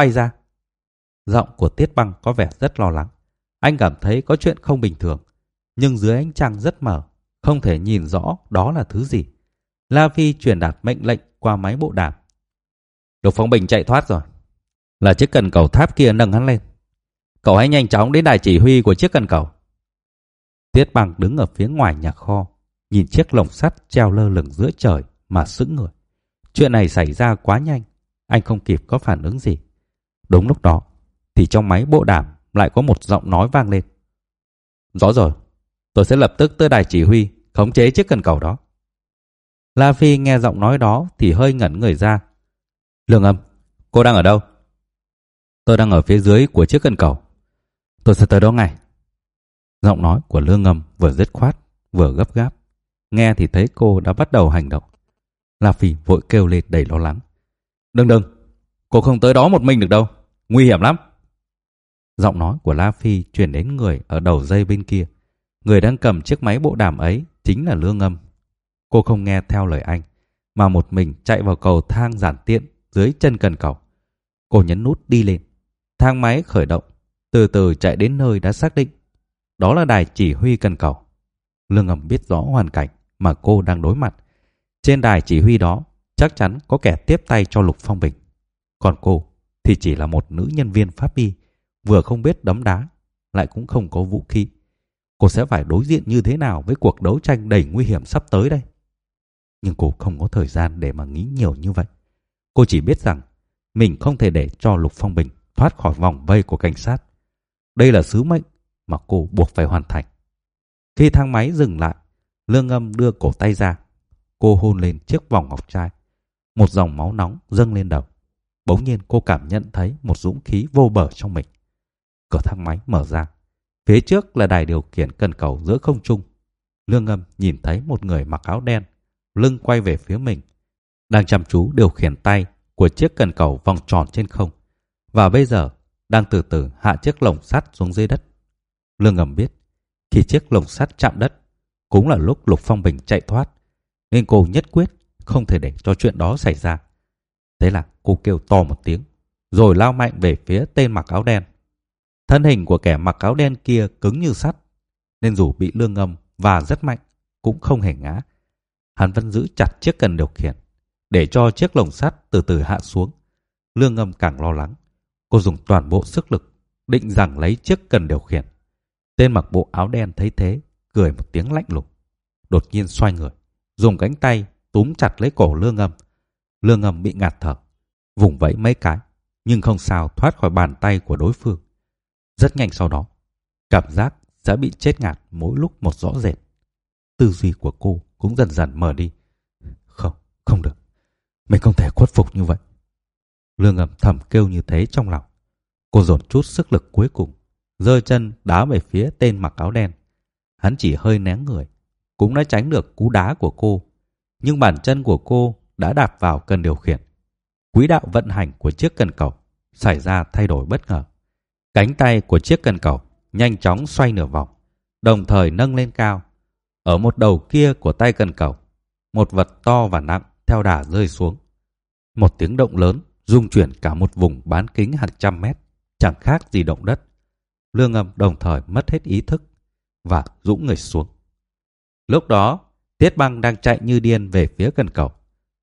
bay ra. Giọng của Tiết Băng có vẻ rất lo lắng. Anh cảm thấy có chuyện không bình thường, nhưng dưới ánh trăng rất mờ, không thể nhìn rõ đó là thứ gì. La Phi truyền đạt mệnh lệnh qua máy bộ đàm. Lục Phong Bình chạy thoát rồi. Là chiếc cần cầu tháp kia nâng hắn lên. Cậu hãy nhanh chóng đến đài chỉ huy của chiếc cần cầu. Tiết Băng đứng ở phía ngoài nhà kho, nhìn chiếc lồng sắt treo lơ lửng giữa trời mà sững người. Chuyện này xảy ra quá nhanh, anh không kịp có phản ứng gì. Đúng lúc đó, thì trong máy bộ đàm lại có một giọng nói vang lên. Rõ rồi, tôi sẽ lập tức tới đài chỉ huy, khống chế chiếc cần cầu đó. La Phi nghe giọng nói đó thì hơi ngẩn người ra. Lương âm, cô đang ở đâu? Tôi đang ở phía dưới của chiếc cần cầu. Tôi sẽ tới đó ngay. Giọng nói của lương âm vừa dứt khoát, vừa gấp gáp. Nghe thì thấy cô đã bắt đầu hành động. La Phi vội kêu lên đầy lo lắng. Đừng đừng, cô không tới đó một mình được đâu. Nguy hiểm lắm. Giọng nói của La Phi truyền đến người ở đầu dây bên kia. Người đang cầm chiếc máy bộ đàm ấy chính là Lương Âm. Cô không nghe theo lời anh, mà một mình chạy vào cầu thang giản tiện dưới chân cần cầu. Cô nhấn nút đi lên. Thang máy khởi động, từ từ chạy đến nơi đã xác định. Đó là đài chỉ huy cần cầu. Lương Âm biết rõ hoàn cảnh mà cô đang đối mặt. Trên đài chỉ huy đó chắc chắn có kẻ tiếp tay cho Lục Phong Bình. Còn cô thì chỉ là một nữ nhân viên pháp y, vừa không biết đấm đá, lại cũng không có vũ khí. Cô sẽ phải đối diện như thế nào với cuộc đấu tranh đầy nguy hiểm sắp tới đây? Nhưng cô không có thời gian để mà nghĩ nhiều như vậy. Cô chỉ biết rằng mình không thể để cho Lục Phong Bình thoát khỏi vòng vây của cảnh sát. Đây là sứ mệnh mà cô buộc phải hoàn thành. Khi thang máy dừng lại, Lương Âm đưa cổ tay ra. Cô hôn lên chiếc vòng ngọc trai. Một dòng máu nóng dâng lên đầu. Bỗng nhiên cô cảm nhận thấy một dũng khí vô bờ trong mình. Cửa thang máy mở ra. Phía trước là đài điều khiển cần cầu giữa không trung. Lương Âm nhìn thấy một người mặc áo đen, lưng quay về phía mình, đang chăm chú điều khiển tay của chiếc cần cầu vòng tròn trên không. Và bây giờ đang từ từ hạ chiếc lồng sắt xuống dưới đất. Lương Âm biết, khi chiếc lồng sắt chạm đất, cũng là lúc Lục Phong Bình chạy thoát, nên cô nhất quyết không thể để cho chuyện đó xảy ra. Thế là cô kêu to một tiếng, rồi lao mạnh về phía tên mặc áo đen. Thân hình của kẻ mặc áo đen kia cứng như sắt, nên dù bị lương âm và rất mạnh, cũng không hề ngã. Hắn vẫn giữ chặt chiếc cần điều khiển, để cho chiếc lồng sắt từ từ hạ xuống. Lương âm càng lo lắng. Cô dùng toàn bộ sức lực, định rằng lấy chiếc cần điều khiển. Tên mặc bộ áo đen thấy thế, cười một tiếng lạnh lùng. Đột nhiên xoay người, dùng cánh tay túm chặt lấy cổ lương âm. Lương âm bị ngạt thở, vùng vẫy mấy cái, nhưng không sao thoát khỏi bàn tay của đối phương. Rất nhanh sau đó, cảm giác sẽ bị chết ngạt mỗi lúc một rõ rệt. Tư duy của cô cũng dần dần mở đi. Không, không được. Mình không thể khuất phục như vậy. Lương âm thầm kêu như thế trong lòng. Cô dồn chút sức lực cuối cùng, giơ chân đá về phía tên mặc áo đen. Hắn chỉ hơi né người, cũng đã tránh được cú đá của cô. Nhưng bàn chân của cô đã đạp vào cân điều khiển. Quỹ đạo vận hành của chiếc cần cầu xảy ra thay đổi bất ngờ. Cánh tay của chiếc cần cầu nhanh chóng xoay nửa vòng, đồng thời nâng lên cao. Ở một đầu kia của tay cần cầu, một vật to và nặng theo đà rơi xuống. Một tiếng động lớn rung chuyển cả một vùng bán kính hàng trăm mét, chẳng khác gì động đất. Lương âm đồng thời mất hết ý thức và rũ người xuống. Lúc đó, Tiết băng đang chạy như điên về phía cần cầu.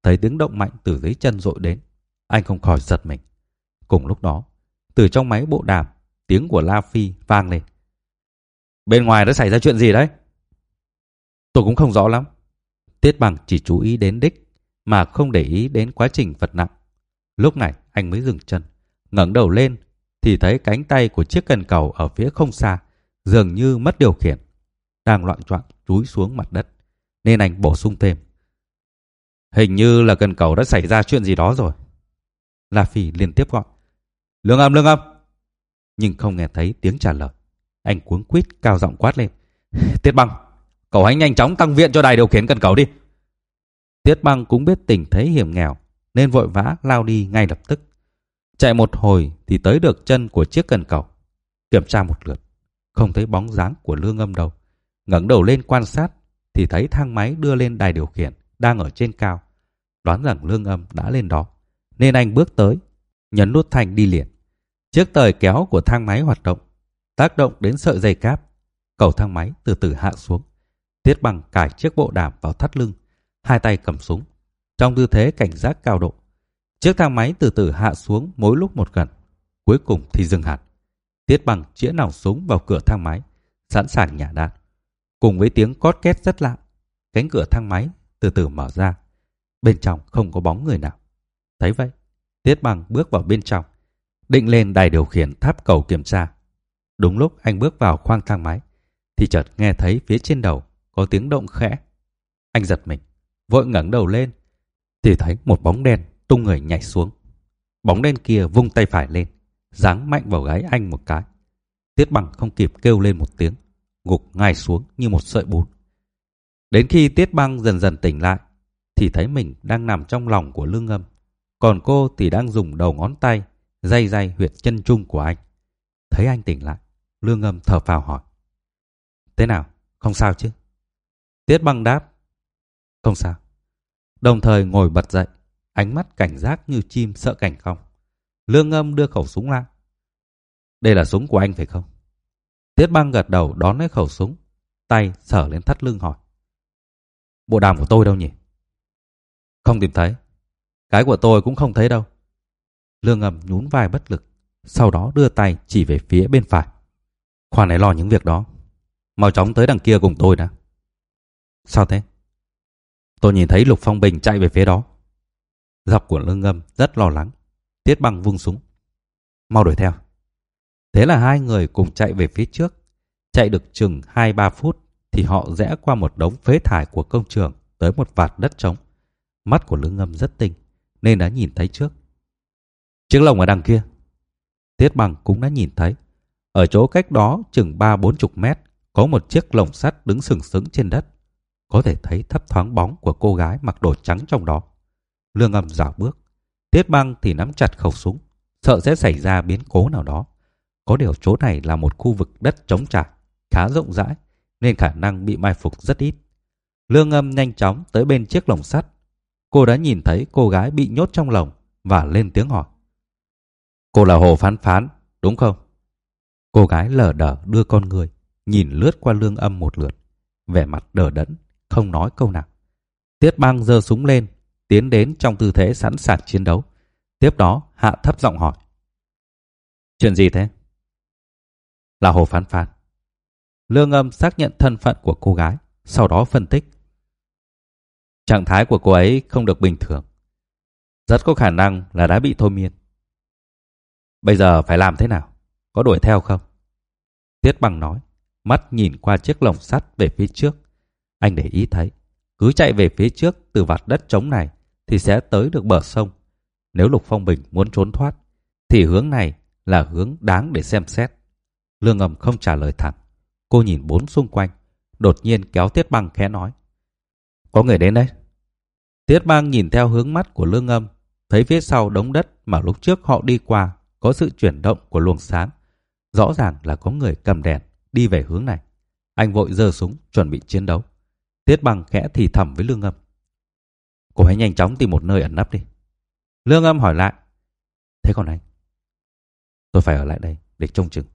Thấy tiếng động mạnh từ dưới chân dội đến. Anh không khỏi giật mình. Cùng lúc đó, từ trong máy bộ đàm, tiếng của La Phi vang lên. Bên ngoài đã xảy ra chuyện gì đấy? Tôi cũng không rõ lắm. Tiết bằng chỉ chú ý đến đích, mà không để ý đến quá trình vật nặng. Lúc này anh mới dừng chân, ngẩng đầu lên thì thấy cánh tay của chiếc cần cầu ở phía không xa, dường như mất điều khiển, đang loạn choạng chúi xuống mặt đất. Nên anh bổ sung thêm. Hình như là cần cầu đã xảy ra chuyện gì đó rồi. La Phi liên tiếp gọi. Lương âm, lương âm. Nhưng không nghe thấy tiếng trả lời. Anh cuống quýt cao giọng quát lên. Tiết băng, cậu hãy nhanh chóng tăng viện cho đài điều khiển cần cầu đi. Tiết băng cũng biết tình thế hiểm nghèo, nên vội vã lao đi ngay lập tức. Chạy một hồi thì tới được chân của chiếc cần cầu. Kiểm tra một lượt, không thấy bóng dáng của lương âm đâu. ngẩng đầu lên quan sát thì thấy thang máy đưa lên đài điều khiển đang ở trên cao. Đoán rằng lương âm đã lên đó, nên anh bước tới nhấn nút thanh đi liền. Chiếc tời kéo của thang máy hoạt động, tác động đến sợi dây cáp. Cầu thang máy từ từ hạ xuống. Tiết bằng cài chiếc bộ đàm vào thắt lưng, hai tay cầm súng, trong tư thế cảnh giác cao độ. Chiếc thang máy từ từ hạ xuống mỗi lúc một gần, cuối cùng thì dừng hẳn. Tiết bằng chĩa nòng súng vào cửa thang máy, sẵn sàng nhả đạn. Cùng với tiếng cót két rất lạ, cánh cửa thang máy từ từ mở ra. Bên trong không có bóng người nào. Thấy vậy, Tiết bằng bước vào bên trong, định lên đài điều khiển tháp cầu kiểm tra. Đúng lúc anh bước vào khoang thang máy, thì chợt nghe thấy phía trên đầu có tiếng động khẽ. Anh giật mình, vội ngẩng đầu lên, thì thấy một bóng đen tung người nhảy xuống. Bóng đen kia vung tay phải lên, giáng mạnh vào gáy anh một cái. Tiết bằng không kịp kêu lên một tiếng, gục ngay xuống như một sợi bún. Đến khi Tiết băng dần dần tỉnh lại, thì thấy mình đang nằm trong lòng của lương âm. Còn cô thì đang dùng đầu ngón tay day day huyệt chân trung của anh. Thấy anh tỉnh lại, lương âm thở phào hỏi. Thế nào? Không sao chứ? Tiết băng đáp. Không sao. Đồng thời ngồi bật dậy, ánh mắt cảnh giác như chim sợ cảnh không. Lương âm đưa khẩu súng lại. Đây là súng của anh phải không? Tiết băng gật đầu đón lấy khẩu súng, tay sở lên thắt lưng hỏi. Bộ đàm của tôi đâu nhỉ? Không tìm thấy. Cái của tôi cũng không thấy đâu. Lương ngầm nhún vai bất lực, sau đó đưa tay chỉ về phía bên phải. Khoan này lo những việc đó. Mau chóng tới đằng kia cùng tôi đã. Sao thế? Tôi nhìn thấy Lục Phong Bình chạy về phía đó. Dọc của lương ngâm rất lo lắng. Tiết băng vung súng. Mau đuổi theo. Thế là hai người cùng chạy về phía trước. Chạy được chừng 2-3 phút thì họ rẽ qua một đống phế thải của công trường tới một vạt đất trống. Mắt của lương ngâm rất tinh nên đã nhìn thấy trước. Chiếc lồng ở đằng kia. Tiết bằng cũng đã nhìn thấy. Ở chỗ cách đó chừng 3-40 mét có một chiếc lồng sắt đứng sừng sững trên đất. Có thể thấy thấp thoáng bóng của cô gái mặc đồ trắng trong đó. Lương ngâm dạo bước. Tiết băng thì nắm chặt khẩu súng, sợ sẽ xảy ra biến cố nào đó. Có điều chỗ này là một khu vực đất trống trải, khá rộng rãi, nên khả năng bị mai phục rất ít. Lương âm nhanh chóng tới bên chiếc lồng sắt. Cô đã nhìn thấy cô gái bị nhốt trong lồng và lên tiếng hỏi. Cô là Hồ Phán Phán, đúng không? Cô gái lờ đờ đưa con người, nhìn lướt qua lương âm một lượt, vẻ mặt đờ đẫn, không nói câu nào. Tiết băng giơ súng lên, tiến đến trong tư thế sẵn sàng chiến đấu. Tiếp đó hạ thấp giọng hỏi. Chuyện gì thế? Là Hồ Phán Phán. Lương âm xác nhận thân phận của cô gái, sau đó phân tích. Trạng thái của cô ấy không được bình thường. Rất có khả năng là đã bị thôi miên. Bây giờ phải làm thế nào? Có đuổi theo không? Tiết bằng nói, mắt nhìn qua chiếc lồng sắt về phía trước. Anh để ý thấy, cứ chạy về phía trước từ vạt đất trống này thì sẽ tới được bờ sông. Nếu Lục Phong Bình muốn trốn thoát, thì hướng này là hướng đáng để xem xét. Lương Âm không trả lời thẳng. Cô nhìn bốn xung quanh, đột nhiên kéo Tiết Băng khẽ nói. Có người đến đấy. Tiết Băng nhìn theo hướng mắt của lương âm, thấy phía sau đống đất mà lúc trước họ đi qua có sự chuyển động của luồng sáng. Rõ ràng là có người cầm đèn đi về hướng này. Anh vội giơ súng chuẩn bị chiến đấu. Tiết Băng khẽ thì thầm với lương âm. Cô hãy nhanh chóng tìm một nơi ẩn nấp đi. Lương âm hỏi lại. Thế còn anh? Tôi phải ở lại đây để trông chừng.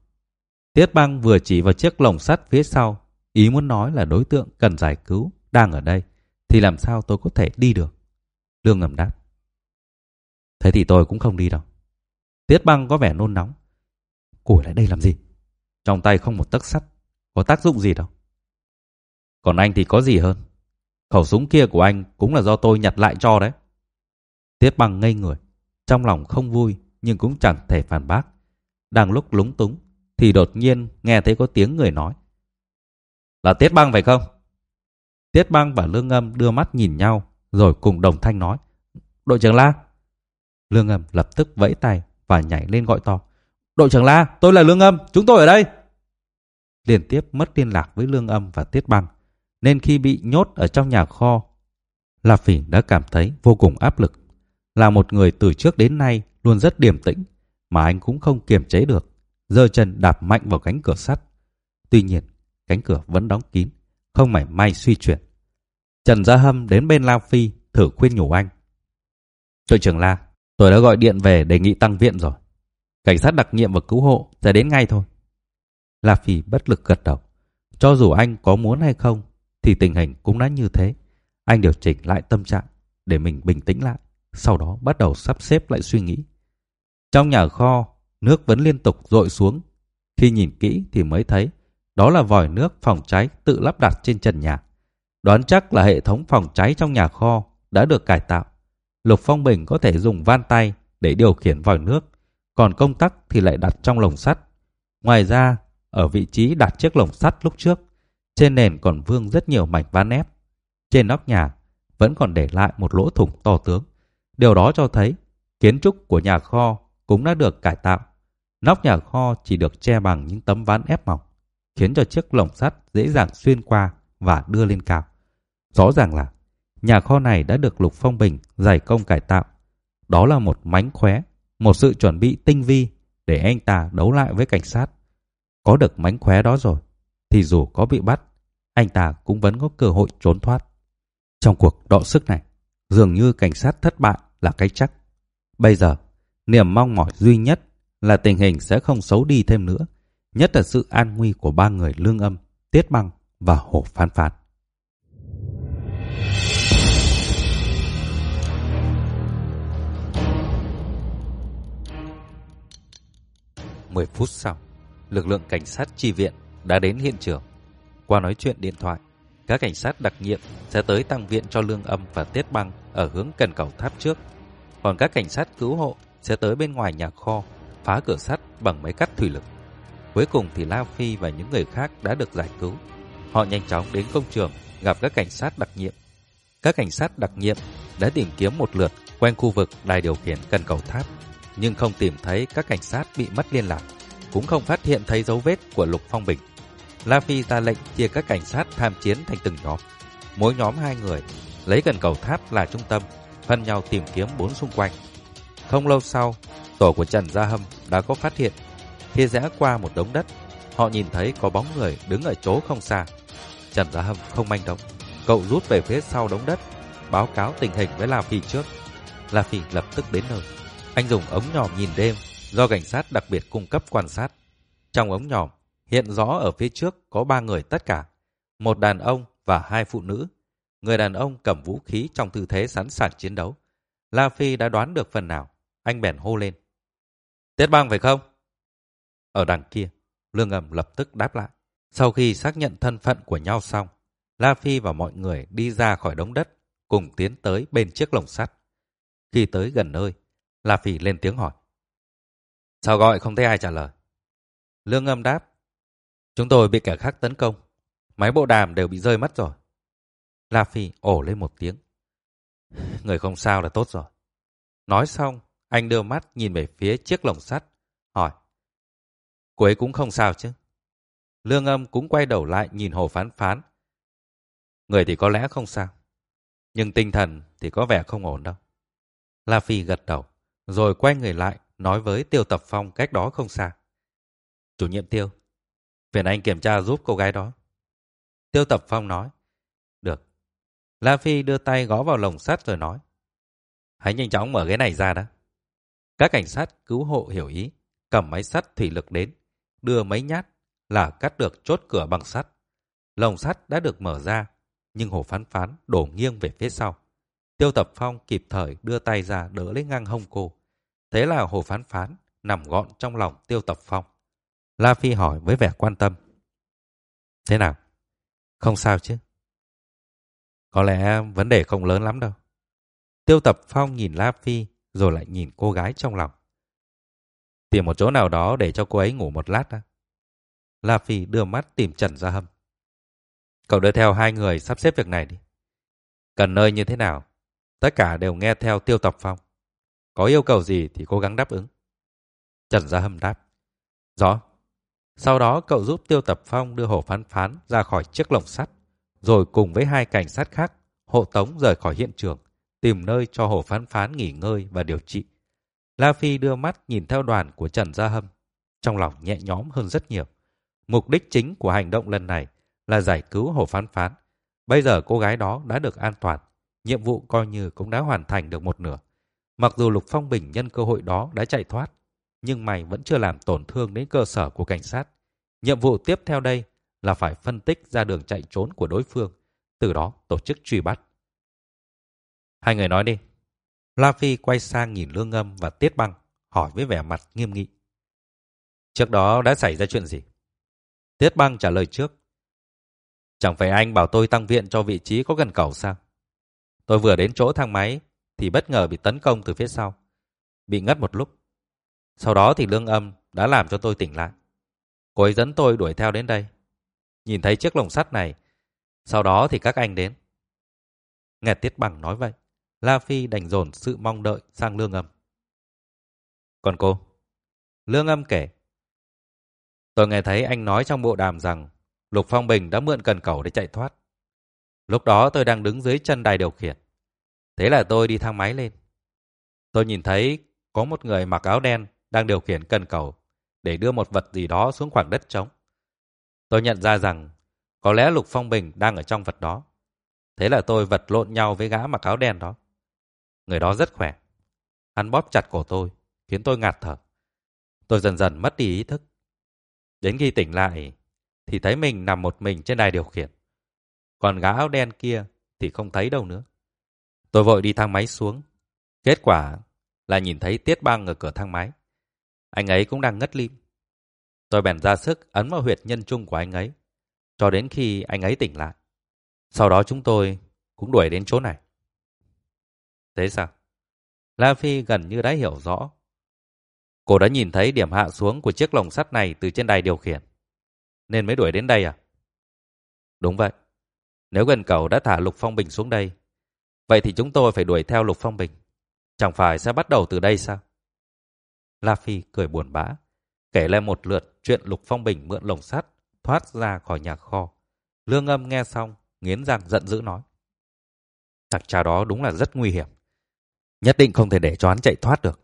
Tiết băng vừa chỉ vào chiếc lồng sắt phía sau, ý muốn nói là đối tượng cần giải cứu đang ở đây, thì làm sao tôi có thể đi được? Lương ngầm đáp. Thế thì tôi cũng không đi đâu. Tiết băng có vẻ nôn nóng. Củi lại đây làm gì? Trong tay không một tấc sắt, có tác dụng gì đâu. Còn anh thì có gì hơn? Khẩu súng kia của anh cũng là do tôi nhặt lại cho đấy. Tiết băng ngây người, trong lòng không vui nhưng cũng chẳng thể phản bác. Đang lúc lúng túng thì đột nhiên nghe thấy có tiếng người nói. Là Tiết Băng phải không? Tiết Băng và Lương Âm đưa mắt nhìn nhau rồi cùng đồng thanh nói. Đội trưởng La. Lương Âm lập tức vẫy tay và nhảy lên gọi to. Đội trưởng La, tôi là Lương Âm, chúng tôi ở đây. Liên tiếp mất liên lạc với Lương Âm và Tiết Băng nên khi bị nhốt ở trong nhà kho, La Phỉ đã cảm thấy vô cùng áp lực. Là một người từ trước đến nay luôn rất điềm tĩnh mà anh cũng không kiềm chế được giơ chân đạp mạnh vào cánh cửa sắt. Tuy nhiên, cánh cửa vẫn đóng kín, không mảy may suy chuyển. Trần Gia Hâm đến bên Lao Phi thử khuyên nhủ anh. Đội trưởng La, Tôi đã gọi điện về đề nghị tăng viện rồi. Cảnh sát đặc nhiệm và cứu hộ sẽ đến ngay thôi. La Phi bất lực gật đầu. Cho dù anh có muốn hay không, thì tình hình cũng đã như thế. Anh điều chỉnh lại tâm trạng để mình bình tĩnh lại, sau đó bắt đầu sắp xếp lại suy nghĩ. Trong nhà kho, nước vẫn liên tục dội xuống. Khi nhìn kỹ thì mới thấy đó là vòi nước phòng cháy tự lắp đặt trên trần nhà. Đoán chắc là hệ thống phòng cháy trong nhà kho đã được cải tạo. Lục Phong Bình có thể dùng van tay để điều khiển vòi nước, còn công tắc thì lại đặt trong lồng sắt. Ngoài ra, ở vị trí đặt chiếc lồng sắt lúc trước, trên nền còn vương rất nhiều mảnh ván ép. Trên nóc nhà vẫn còn để lại một lỗ thủng to tướng. Điều đó cho thấy kiến trúc của nhà kho cũng đã được cải tạo. Nóc nhà kho chỉ được che bằng những tấm ván ép mỏng, khiến cho chiếc lồng sắt dễ dàng xuyên qua và đưa lên cao. Rõ ràng là nhà kho này đã được Lục Phong Bình giải công cải tạo. Đó là một mánh khóe, một sự chuẩn bị tinh vi để anh ta đấu lại với cảnh sát. Có được mánh khóe đó rồi, thì dù có bị bắt, anh ta cũng vẫn có cơ hội trốn thoát. Trong cuộc đọ sức này, dường như cảnh sát thất bại là cái chắc. Bây giờ, niềm mong mỏi duy nhất là tình hình sẽ không xấu đi thêm nữa, nhất là sự an nguy của ba người lương âm, tiết băng và hổ phán phán. 10 phút sau, lực lượng cảnh sát chi viện đã đến hiện trường. Qua nói chuyện điện thoại, các cảnh sát đặc nhiệm sẽ tới tăng viện cho Lương Âm và Tiết Băng ở hướng cần cầu tháp trước. Còn các cảnh sát cứu hộ sẽ tới bên ngoài nhà kho, phá cửa sắt bằng máy cắt thủy lực. Cuối cùng thì La Phi và những người khác đã được giải cứu. Họ nhanh chóng đến công trường gặp các cảnh sát đặc nhiệm. Các cảnh sát đặc nhiệm đã tìm kiếm một lượt quanh khu vực đài điều khiển cần cầu tháp nhưng không tìm thấy các cảnh sát bị mất liên lạc, cũng không phát hiện thấy dấu vết của Lục Phong Bình. La Phi ra lệnh chia các cảnh sát tham chiến thành từng nhóm. Mỗi nhóm hai người, lấy cần cầu tháp là trung tâm, phân nhau tìm kiếm bốn xung quanh. Không lâu sau, tổ của Trần Gia Hâm đã có phát hiện. Khi rẽ qua một đống đất, họ nhìn thấy có bóng người đứng ở chỗ không xa. Trần Gia Hâm không manh động, cậu rút về phía sau đống đất, báo cáo tình hình với La Phi trước. La Phi lập tức đến nơi. Anh dùng ống nhòm nhìn đêm do cảnh sát đặc biệt cung cấp quan sát. Trong ống nhòm, hiện rõ ở phía trước có ba người tất cả, một đàn ông và hai phụ nữ. Người đàn ông cầm vũ khí trong tư thế sẵn sàng chiến đấu. La Phi đã đoán được phần nào, anh bèn hô lên. Tiết băng phải không? Ở đằng kia, Lương Ngầm lập tức đáp lại. Sau khi xác nhận thân phận của nhau xong, La Phi và mọi người đi ra khỏi đống đất, cùng tiến tới bên chiếc lồng sắt. Khi tới gần nơi, La Phi lên tiếng hỏi. Sao gọi không thấy ai trả lời? Lương âm đáp. Chúng tôi bị kẻ khác tấn công. Máy bộ đàm đều bị rơi mất rồi. La Phi ổ lên một tiếng. Người không sao là tốt rồi. Nói xong, anh đưa mắt nhìn về phía chiếc lồng sắt, hỏi. Cô ấy cũng không sao chứ? Lương âm cũng quay đầu lại nhìn hồ phán phán. Người thì có lẽ không sao. Nhưng tinh thần thì có vẻ không ổn đâu. La Phi gật đầu rồi quay người lại nói với Tiêu Tập Phong cách đó không xa. Chủ nhiệm Tiêu, phiền anh kiểm tra giúp cô gái đó. Tiêu Tập Phong nói. Được. La Phi đưa tay gõ vào lồng sắt rồi nói. Hãy nhanh chóng mở cái này ra đã. Các cảnh sát cứu hộ hiểu ý, cầm máy sắt thủy lực đến, đưa mấy nhát là cắt được chốt cửa bằng sắt. Lồng sắt đã được mở ra, nhưng hồ phán phán đổ nghiêng về phía sau. Tiêu Tập Phong kịp thời đưa tay ra đỡ lấy ngang hông cô. Thế là Hồ Phán Phán nằm gọn trong lòng Tiêu Tập Phong. La Phi hỏi với vẻ quan tâm. Thế nào? Không sao chứ? Có lẽ vấn đề không lớn lắm đâu. Tiêu Tập Phong nhìn La Phi rồi lại nhìn cô gái trong lòng. Tìm một chỗ nào đó để cho cô ấy ngủ một lát đã. La Phi đưa mắt tìm Trần Gia Hâm. Cậu đưa theo hai người sắp xếp việc này đi. Cần nơi như thế nào Tất cả đều nghe theo tiêu tập phong. Có yêu cầu gì thì cố gắng đáp ứng. Trần Gia Hâm đáp. Rõ. Sau đó cậu giúp tiêu tập phong đưa Hồ Phán Phán ra khỏi chiếc lồng sắt, rồi cùng với hai cảnh sát khác hộ tống rời khỏi hiện trường, tìm nơi cho Hồ Phán Phán nghỉ ngơi và điều trị. La Phi đưa mắt nhìn theo đoàn của Trần Gia Hâm, trong lòng nhẹ nhõm hơn rất nhiều. Mục đích chính của hành động lần này là giải cứu Hồ Phán Phán. Bây giờ cô gái đó đã được an toàn, nhiệm vụ coi như cũng đã hoàn thành được một nửa. Mặc dù Lục Phong Bình nhân cơ hội đó đã chạy thoát, nhưng mày vẫn chưa làm tổn thương đến cơ sở của cảnh sát. Nhiệm vụ tiếp theo đây là phải phân tích ra đường chạy trốn của đối phương, từ đó tổ chức truy bắt. Hai người nói đi. La Phi quay sang nhìn Lương Âm và Tiết Băng, hỏi với vẻ mặt nghiêm nghị. Trước đó đã xảy ra chuyện gì? Tiết Băng trả lời trước. Chẳng phải anh bảo tôi tăng viện cho vị trí có gần cầu sao? Tôi vừa đến chỗ thang máy thì bất ngờ bị tấn công từ phía sau. Bị ngất một lúc. Sau đó thì lương âm đã làm cho tôi tỉnh lại. Cô ấy dẫn tôi đuổi theo đến đây. Nhìn thấy chiếc lồng sắt này. Sau đó thì các anh đến. Nghe Tiết Bằng nói vậy. La Phi đành dồn sự mong đợi sang lương âm. Còn cô? Lương âm kể. Tôi nghe thấy anh nói trong bộ đàm rằng Lục Phong Bình đã mượn cần cầu để chạy thoát. Lúc đó tôi đang đứng dưới chân đài điều khiển. Thế là tôi đi thang máy lên. Tôi nhìn thấy có một người mặc áo đen đang điều khiển cần cầu để đưa một vật gì đó xuống khoảng đất trống. Tôi nhận ra rằng có lẽ Lục Phong Bình đang ở trong vật đó. Thế là tôi vật lộn nhau với gã mặc áo đen đó. Người đó rất khỏe. Hắn bóp chặt cổ tôi, khiến tôi ngạt thở. Tôi dần dần mất đi ý thức. Đến khi tỉnh lại, thì thấy mình nằm một mình trên đài điều khiển. Còn gã áo đen kia thì không thấy đâu nữa. Tôi vội đi thang máy xuống. Kết quả là nhìn thấy Tiết Băng ở cửa thang máy. Anh ấy cũng đang ngất lim. Tôi bèn ra sức ấn vào huyệt nhân trung của anh ấy, cho đến khi anh ấy tỉnh lại. Sau đó chúng tôi cũng đuổi đến chỗ này. Thế sao? La Phi gần như đã hiểu rõ. Cô đã nhìn thấy điểm hạ xuống của chiếc lồng sắt này từ trên đài điều khiển. Nên mới đuổi đến đây à? Đúng vậy. Nếu gần cầu đã thả Lục Phong Bình xuống đây, vậy thì chúng tôi phải đuổi theo Lục Phong Bình. Chẳng phải sẽ bắt đầu từ đây sao? La Phi cười buồn bã, kể lên một lượt chuyện Lục Phong Bình mượn lồng sắt, thoát ra khỏi nhà kho. Lương âm nghe xong, nghiến răng giận dữ nói. Thằng cha đó đúng là rất nguy hiểm. Nhất định không thể để cho hắn chạy thoát được.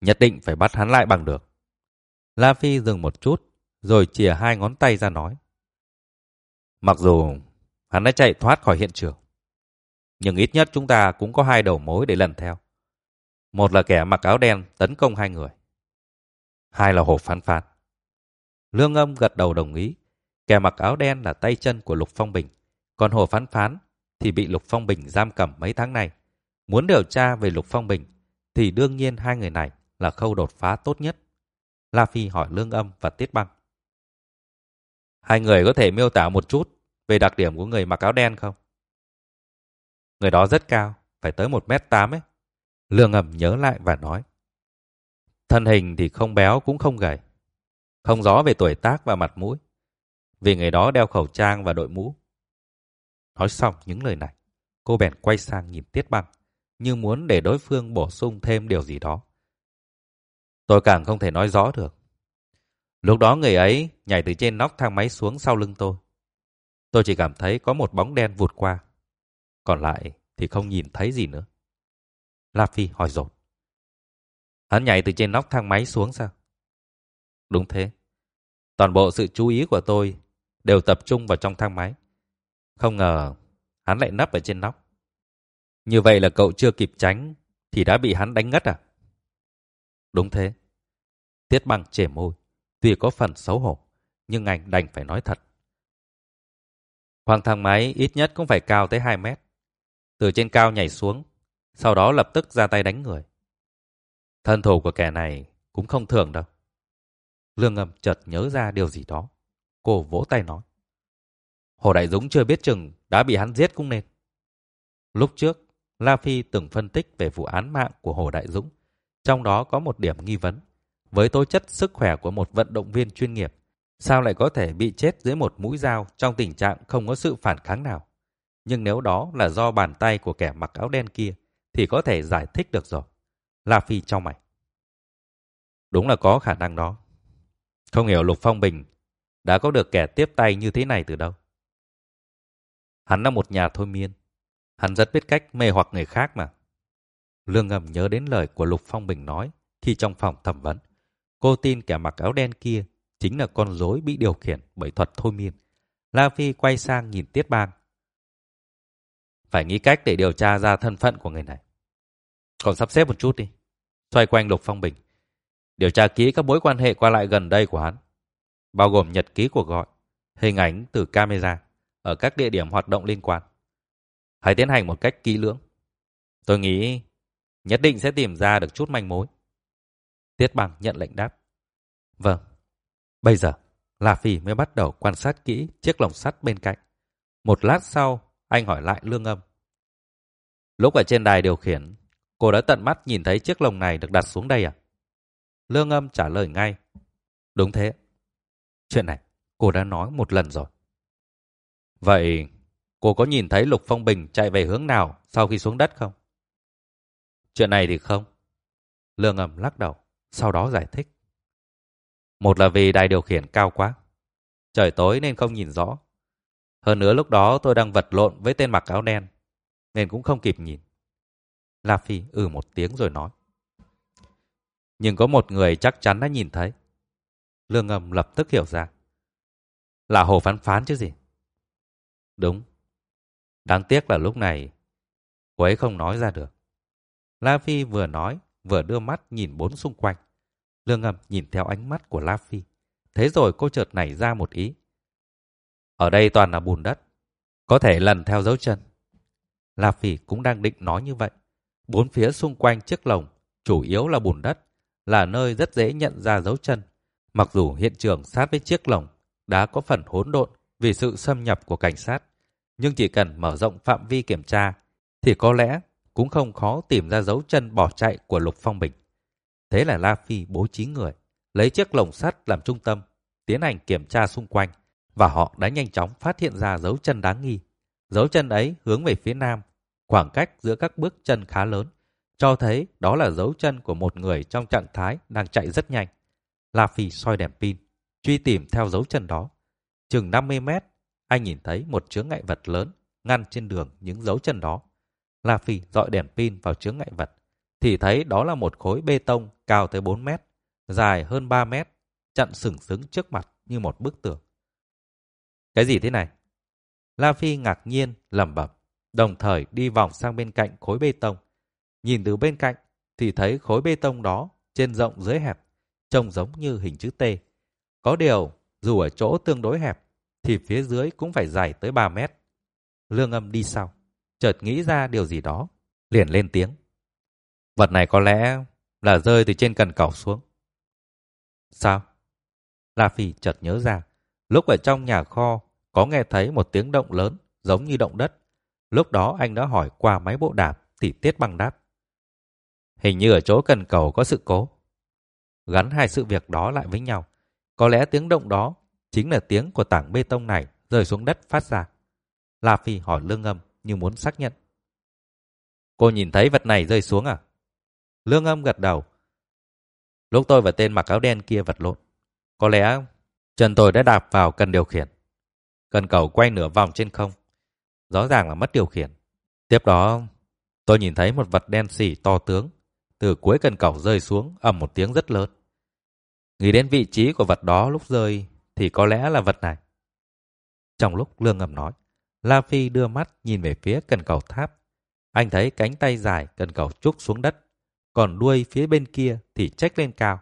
Nhất định phải bắt hắn lại bằng được. La Phi dừng một chút, rồi chìa hai ngón tay ra nói. Mặc dù hắn đã chạy thoát khỏi hiện trường, nhưng ít nhất chúng ta cũng có hai đầu mối để lần theo. Một là kẻ mặc áo đen tấn công hai người. Hai là Hồ Phán Phán. Lương âm gật đầu đồng ý. Kẻ mặc áo đen là tay chân của Lục Phong Bình. Còn Hồ Phán Phán thì bị Lục Phong Bình giam cầm mấy tháng này. Muốn điều tra về Lục Phong Bình thì đương nhiên hai người này là khâu đột phá tốt nhất. La Phi hỏi Lương âm và Tiết Băng. Hai người có thể miêu tả một chút về đặc điểm của người mặc áo đen không? Người đó rất cao, phải tới 1m8 ấy. Lương âm nhớ lại và nói. Thân hình thì không béo cũng không gầy. Không rõ về tuổi tác và mặt mũi. Vì người đó đeo khẩu trang và đội mũ. Nói xong những lời này, cô bèn quay sang nhìn Tiết Băng, như muốn để đối phương bổ sung thêm điều gì đó. Tôi càng không thể nói rõ được. Lúc đó người ấy nhảy từ trên nóc thang máy xuống sau lưng tôi. Tôi chỉ cảm thấy có một bóng đen vụt qua. Còn lại thì không nhìn thấy gì nữa. La Phi hỏi dồn. Hắn nhảy từ trên nóc thang máy xuống sao? Đúng thế. Toàn bộ sự chú ý của tôi đều tập trung vào trong thang máy. Không ngờ hắn lại nấp ở trên nóc. Như vậy là cậu chưa kịp tránh thì đã bị hắn đánh ngất à? Đúng thế. Tiết bằng trẻ môi. Tuy có phần xấu hổ, nhưng anh đành phải nói thật. Hoàng thang máy ít nhất cũng phải cao tới 2 mét. Từ trên cao nhảy xuống, sau đó lập tức ra tay đánh người. Thân thủ của kẻ này cũng không thường đâu. Lương ngầm chợt nhớ ra điều gì đó. Cô vỗ tay nói. Hồ Đại Dũng chưa biết chừng đã bị hắn giết cũng nên. Lúc trước, La Phi từng phân tích về vụ án mạng của Hồ Đại Dũng. Trong đó có một điểm nghi vấn. Với tố chất sức khỏe của một vận động viên chuyên nghiệp, sao lại có thể bị chết dưới một mũi dao trong tình trạng không có sự phản kháng nào? Nhưng nếu đó là do bàn tay của kẻ mặc áo đen kia, thì có thể giải thích được rồi. La Phi trong mày. Đúng là có khả năng đó. Không hiểu Lục Phong Bình đã có được kẻ tiếp tay như thế này từ đâu. Hắn là một nhà thôi miên. Hắn rất biết cách mê hoặc người khác mà. Lương ngầm nhớ đến lời của Lục Phong Bình nói khi trong phòng thẩm vấn. Cô tin kẻ mặc áo đen kia chính là con rối bị điều khiển bởi thuật thôi miên. La Phi quay sang nhìn Tiết Bang. Phải nghĩ cách để điều tra ra thân phận của người này. Còn sắp xếp một chút đi. Xoay quanh Lục Phong Bình. Điều tra kỹ các mối quan hệ qua lại gần đây của hắn. Bao gồm nhật ký cuộc gọi, hình ảnh từ camera ở các địa điểm hoạt động liên quan. Hãy tiến hành một cách kỹ lưỡng. Tôi nghĩ nhất định sẽ tìm ra được chút manh mối. Tiết bằng nhận lệnh đáp. Vâng. Bây giờ, La Phi mới bắt đầu quan sát kỹ chiếc lồng sắt bên cạnh. Một lát sau, anh hỏi lại lương âm. Lúc ở trên đài điều khiển, cô đã tận mắt nhìn thấy chiếc lồng này được đặt xuống đây à? Lương âm trả lời ngay. Đúng thế. Chuyện này, cô đã nói một lần rồi. Vậy, cô có nhìn thấy Lục Phong Bình chạy về hướng nào sau khi xuống đất không? Chuyện này thì không. Lương ẩm lắc đầu, sau đó giải thích. Một là vì đài điều khiển cao quá. Trời tối nên không nhìn rõ. Hơn nữa lúc đó tôi đang vật lộn với tên mặc áo đen, nên cũng không kịp nhìn. La Phi ừ một tiếng rồi nói. Nhưng có một người chắc chắn đã nhìn thấy. Lương ngầm lập tức hiểu ra. Là Hồ Phán Phán chứ gì? Đúng. Đáng tiếc là lúc này cô ấy không nói ra được. La Phi vừa nói vừa đưa mắt nhìn bốn xung quanh. Lương ngầm nhìn theo ánh mắt của La Phi. Thế rồi cô chợt nảy ra một ý. Ở đây toàn là bùn đất. Có thể lần theo dấu chân. La Phi cũng đang định nói như vậy. Bốn phía xung quanh chiếc lồng chủ yếu là bùn đất, là nơi rất dễ nhận ra dấu chân. Mặc dù hiện trường sát với chiếc lồng đã có phần hỗn độn vì sự xâm nhập của cảnh sát, nhưng chỉ cần mở rộng phạm vi kiểm tra thì có lẽ cũng không khó tìm ra dấu chân bỏ chạy của Lục Phong Bình. Thế là La Phi bố trí người, lấy chiếc lồng sắt làm trung tâm, tiến hành kiểm tra xung quanh và họ đã nhanh chóng phát hiện ra dấu chân đáng nghi. Dấu chân ấy hướng về phía nam, khoảng cách giữa các bước chân khá lớn, cho thấy đó là dấu chân của một người trong trạng thái đang chạy rất nhanh. La Phi soi đèn pin, truy tìm theo dấu chân đó. Chừng 50 mét, anh nhìn thấy một chướng ngại vật lớn ngăn trên đường những dấu chân đó. La Phi dọi đèn pin vào chướng ngại vật, thì thấy đó là một khối bê tông cao tới 4 mét, dài hơn 3 mét, chặn sừng sững trước mặt như một bức tường. Cái gì thế này? La Phi ngạc nhiên, lẩm bẩm, đồng thời đi vòng sang bên cạnh khối bê tông. Nhìn từ bên cạnh thì thấy khối bê tông đó trên rộng dưới hẹp, trông giống như hình chữ T. Có điều, dù ở chỗ tương đối hẹp, thì phía dưới cũng phải dài tới 3 mét. Lương âm đi sau, chợt nghĩ ra điều gì đó, liền lên tiếng. Vật này có lẽ là rơi từ trên cần cầu xuống. Sao? La Phi chợt nhớ ra, lúc ở trong nhà kho có nghe thấy một tiếng động lớn giống như động đất. Lúc đó anh đã hỏi qua máy bộ đạp thì Tiết Băng đáp. Hình như ở chỗ cần cầu có sự cố. Gắn hai sự việc đó lại với nhau. Có lẽ tiếng động đó chính là tiếng của tảng bê tông này rơi xuống đất phát ra. La Phi hỏi lương âm như muốn xác nhận. Cô nhìn thấy vật này rơi xuống à? Lương âm gật đầu. Lúc tôi và tên mặc áo đen kia vật lộn. Có lẽ chân tôi đã đạp vào cần điều khiển. Cần cầu quay nửa vòng trên không. Rõ ràng là mất điều khiển. Tiếp đó, tôi nhìn thấy một vật đen xỉ to tướng từ cuối cần cầu rơi xuống ầm một tiếng rất lớn. Nghĩ đến vị trí của vật đó lúc rơi thì có lẽ là vật này. Trong lúc Lương ngầm nói, La Phi đưa mắt nhìn về phía cần cầu tháp. Anh thấy cánh tay dài cần cầu trúc xuống đất, còn đuôi phía bên kia thì trách lên cao.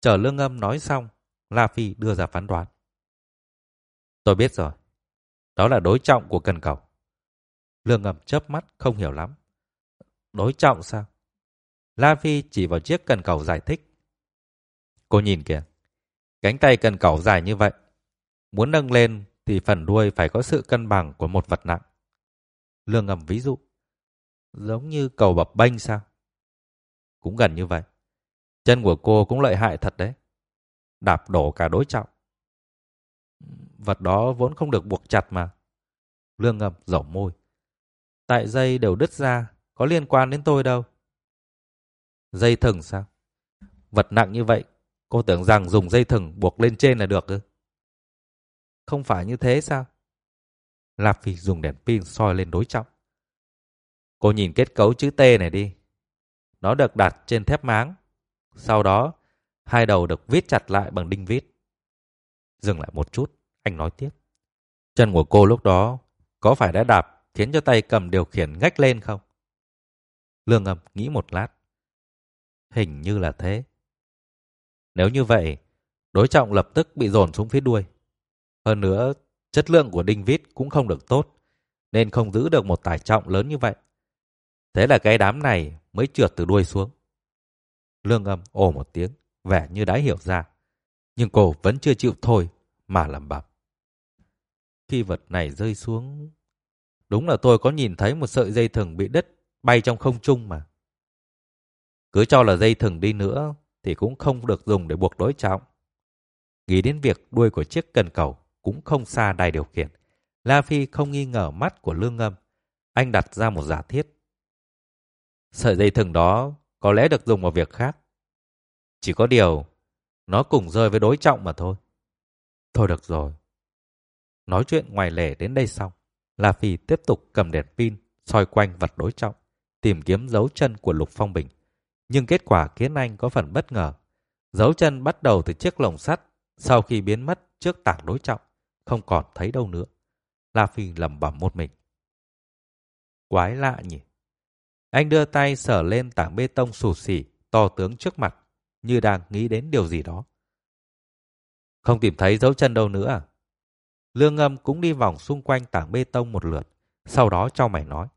Chờ Lương ngầm nói xong, La Phi đưa ra phán đoán. Tôi biết rồi. Đó là đối trọng của cần cầu. Lương ngầm chớp mắt không hiểu lắm. Đối trọng sao? La Phi chỉ vào chiếc cần cầu giải thích. Cô nhìn kìa. Cánh tay cần cẩu dài như vậy. Muốn nâng lên thì phần đuôi phải có sự cân bằng của một vật nặng. Lương ngầm ví dụ. Giống như cầu bập bênh sao? Cũng gần như vậy. Chân của cô cũng lợi hại thật đấy. Đạp đổ cả đối trọng. Vật đó vốn không được buộc chặt mà. Lương ngầm dẩu môi. Tại dây đều đứt ra, có liên quan đến tôi đâu. Dây thừng sao? Vật nặng như vậy, cô tưởng rằng dùng dây thừng buộc lên trên là được ư? Không phải như thế sao? Lạp Phi dùng đèn pin soi lên đối trọng. Cô nhìn kết cấu chữ T này đi. Nó được đặt trên thép máng. Sau đó, hai đầu được viết chặt lại bằng đinh vít. Dừng lại một chút, anh nói tiếp. Chân của cô lúc đó có phải đã đạp khiến cho tay cầm điều khiển ngách lên không? Lương âm nghĩ một lát. Hình như là thế. Nếu như vậy, đối trọng lập tức bị dồn xuống phía đuôi. Hơn nữa, chất lượng của đinh vít cũng không được tốt, nên không giữ được một tải trọng lớn như vậy. Thế là cái đám này mới trượt từ đuôi xuống. Lương âm ồ một tiếng, vẻ như đã hiểu ra. Nhưng cô vẫn chưa chịu thôi, mà lẩm bẩm. Khi vật này rơi xuống... Đúng là tôi có nhìn thấy một sợi dây thừng bị đứt bay trong không trung mà. Cứ cho là dây thừng đi nữa thì cũng không được dùng để buộc đối trọng. Nghĩ đến việc đuôi của chiếc cần cầu cũng không xa đài điều khiển. La Phi không nghi ngờ mắt của lương ngâm. Anh đặt ra một giả thiết. Sợi dây thừng đó có lẽ được dùng vào việc khác. Chỉ có điều, nó cùng rơi với đối trọng mà thôi. Thôi được rồi. Nói chuyện ngoài lề đến đây xong, La Phi tiếp tục cầm đèn pin, soi quanh vật đối trọng, tìm kiếm dấu chân của Lục Phong Bình. Nhưng kết quả khiến anh có phần bất ngờ. Dấu chân bắt đầu từ chiếc lồng sắt, sau khi biến mất trước tảng đối trọng, không còn thấy đâu nữa. La Phi lầm bẩm một mình. Quái lạ nhỉ? Anh đưa tay sờ lên tảng bê tông sù xỉ, to tướng trước mặt, như đang nghĩ đến điều gì đó. Không tìm thấy dấu chân đâu nữa à? Lương ngâm cũng đi vòng xung quanh tảng bê tông một lượt, sau đó cho mày nói.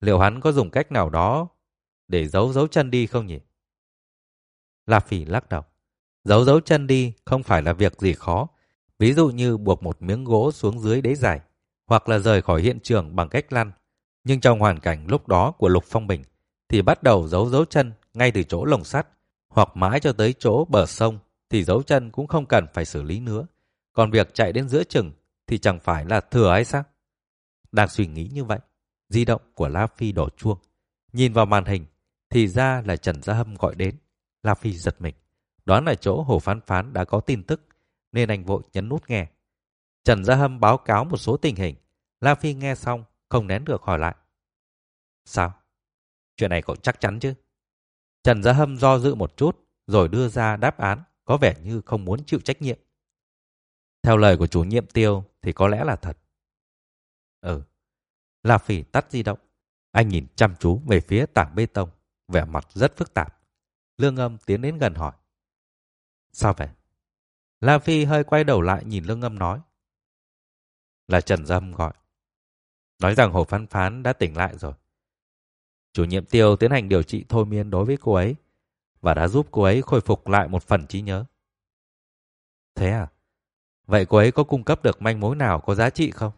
Liệu hắn có dùng cách nào đó để giấu dấu chân đi không nhỉ? La Phỉ lắc đầu. Giấu dấu chân đi không phải là việc gì khó. Ví dụ như buộc một miếng gỗ xuống dưới đế giải, hoặc là rời khỏi hiện trường bằng cách lăn. Nhưng trong hoàn cảnh lúc đó của Lục Phong Bình, thì bắt đầu giấu dấu chân ngay từ chỗ lồng sắt, hoặc mãi cho tới chỗ bờ sông, thì dấu chân cũng không cần phải xử lý nữa. Còn việc chạy đến giữa chừng thì chẳng phải là thừa hay sao? Đang suy nghĩ như vậy, di động của La Phi đổ chuông. Nhìn vào màn hình, thì ra là Trần Gia Hâm gọi đến. La Phi giật mình. Đoán là chỗ Hồ Phán Phán đã có tin tức, nên anh vội nhấn nút nghe. Trần Gia Hâm báo cáo một số tình hình. La Phi nghe xong, không nén được hỏi lại. Sao? Chuyện này cậu chắc chắn chứ? Trần Gia Hâm do dự một chút, rồi đưa ra đáp án, có vẻ như không muốn chịu trách nhiệm. Theo lời của chủ nhiệm tiêu thì có lẽ là thật. Ừ. La Phi tắt di động. Anh nhìn chăm chú về phía tảng bê tông, vẻ mặt rất phức tạp. Lương âm tiến đến gần hỏi. Sao vậy? La Phi hơi quay đầu lại nhìn lương âm nói. Là Trần Dâm gọi. Nói rằng Hồ Phán Phán đã tỉnh lại rồi. Chủ nhiệm tiêu tiến hành điều trị thôi miên đối với cô ấy và đã giúp cô ấy khôi phục lại một phần trí nhớ. Thế à? Vậy cô ấy có cung cấp được manh mối nào có giá trị không?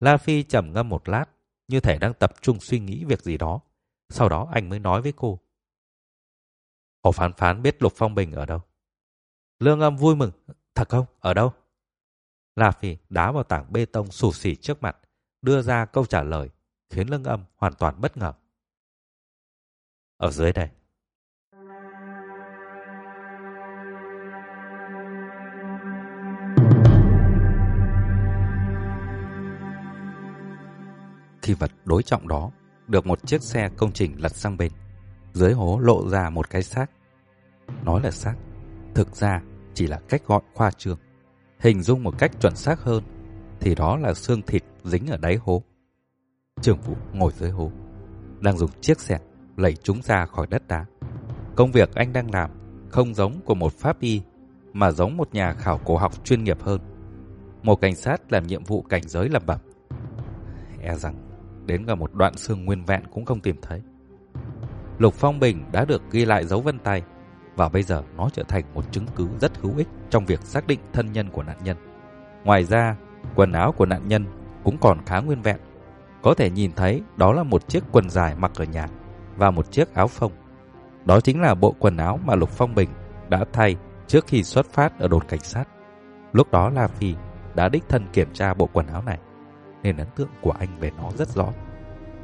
La Phi trầm ngâm một lát, như thể đang tập trung suy nghĩ việc gì đó. Sau đó anh mới nói với cô. Hồ phán phán biết Lục Phong Bình ở đâu? Lương âm vui mừng. Thật không? Ở đâu? La Phi đá vào tảng bê tông sù xỉ trước mặt, đưa ra câu trả lời, khiến lương âm hoàn toàn bất ngờ. Ở dưới đây. Khi vật đối trọng đó được một chiếc xe công trình lật sang bên, dưới hố lộ ra một cái xác. Nói là xác, thực ra chỉ là cách gọi khoa trương. Hình dung một cách chuẩn xác hơn thì đó là xương thịt dính ở đáy hố. trưởng phụ ngồi dưới hố, đang dùng chiếc xẻng lẩy chúng ra khỏi đất đá. Công việc anh đang làm không giống của một pháp y mà giống một nhà khảo cổ học chuyên nghiệp hơn. Một cảnh sát làm nhiệm vụ cảnh giới lẩm bẩm. E rằng đến cả một đoạn xương nguyên vẹn cũng không tìm thấy. Lục Phong Bình đã được ghi lại dấu vân tay và bây giờ nó trở thành một chứng cứ rất hữu ích trong việc xác định thân nhân của nạn nhân. Ngoài ra, quần áo của nạn nhân cũng còn khá nguyên vẹn. Có thể nhìn thấy đó là một chiếc quần dài mặc ở nhà và một chiếc áo phông. Đó chính là bộ quần áo mà Lục Phong Bình đã thay trước khi xuất phát ở đồn cảnh sát. Lúc đó La Phi đã đích thân kiểm tra bộ quần áo này nên ấn tượng của anh về nó rất rõ.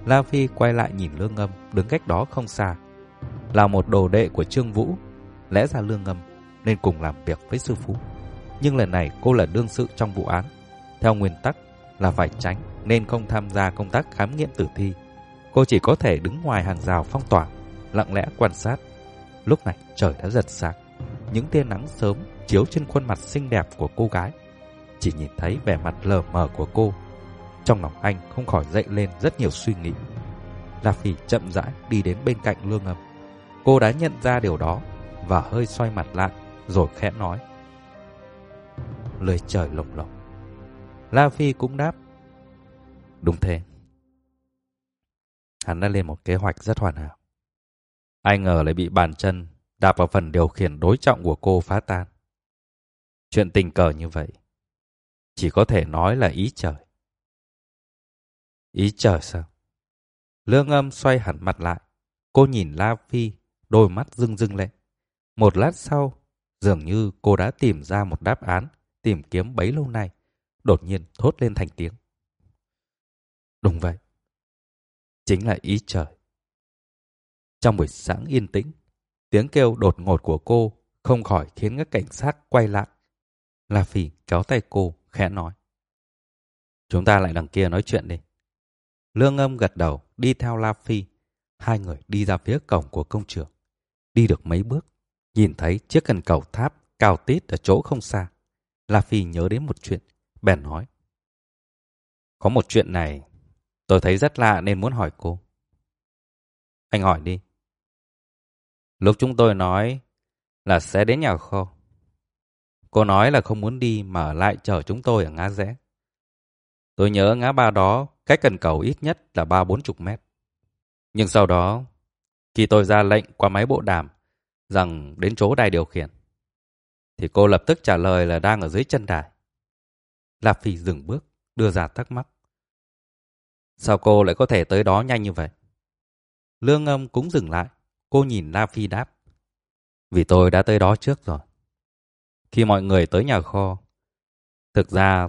La Phi quay lại nhìn Lương Ngâm đứng cách đó không xa. Là một đồ đệ của Trương Vũ, lẽ ra Lương Ngâm nên cùng làm việc với sư phụ. Nhưng lần này cô là đương sự trong vụ án. Theo nguyên tắc là phải tránh nên không tham gia công tác khám nghiệm tử thi. Cô chỉ có thể đứng ngoài hàng rào phong tỏa, lặng lẽ quan sát. Lúc này trời đã giật sáng. Những tia nắng sớm chiếu trên khuôn mặt xinh đẹp của cô gái. Chỉ nhìn thấy vẻ mặt lờ mờ của cô trong lòng anh không khỏi dậy lên rất nhiều suy nghĩ. La Phi chậm rãi đi đến bên cạnh lương âm. Cô đã nhận ra điều đó và hơi xoay mặt lại rồi khẽ nói. Lời trời lồng lộng. La Phi cũng đáp. Đúng thế. Hắn đã lên một kế hoạch rất hoàn hảo. Ai ngờ lại bị bàn chân đạp vào phần điều khiển đối trọng của cô phá tan. Chuyện tình cờ như vậy, chỉ có thể nói là ý trời. Ý trời sao? Lương âm xoay hẳn mặt lại. Cô nhìn La Phi, đôi mắt rưng rưng lên. Một lát sau, dường như cô đã tìm ra một đáp án tìm kiếm bấy lâu nay. Đột nhiên thốt lên thành tiếng. Đúng vậy. Chính là ý trời. Trong buổi sáng yên tĩnh, tiếng kêu đột ngột của cô không khỏi khiến các cảnh sát quay lại. La Phi kéo tay cô, khẽ nói. Chúng ta lại đằng kia nói chuyện đi. Lương âm gật đầu, đi theo La Phi. Hai người đi ra phía cổng của công trường. Đi được mấy bước, nhìn thấy chiếc cần cầu tháp cao tít ở chỗ không xa. La Phi nhớ đến một chuyện, bèn nói. Có một chuyện này, tôi thấy rất lạ nên muốn hỏi cô. Anh hỏi đi. Lúc chúng tôi nói là sẽ đến nhà kho. Cô nói là không muốn đi mà ở lại chờ chúng tôi ở ngã rẽ. Tôi nhớ ngã ba đó cách cần cầu ít nhất là ba bốn chục mét. Nhưng sau đó, khi tôi ra lệnh qua máy bộ đàm rằng đến chỗ đài điều khiển, thì cô lập tức trả lời là đang ở dưới chân đài. Lạp Phi dừng bước, đưa ra thắc mắc. Sao cô lại có thể tới đó nhanh như vậy? Lương âm cũng dừng lại. Cô nhìn La Phi đáp. Vì tôi đã tới đó trước rồi. Khi mọi người tới nhà kho, thực ra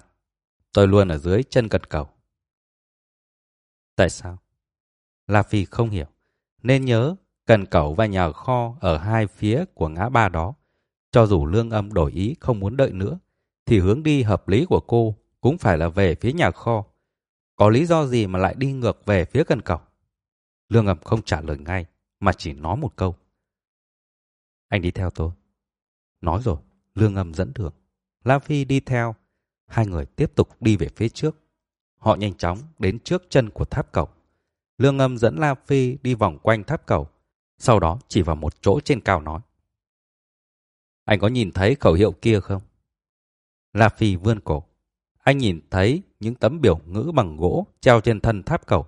tôi luôn ở dưới chân cần cầu. Tại sao? La Phi không hiểu. Nên nhớ, cần cầu và nhà kho ở hai phía của ngã ba đó. Cho dù lương âm đổi ý không muốn đợi nữa, thì hướng đi hợp lý của cô cũng phải là về phía nhà kho. Có lý do gì mà lại đi ngược về phía cần cầu? Lương âm không trả lời ngay, mà chỉ nói một câu. Anh đi theo tôi. Nói rồi, Lương âm dẫn đường. La Phi đi theo. Hai người tiếp tục đi về phía trước. Họ nhanh chóng đến trước chân của tháp cầu. Lương âm dẫn La Phi đi vòng quanh tháp cầu. Sau đó chỉ vào một chỗ trên cao nói. Anh có nhìn thấy khẩu hiệu kia không? La Phi vươn cổ. Anh nhìn thấy những tấm biểu ngữ bằng gỗ treo trên thân tháp cầu.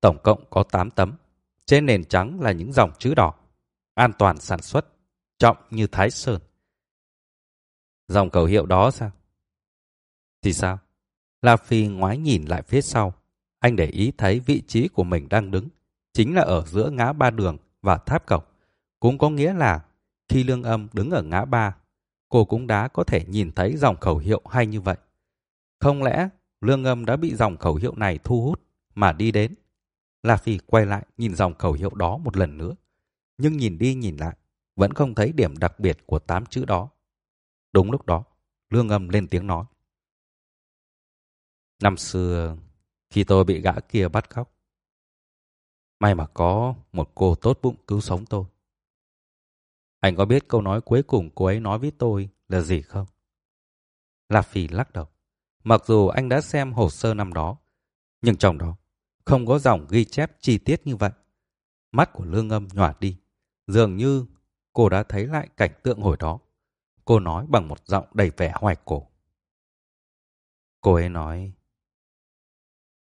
Tổng cộng có 8 tấm. Trên nền trắng là những dòng chữ đỏ. An toàn sản xuất. Trọng như Thái Sơn. Dòng khẩu hiệu đó sao? Thì sao? La Phi ngoái nhìn lại phía sau. Anh để ý thấy vị trí của mình đang đứng. Chính là ở giữa ngã ba đường và tháp cọc. Cũng có nghĩa là khi lương âm đứng ở ngã ba, cô cũng đã có thể nhìn thấy dòng khẩu hiệu hay như vậy. Không lẽ lương âm đã bị dòng khẩu hiệu này thu hút mà đi đến? La Phi quay lại nhìn dòng khẩu hiệu đó một lần nữa. Nhưng nhìn đi nhìn lại, vẫn không thấy điểm đặc biệt của tám chữ đó. Đúng lúc đó, Lương Âm lên tiếng nói. Năm xưa, khi tôi bị gã kia bắt cóc, may mà có một cô tốt bụng cứu sống tôi. Anh có biết câu nói cuối cùng cô ấy nói với tôi là gì không? La Phi lắc đầu. Mặc dù anh đã xem hồ sơ năm đó, nhưng trong đó không có dòng ghi chép chi tiết như vậy. Mắt của lương âm nhòa đi, dường như cô đã thấy lại cảnh tượng hồi đó. Cô nói bằng một giọng đầy vẻ hoài cổ. Cô ấy nói,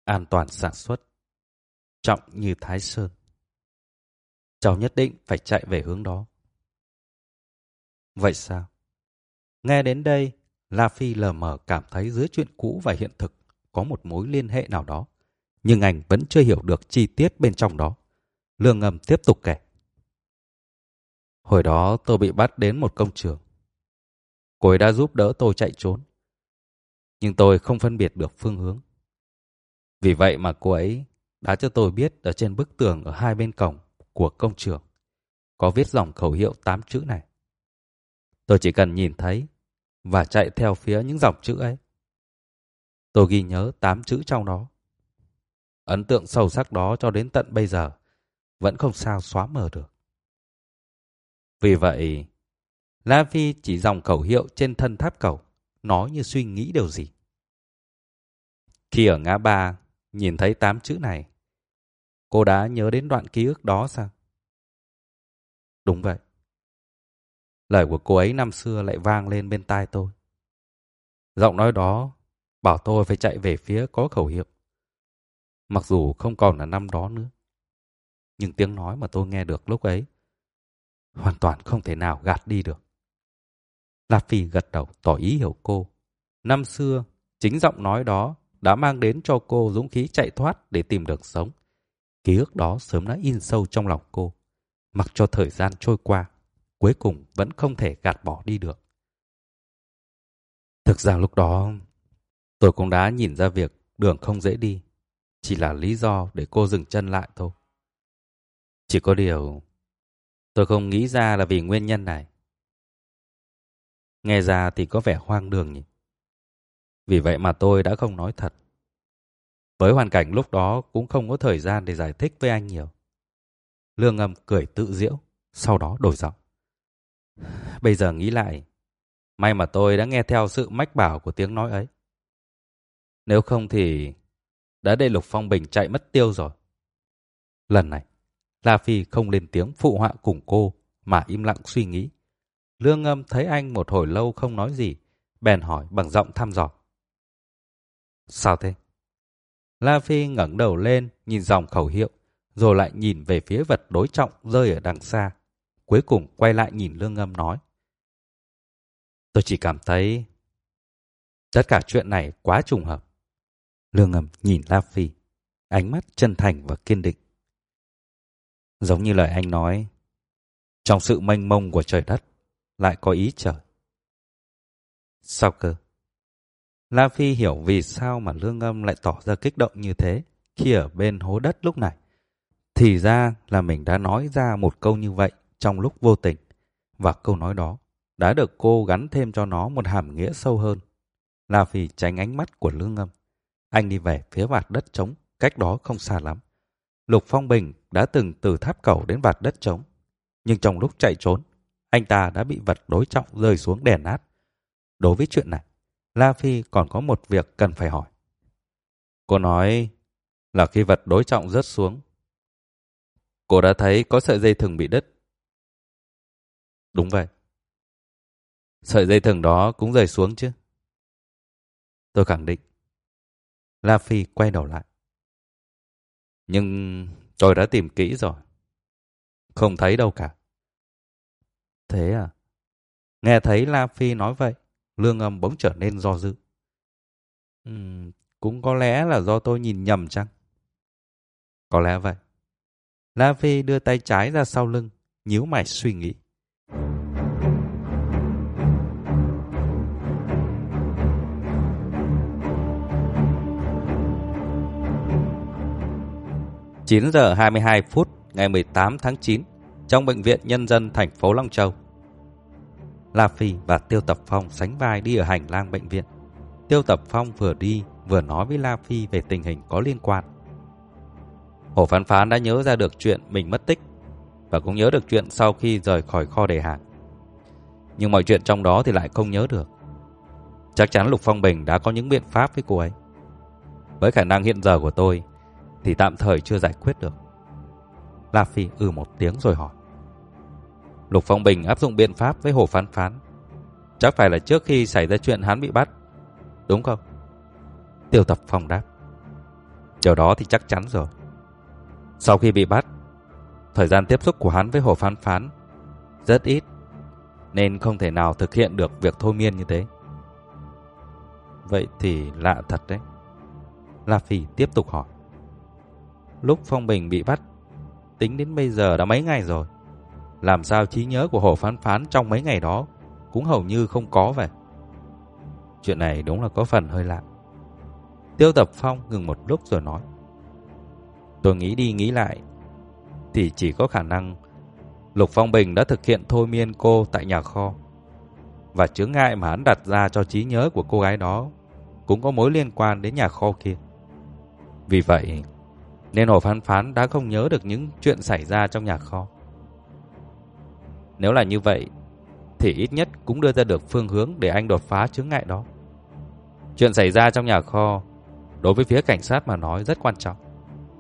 an toàn sản xuất, trọng như Thái Sơn. Cháu nhất định phải chạy về hướng đó. Vậy sao? Nghe đến đây, La Phi lờ mờ cảm thấy giữa chuyện cũ và hiện thực có một mối liên hệ nào đó. Nhưng anh vẫn chưa hiểu được chi tiết bên trong đó. Lương ngầm tiếp tục kể. Hồi đó tôi bị bắt đến một công trường. Cô ấy đã giúp đỡ tôi chạy trốn. Nhưng tôi không phân biệt được phương hướng. Vì vậy mà cô ấy đã cho tôi biết ở trên bức tường ở hai bên cổng của công trường có viết dòng khẩu hiệu tám chữ này. Tôi chỉ cần nhìn thấy và chạy theo phía những dòng chữ ấy. Tôi ghi nhớ tám chữ trong đó. Ấn tượng sâu sắc đó cho đến tận bây giờ vẫn không sao xóa mờ được. Vì vậy, La Phi chỉ dòng khẩu hiệu trên thân tháp cầu, nói như suy nghĩ điều gì. Khi ở ngã ba nhìn thấy tám chữ này, Cô đã nhớ đến đoạn ký ức đó sao? Đúng vậy. Lời của cô ấy năm xưa lại vang lên bên tai tôi. Giọng nói đó bảo tôi phải chạy về phía có khẩu hiệu. Mặc dù không còn là năm đó nữa. Nhưng tiếng nói mà tôi nghe được lúc ấy hoàn toàn không thể nào gạt đi được. La Phi gật đầu tỏ ý hiểu cô. Năm xưa, chính giọng nói đó đã mang đến cho cô dũng khí chạy thoát để tìm được sống. Ký ức đó sớm đã in sâu trong lòng cô. Mặc cho thời gian trôi qua, cuối cùng vẫn không thể gạt bỏ đi được. Thực ra lúc đó, tôi cũng đã nhìn ra việc đường không dễ đi. Chỉ là lý do để cô dừng chân lại thôi. Chỉ có điều, tôi không nghĩ ra là vì nguyên nhân này. Nghe ra thì có vẻ hoang đường nhỉ. Vì vậy mà tôi đã không nói thật. Với hoàn cảnh lúc đó cũng không có thời gian để giải thích với anh nhiều. Lương ngâm cười tự diễu, sau đó đổi giọng. Bây giờ nghĩ lại, may mà tôi đã nghe theo sự mách bảo của tiếng nói ấy. Nếu không thì đã để Lục Phong Bình chạy mất tiêu rồi. Lần này, La Phi không lên tiếng phụ họa cùng cô mà im lặng suy nghĩ. Lương ngâm thấy anh một hồi lâu không nói gì, bèn hỏi bằng giọng thăm dò. Sao thế? La Phi ngẩng đầu lên, nhìn dòng khẩu hiệu, rồi lại nhìn về phía vật đối trọng rơi ở đằng xa. Cuối cùng quay lại nhìn Lương Ngâm nói. Tôi chỉ cảm thấy tất cả chuyện này quá trùng hợp. Lương Ngâm nhìn La Phi, ánh mắt chân thành và kiên định. Giống như lời anh nói, trong sự mênh mông của trời đất lại có ý trời. Sao cơ? La Phi hiểu vì sao mà Lương âm lại tỏ ra kích động như thế khi ở bên hố đất lúc này. Thì ra là mình đã nói ra một câu như vậy trong lúc vô tình. Và câu nói đó đã được cô gắn thêm cho nó một hàm nghĩa sâu hơn. La Phi tránh ánh mắt của Lương âm. Anh đi về phía vạt đất trống, cách đó không xa lắm. Lục Phong Bình đã từng từ tháp cầu đến vạt đất trống. Nhưng trong lúc chạy trốn, anh ta đã bị vật đối trọng rơi xuống đè nát. Đối với chuyện này, La Phi còn có một việc cần phải hỏi. Cô nói là khi vật đối trọng rớt xuống, cô đã thấy có sợi dây thừng bị đứt. Đúng vậy. Sợi dây thừng đó cũng rơi xuống chứ. Tôi khẳng định. La Phi quay đầu lại. Nhưng tôi đã tìm kỹ rồi. Không thấy đâu cả. Thế à? Nghe thấy La Phi nói vậy, Lương âm bỗng trở nên do dự. Uhm, cũng có lẽ là do tôi nhìn nhầm chăng? Có lẽ vậy. La Phi đưa tay trái ra sau lưng, nhíu mày suy nghĩ. Chín giờ 22 phút ngày 18 tháng 9 trong bệnh viện nhân dân thành phố Long Châu. La Phi và Tiêu Tập Phong sánh vai đi ở hành lang bệnh viện. Tiêu Tập Phong vừa đi, vừa nói với La Phi về tình hình có liên quan. Hồ Phán Phán đã nhớ ra được chuyện mình mất tích và cũng nhớ được chuyện sau khi rời khỏi kho đề hàng. Nhưng mọi chuyện trong đó thì lại không nhớ được. Chắc chắn Lục Phong Bình đã có những biện pháp với cô ấy. Với khả năng hiện giờ của tôi thì tạm thời chưa giải quyết được. La Phi ừ một tiếng rồi hỏi. Lục Phong Bình áp dụng biện pháp với Hồ Phán Phán. Chắc phải là trước khi xảy ra chuyện hắn bị bắt. Đúng không? Tiêu Tập Phong đáp. Điều đó thì chắc chắn rồi. Sau khi bị bắt, thời gian tiếp xúc của hắn với Hồ Phán Phán rất ít, nên không thể nào thực hiện được việc thôi miên như thế. Vậy thì lạ thật đấy. La Phi tiếp tục hỏi. Lúc Phong Bình bị bắt, tính đến bây giờ đã mấy ngày rồi. Làm sao trí nhớ của Hồ Phán Phán trong mấy ngày đó cũng hầu như không có vậy. Chuyện này đúng là có phần hơi lạ. Tiêu Tập Phong ngừng một lúc rồi nói. Tôi nghĩ đi nghĩ lại thì chỉ có khả năng Lục Phong Bình đã thực hiện thôi miên cô tại nhà kho. Và chướng ngại mà hắn đặt ra cho trí nhớ của cô gái đó cũng có mối liên quan đến nhà kho kia. Vì vậy, nên Hồ Phán Phán đã không nhớ được những chuyện xảy ra trong nhà kho. Nếu là như vậy, thì ít nhất cũng đưa ra được phương hướng để anh đột phá chướng ngại đó. Chuyện xảy ra trong nhà kho, đối với phía cảnh sát mà nói rất quan trọng.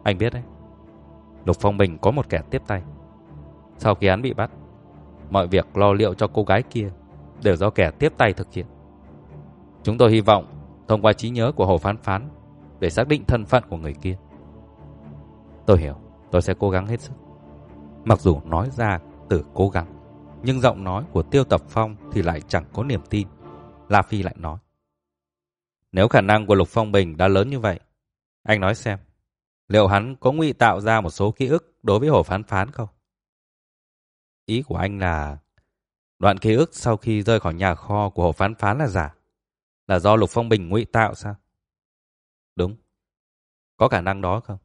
Anh biết đấy. Lục Phong Bình có một kẻ tiếp tay. Sau khi hắn bị bắt, mọi việc lo liệu cho cô gái kia đều do kẻ tiếp tay thực hiện. Chúng tôi hy vọng thông qua trí nhớ của Hồ Phán Phán để xác định thân phận của người kia. Tôi hiểu, tôi sẽ cố gắng hết sức. Mặc dù nói ra từ cố gắng, nhưng giọng nói của Tiêu Tập Phong thì lại chẳng có niềm tin. La Phi lại nói. Nếu khả năng của Lục Phong Bình đã lớn như vậy, anh nói xem, liệu hắn có ngụy tạo ra một số ký ức đối với Hồ Phán Phán không? Ý của anh là đoạn ký ức sau khi rơi khỏi nhà kho của Hồ Phán Phán là giả, là do Lục Phong Bình ngụy tạo sao? Đúng. Có khả năng đó không?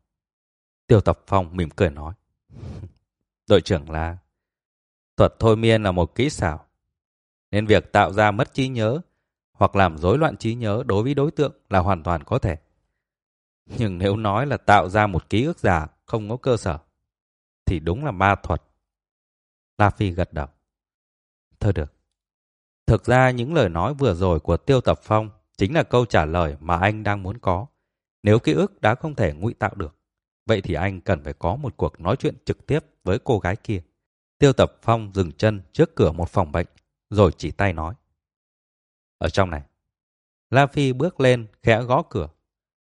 Tiêu Tập Phong mỉm cười nói. Đội trưởng là thuật thôi miên là một kỹ xảo, nên việc tạo ra mất trí nhớ hoặc làm rối loạn trí nhớ đối với đối tượng là hoàn toàn có thể. Nhưng nếu nói là tạo ra một ký ức giả không có cơ sở, thì đúng là ma thuật. La Phi gật đầu. Thôi được. Thực ra những lời nói vừa rồi của Tiêu Tập Phong chính là câu trả lời mà anh đang muốn có. Nếu ký ức đã không thể ngụy tạo được, vậy thì anh cần phải có một cuộc nói chuyện trực tiếp với cô gái kia. Tiêu Tập Phong dừng chân trước cửa một phòng bệnh, rồi chỉ tay nói. Ở trong này. La Phi bước lên, khẽ gõ cửa.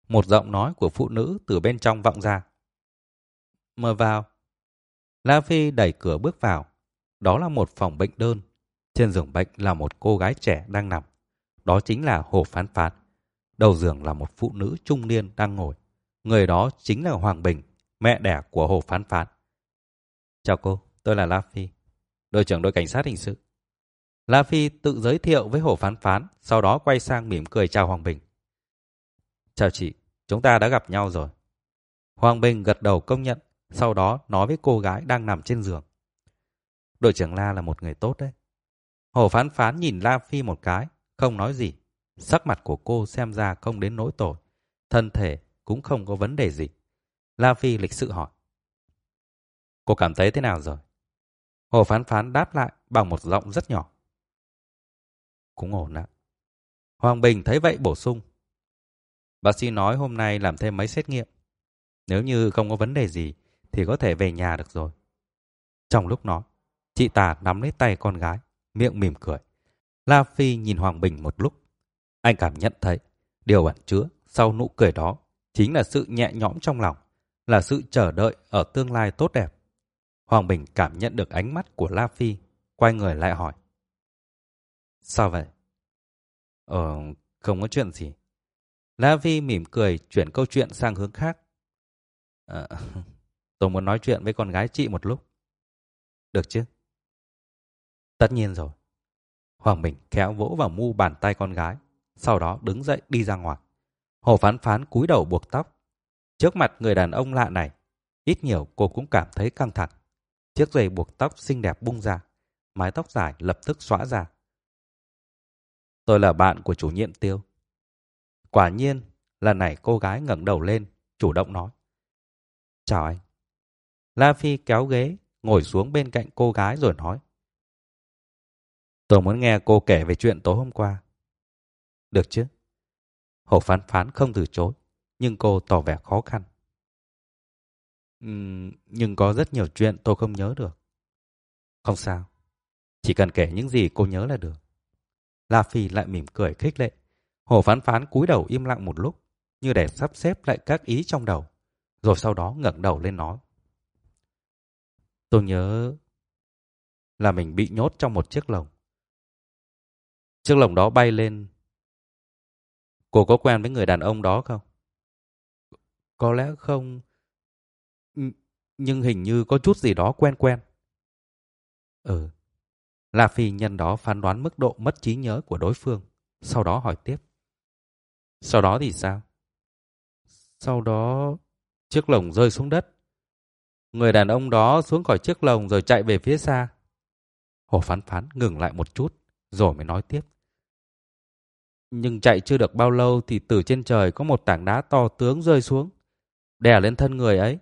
Một giọng nói của phụ nữ từ bên trong vọng ra. mở vào. La Phi đẩy cửa bước vào. Đó là một phòng bệnh đơn. Trên giường bệnh là một cô gái trẻ đang nằm. Đó chính là Hồ Phán Phán. Đầu giường là một phụ nữ trung niên đang ngồi. Người đó chính là Hoàng Bình, mẹ đẻ của Hồ Phán Phán. Chào cô, tôi là La Phi, đội trưởng đội cảnh sát hình sự. La Phi tự giới thiệu với Hồ Phán Phán, sau đó quay sang mỉm cười chào Hoàng Bình. Chào chị, chúng ta đã gặp nhau rồi. Hoàng Bình gật đầu công nhận, sau đó nói với cô gái đang nằm trên giường. Đội trưởng La là một người tốt đấy. Hồ Phán Phán nhìn La Phi một cái, không nói gì. Sắc mặt của cô xem ra không đến nỗi tội. Thân thể cũng không có vấn đề gì. La Phi lịch sự hỏi. Cô cảm thấy thế nào rồi? Hồ Phán Phán đáp lại bằng một giọng rất nhỏ. Cũng ổn ạ. Hoàng Bình thấy vậy bổ sung. Bác sĩ nói hôm nay làm thêm mấy xét nghiệm. Nếu như không có vấn đề gì thì có thể về nhà được rồi. Trong lúc nói, chị Tà nắm lấy tay con gái, miệng mỉm cười. La Phi nhìn Hoàng Bình một lúc. Anh cảm nhận thấy điều ẩn chứa sau nụ cười đó chính là sự nhẹ nhõm trong lòng, là sự chờ đợi ở tương lai tốt đẹp. Hoàng Bình cảm nhận được ánh mắt của La Phi, quay người lại hỏi. Sao vậy? Ờ, không có chuyện gì. La Phi mỉm cười chuyển câu chuyện sang hướng khác. À, tôi muốn nói chuyện với con gái chị một lúc. Được chứ? Tất nhiên rồi. Hoàng Bình khéo vỗ vào mu bàn tay con gái, sau đó đứng dậy đi ra ngoài. Hồ phán phán cúi đầu buộc tóc. Trước mặt người đàn ông lạ này, ít nhiều cô cũng cảm thấy căng thẳng. Chiếc giày buộc tóc xinh đẹp bung ra, mái tóc dài lập tức xóa ra. Tôi là bạn của chủ nhiệm tiêu. Quả nhiên, lần này cô gái ngẩng đầu lên, chủ động nói. Chào anh. La Phi kéo ghế, ngồi xuống bên cạnh cô gái rồi nói. Tôi muốn nghe cô kể về chuyện tối hôm qua. Được chứ? Hồ phán phán không từ chối, nhưng cô tỏ vẻ khó khăn. Uhm, nhưng có rất nhiều chuyện tôi không nhớ được. Không sao, chỉ cần kể những gì cô nhớ là được. La Phi lại mỉm cười khích lệ. Hồ phán phán cúi đầu im lặng một lúc, như để sắp xếp lại các ý trong đầu, rồi sau đó ngẩng đầu lên nói. Tôi nhớ là mình bị nhốt trong một chiếc lồng. Chiếc lồng đó bay lên. Cô có quen với người đàn ông đó không? Có lẽ không. Nhưng hình như có chút gì đó quen quen. Ừ. La Phi nhân đó phán đoán mức độ mất trí nhớ của đối phương, sau đó hỏi tiếp. Sau đó thì sao? Sau đó, chiếc lồng rơi xuống đất. Người đàn ông đó xuống khỏi chiếc lồng rồi chạy về phía xa. Hồ phán phán ngừng lại một chút, rồi mới nói tiếp. Nhưng chạy chưa được bao lâu thì từ trên trời có một tảng đá to tướng rơi xuống, đè lên thân người ấy.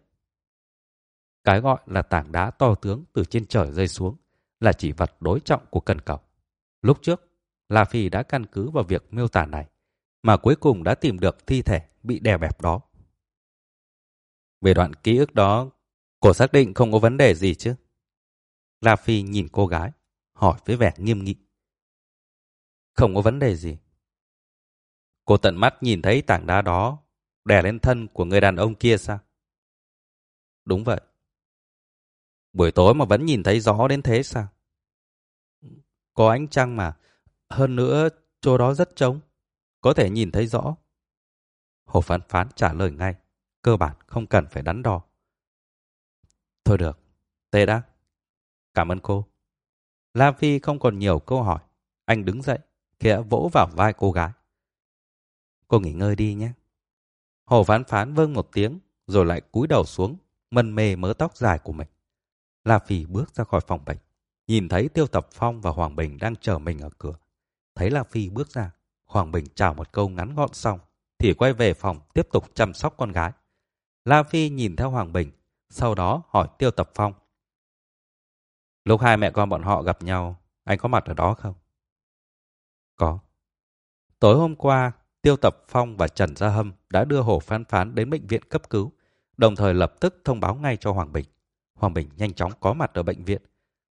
Cái gọi là tảng đá to tướng từ trên trời rơi xuống là chỉ vật đối trọng của cần cầu. Lúc trước, La Phi đã căn cứ vào việc miêu tả này, mà cuối cùng đã tìm được thi thể bị đè bẹp đó. Về đoạn ký ức đó, Cô xác định không có vấn đề gì chứ? La Phi nhìn cô gái, hỏi với vẻ nghiêm nghị. Không có vấn đề gì. Cô tận mắt nhìn thấy tảng đá đó đè lên thân của người đàn ông kia sao? Đúng vậy. Buổi tối mà vẫn nhìn thấy gió đến thế sao? Có ánh trăng mà. Hơn nữa, chỗ đó rất trống. Có thể nhìn thấy rõ. Hồ Phán Phán trả lời ngay. Cơ bản không cần phải đắn đo. Thôi được. Tê đã. Cảm ơn cô. La Phi không còn nhiều câu hỏi. Anh đứng dậy, khẽ vỗ vào vai cô gái. Cô nghỉ ngơi đi nhé. Hồ Phán Phán vâng một tiếng, rồi lại cúi đầu xuống, mân mê mớ tóc dài của mình. La Phi bước ra khỏi phòng bệnh, nhìn thấy Tiêu Tập Phong và Hoàng Bình đang chờ mình ở cửa. Thấy La Phi bước ra, Hoàng Bình chào một câu ngắn gọn xong, thì quay về phòng tiếp tục chăm sóc con gái. La Phi nhìn theo Hoàng Bình, sau đó hỏi Tiêu Tập Phong. Lúc hai mẹ con bọn họ gặp nhau, anh có mặt ở đó không? Có. Tối hôm qua, Tiêu Tập Phong và Trần Gia Hâm đã đưa Hồ Phán Phán đến bệnh viện cấp cứu, đồng thời lập tức thông báo ngay cho Hoàng Bình. Hoàng Bình nhanh chóng có mặt ở bệnh viện.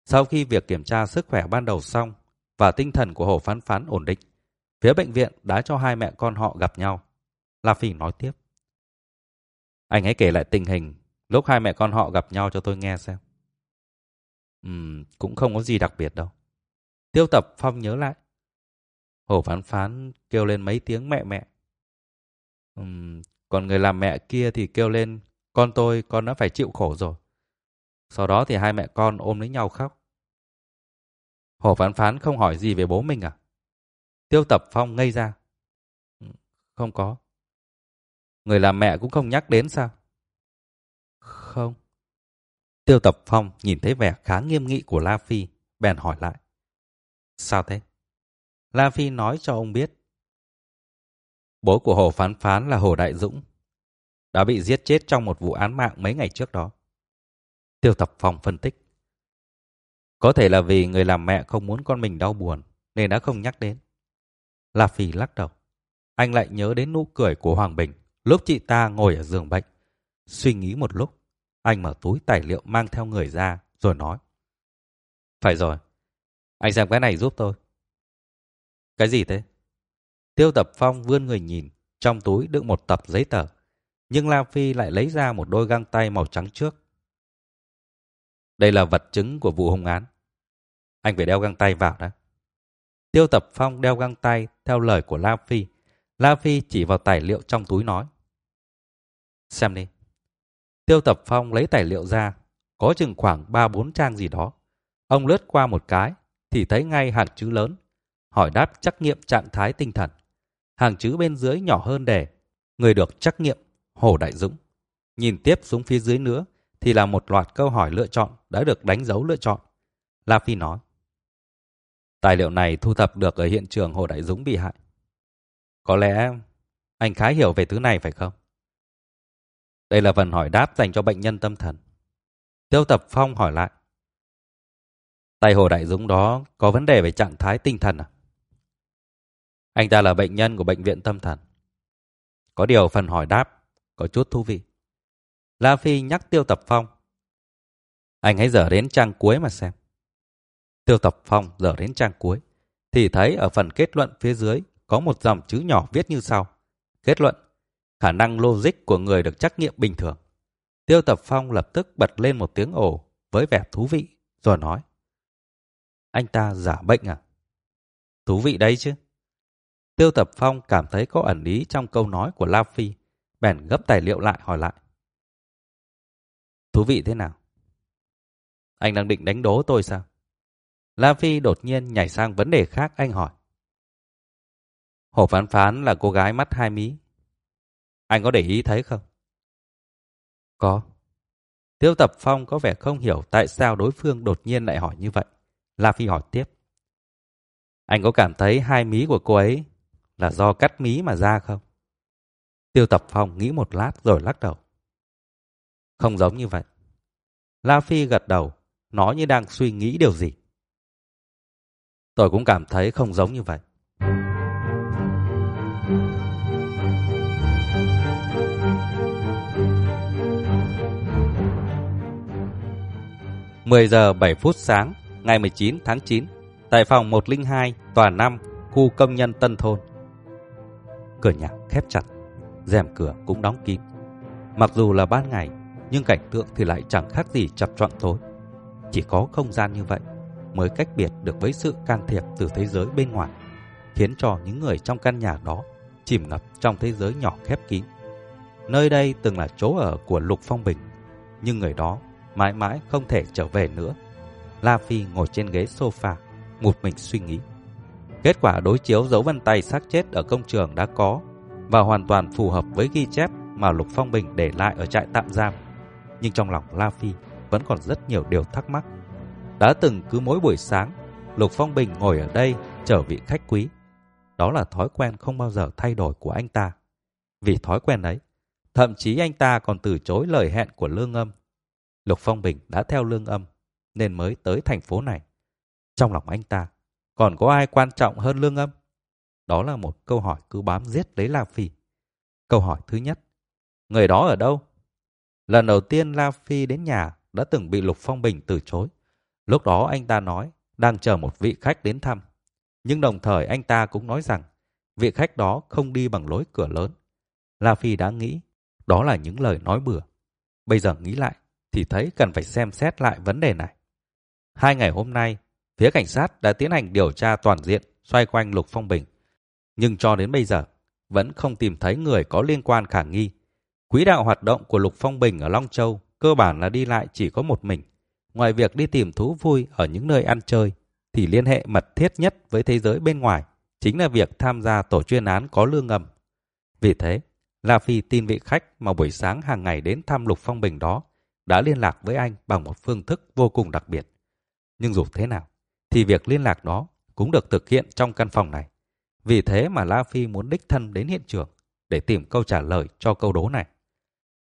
Sau khi việc kiểm tra sức khỏe ban đầu xong và tinh thần của Hồ Phán Phán ổn định, phía bệnh viện đã cho hai mẹ con họ gặp nhau. La Phi nói tiếp. Anh hãy kể lại tình hình lúc hai mẹ con họ gặp nhau cho tôi nghe xem. Ừm, cũng không có gì đặc biệt đâu. Tiêu tập Phong nhớ lại. Hồ phán phán kêu lên mấy tiếng mẹ mẹ. Ừm, còn người làm mẹ kia thì kêu lên con tôi, con đã phải chịu khổ rồi. Sau đó thì hai mẹ con ôm lấy nhau khóc. Hồ phán phán không hỏi gì về bố mình à? Tiêu tập Phong ngây ra. Ừ, không có. Người làm mẹ cũng không nhắc đến sao? Không. Tiêu tập Phong nhìn thấy vẻ khá nghiêm nghị của La Phi, bèn hỏi lại. Sao thế? La Phi nói cho ông biết. Bố của Hồ Phán Phán là Hồ Đại Dũng, đã bị giết chết trong một vụ án mạng mấy ngày trước đó. Tiêu tập Phong phân tích. Có thể là vì người làm mẹ không muốn con mình đau buồn, nên đã không nhắc đến. La Phi lắc đầu. Anh lại nhớ đến nụ cười của Hoàng Bình lúc chị ta ngồi ở giường bệnh. Suy nghĩ một lúc, anh mở túi tài liệu mang theo người ra, rồi nói. Phải rồi, anh xem cái này giúp tôi. Cái gì thế? Tiêu Tập Phong vươn người nhìn, trong túi đựng một tập giấy tờ. Nhưng La Phi lại lấy ra một đôi găng tay màu trắng trước. Đây là vật chứng của vụ hung án. Anh phải đeo găng tay vào đã. Tiêu Tập Phong đeo găng tay theo lời của La Phi. La Phi chỉ vào tài liệu trong túi nói. Xem đi. Tiêu Tập Phong lấy tài liệu ra, có chừng khoảng 3-4 trang gì đó. Ông lướt qua một cái, thì thấy ngay hàng chữ lớn, hỏi đáp trắc nghiệm trạng thái tinh thần. Hàng chữ bên dưới nhỏ hơn đề, người được trắc nghiệm, Hồ Đại Dũng. Nhìn tiếp xuống phía dưới nữa, thì là một loạt câu hỏi lựa chọn đã được đánh dấu lựa chọn. La Phi nói, Tài liệu này thu thập được ở hiện trường Hồ Đại Dũng bị hại. Có lẽ anh khá hiểu về thứ này phải không? Đây là phần hỏi đáp dành cho bệnh nhân tâm thần. Tiêu Tập Phong hỏi lại. Tay Hồ Đại Dũng đó có vấn đề về trạng thái tinh thần à? Anh ta là bệnh nhân của bệnh viện tâm thần. Có điều phần hỏi đáp có chút thú vị. La Phi nhắc Tiêu Tập Phong. Anh hãy dở đến trang cuối mà xem. Tiêu Tập Phong dở đến trang cuối, thì thấy ở phần kết luận phía dưới có một dòng chữ nhỏ viết như sau. Kết luận, khả năng logic của người được trắc nghiệm bình thường. Tiêu Tập Phong lập tức bật lên một tiếng ồ với vẻ thú vị, rồi nói. Anh ta giả bệnh à? Thú vị đấy chứ. Tiêu Tập Phong cảm thấy có ẩn ý trong câu nói của La Phi, bèn gấp tài liệu lại hỏi lại. Thú vị thế nào? Anh đang định đánh đố tôi sao? La Phi đột nhiên nhảy sang vấn đề khác, anh hỏi. Hồ Phán Phán là cô gái mắt hai mí. Anh có để ý thấy không? Có. Tiêu Tập Phong có vẻ không hiểu tại sao đối phương đột nhiên lại hỏi như vậy. La Phi hỏi tiếp. Anh có cảm thấy hai mí của cô ấy là do cắt mí mà ra không? Tiêu Tập Phong nghĩ một lát rồi lắc đầu. Không giống như vậy. La Phi gật đầu, nói như đang suy nghĩ điều gì. Tôi cũng cảm thấy không giống như vậy. 10 giờ 7 phút sáng, ngày 19 tháng 9, tại phòng 102, tòa 5, khu công nhân Tân Thôn. Cửa nhà khép chặt, rèm cửa cũng đóng kín. Mặc dù là ban ngày, nhưng cảnh tượng thì lại chẳng khác gì chập choạng tối. Chỉ có không gian như vậy mới cách biệt được với sự can thiệp từ thế giới bên ngoài, khiến cho những người trong căn nhà đó chìm ngập trong thế giới nhỏ khép kín. Nơi đây từng là chỗ ở của Lục Phong Bình, nhưng người đó mãi mãi không thể trở về nữa. La Phi ngồi trên ghế sofa, một mình suy nghĩ. Kết quả đối chiếu dấu vân tay xác chết ở công trường đã có và hoàn toàn phù hợp với ghi chép mà Lục Phong Bình để lại ở trại tạm giam. Nhưng trong lòng La Phi vẫn còn rất nhiều điều thắc mắc. Đã từng cứ mỗi buổi sáng, Lục Phong Bình ngồi ở đây chờ vị khách quý. Đó là thói quen không bao giờ thay đổi của anh ta. Vì thói quen ấy, thậm chí anh ta còn từ chối lời hẹn của Lương Âm. Lục Phong Bình đã theo Lương Âm nên mới tới thành phố này. Trong lòng anh ta, còn có ai quan trọng hơn Lương Âm? Đó là một câu hỏi cứ bám giết lấy La Phi. Câu hỏi thứ nhất, người đó ở đâu? Lần đầu tiên La Phi đến nhà đã từng bị Lục Phong Bình từ chối. Lúc đó anh ta nói đang chờ một vị khách đến thăm. Nhưng đồng thời anh ta cũng nói rằng vị khách đó không đi bằng lối cửa lớn. La Phi đã nghĩ đó là những lời nói bừa. Bây giờ nghĩ lại thì thấy cần phải xem xét lại vấn đề này. Hai ngày hôm nay, phía cảnh sát đã tiến hành điều tra toàn diện xoay quanh Lục Phong Bình. Nhưng cho đến bây giờ, vẫn không tìm thấy người có liên quan khả nghi. Quỹ đạo hoạt động của Lục Phong Bình ở Long Châu cơ bản là đi lại chỉ có một mình. Ngoài việc đi tìm thú vui ở những nơi ăn chơi, thì liên hệ mật thiết nhất với thế giới bên ngoài chính là việc tham gia tổ chuyên án có lương ngầm. Vì thế, La Phi tin vị khách mà buổi sáng hàng ngày đến thăm Lục Phong Bình đó đã liên lạc với anh bằng một phương thức vô cùng đặc biệt. Nhưng dù thế nào, thì việc liên lạc đó cũng được thực hiện trong căn phòng này. Vì thế mà La Phi muốn đích thân đến hiện trường để tìm câu trả lời cho câu đố này.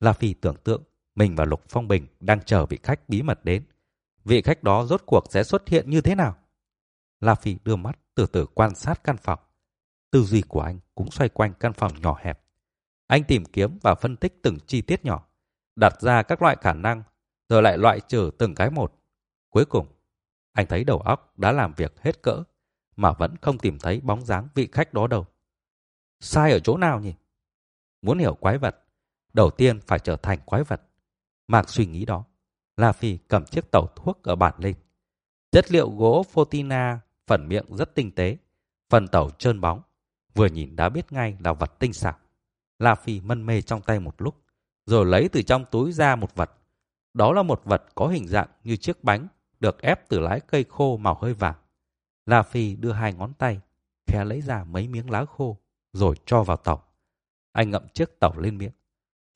La Phi tưởng tượng mình và Lục Phong Bình đang chờ vị khách bí mật đến. Vị khách đó rốt cuộc sẽ xuất hiện như thế nào? La Phi đưa mắt từ từ quan sát căn phòng. Tư duy của anh cũng xoay quanh căn phòng nhỏ hẹp. Anh tìm kiếm và phân tích từng chi tiết nhỏ, đặt ra các loại khả năng, rồi lại loại trừ từng cái một. Cuối cùng, anh thấy đầu óc đã làm việc hết cỡ, mà vẫn không tìm thấy bóng dáng vị khách đó đâu. Sai ở chỗ nào nhỉ? Muốn hiểu quái vật, đầu tiên phải trở thành quái vật. Mạc suy nghĩ đó, La Phi cầm chiếc tàu thuốc ở bản lên. Chất liệu gỗ Fotina phần miệng rất tinh tế, phần tàu trơn bóng, vừa nhìn đã biết ngay là vật tinh xảo. La Phi mân mê trong tay một lúc, rồi lấy từ trong túi ra một vật. Đó là một vật có hình dạng như chiếc bánh, được ép từ lái cây khô màu hơi vàng. La Phi đưa hai ngón tay, khẽ lấy ra mấy miếng lá khô, rồi cho vào tàu. Anh ngậm chiếc tàu lên miệng.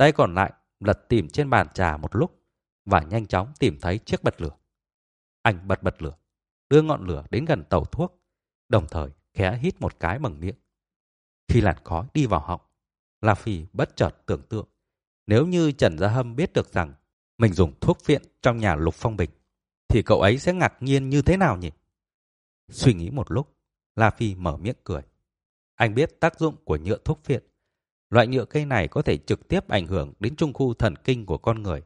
Tay còn lại lật tìm trên bàn trà một lúc và nhanh chóng tìm thấy chiếc bật lửa. Anh bật bật lửa, đưa ngọn lửa đến gần tàu thuốc, đồng thời khẽ hít một cái bằng miệng. Khi làn khói đi vào họng, La Phi bất chợt tưởng tượng, nếu như Trần Gia Hâm biết được rằng mình dùng thuốc phiện trong nhà Lục Phong Bình, thì cậu ấy sẽ ngạc nhiên như thế nào nhỉ? Suy nghĩ một lúc, La Phi mở miệng cười. Anh biết tác dụng của nhựa thuốc phiện. Loại nhựa cây này có thể trực tiếp ảnh hưởng đến trung khu thần kinh của con người,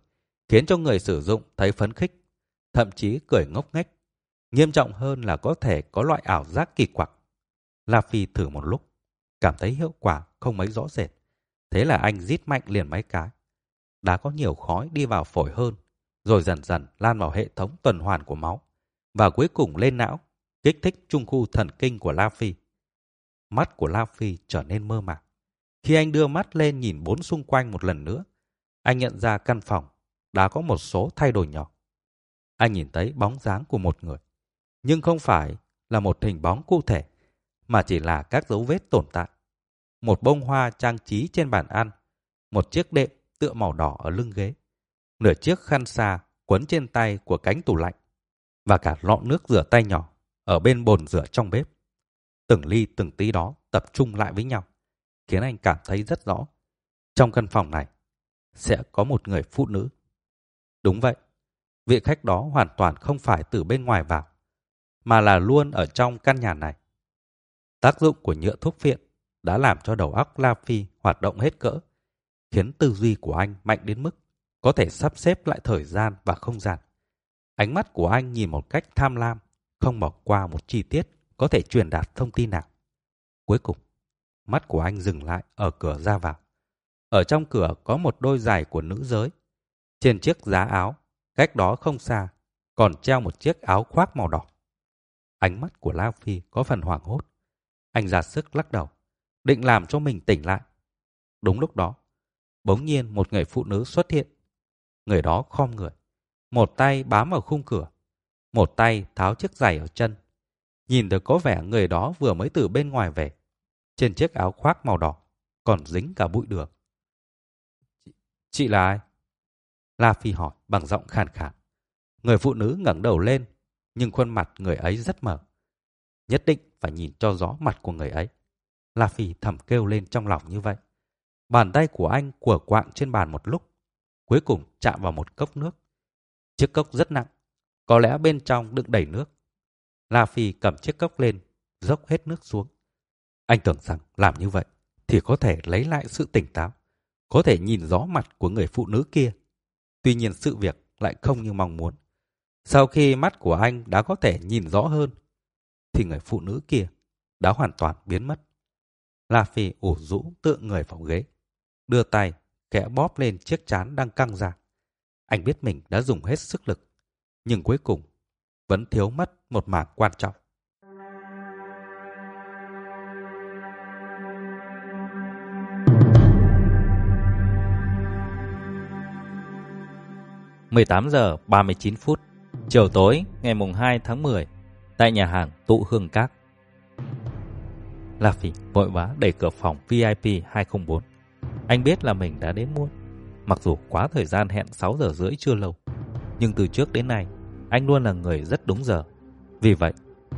khiến cho người sử dụng thấy phấn khích, thậm chí cười ngốc nghếch. Nghiêm trọng hơn là có thể có loại ảo giác kỳ quặc. La Phi thử một lúc, cảm thấy hiệu quả không mấy rõ rệt. Thế là anh rít mạnh liền mấy cái. Đã có nhiều khói đi vào phổi hơn, rồi dần dần lan vào hệ thống tuần hoàn của máu, và cuối cùng lên não, kích thích trung khu thần kinh của La Phi. Mắt của La Phi trở nên mơ màng. Khi anh đưa mắt lên nhìn bốn xung quanh một lần nữa, anh nhận ra căn phòng đã có một số thay đổi nhỏ. Anh nhìn thấy bóng dáng của một người, nhưng không phải là một hình bóng cụ thể, mà chỉ là các dấu vết tồn tại một bông hoa trang trí trên bàn ăn, một chiếc đệm tựa màu đỏ ở lưng ghế, nửa chiếc khăn xa quấn trên tay của cánh tủ lạnh và cả lọ nước rửa tay nhỏ ở bên bồn rửa trong bếp. Từng ly từng tí đó tập trung lại với nhau, khiến anh cảm thấy rất rõ. Trong căn phòng này sẽ có một người phụ nữ. Đúng vậy, vị khách đó hoàn toàn không phải từ bên ngoài vào, mà là luôn ở trong căn nhà này. Tác dụng của nhựa thuốc phiện đã làm cho đầu óc La Phi hoạt động hết cỡ, khiến tư duy của anh mạnh đến mức có thể sắp xếp lại thời gian và không gian. Ánh mắt của anh nhìn một cách tham lam, không bỏ qua một chi tiết có thể truyền đạt thông tin nào. Cuối cùng, mắt của anh dừng lại ở cửa ra vào. Ở trong cửa có một đôi giày của nữ giới. Trên chiếc giá áo, cách đó không xa, còn treo một chiếc áo khoác màu đỏ. Ánh mắt của La Phi có phần hoảng hốt. Anh ra sức lắc đầu, định làm cho mình tỉnh lại. Đúng lúc đó, bỗng nhiên một người phụ nữ xuất hiện. Người đó khom người, một tay bám vào khung cửa, một tay tháo chiếc giày ở chân. Nhìn được có vẻ người đó vừa mới từ bên ngoài về. Trên chiếc áo khoác màu đỏ còn dính cả bụi đường. Chị là ai? La Phi hỏi bằng giọng khàn khàn. Người phụ nữ ngẩng đầu lên, nhưng khuôn mặt người ấy rất mờ. Nhất định phải nhìn cho rõ mặt của người ấy. La Phi thầm kêu lên trong lòng như vậy. Bàn tay của anh của quạng trên bàn một lúc, cuối cùng chạm vào một cốc nước. Chiếc cốc rất nặng, có lẽ bên trong đựng đầy nước. La Phi cầm chiếc cốc lên, dốc hết nước xuống. Anh tưởng rằng làm như vậy thì có thể lấy lại sự tỉnh táo, có thể nhìn rõ mặt của người phụ nữ kia. Tuy nhiên sự việc lại không như mong muốn. Sau khi mắt của anh đã có thể nhìn rõ hơn, thì người phụ nữ kia đã hoàn toàn biến mất. La Phi ủ rũ tựa người vào ghế, đưa tay kẽ bóp lên chiếc chán đang căng ra. Anh biết mình đã dùng hết sức lực, nhưng cuối cùng vẫn thiếu mất một mảng quan trọng. Mười tám giờ ba mươi chín phút chiều tối ngày mùng hai tháng 10 tại nhà hàng Tụ Hương Các. La Phi vội vã đẩy cửa phòng VIP 204. Anh biết là mình đã đến muộn. Mặc dù quá thời gian hẹn 6 giờ rưỡi chưa lâu, nhưng từ trước đến nay, anh luôn là người rất đúng giờ. Vì vậy,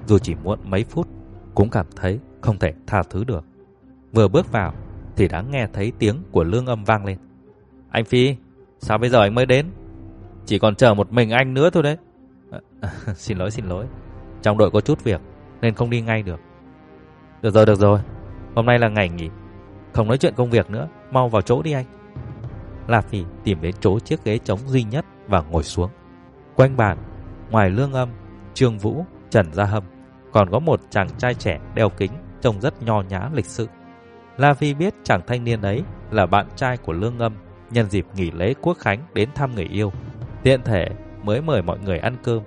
dù chỉ muộn mấy phút, cũng cảm thấy không thể tha thứ được. Vừa bước vào, thì đã nghe thấy tiếng của lương âm vang lên. Anh Phi, sao bây giờ anh mới đến? Chỉ còn chờ một mình anh nữa thôi đấy. À, xin lỗi, xin lỗi. Trong đội có chút việc, nên không đi ngay được. Được rồi, được rồi. Hôm nay là ngày nghỉ. Không nói chuyện công việc nữa, mau vào chỗ đi anh. La Phi tìm đến chỗ chiếc ghế trống duy nhất và ngồi xuống. Quanh bàn, ngoài lương âm, Trương Vũ, Trần Gia Hâm, còn có một chàng trai trẻ đeo kính, trông rất nho nhã lịch sự. La Phi biết chàng thanh niên ấy là bạn trai của lương âm nhân dịp nghỉ lễ quốc khánh đến thăm người yêu. Tiện thể mới mời mọi người ăn cơm.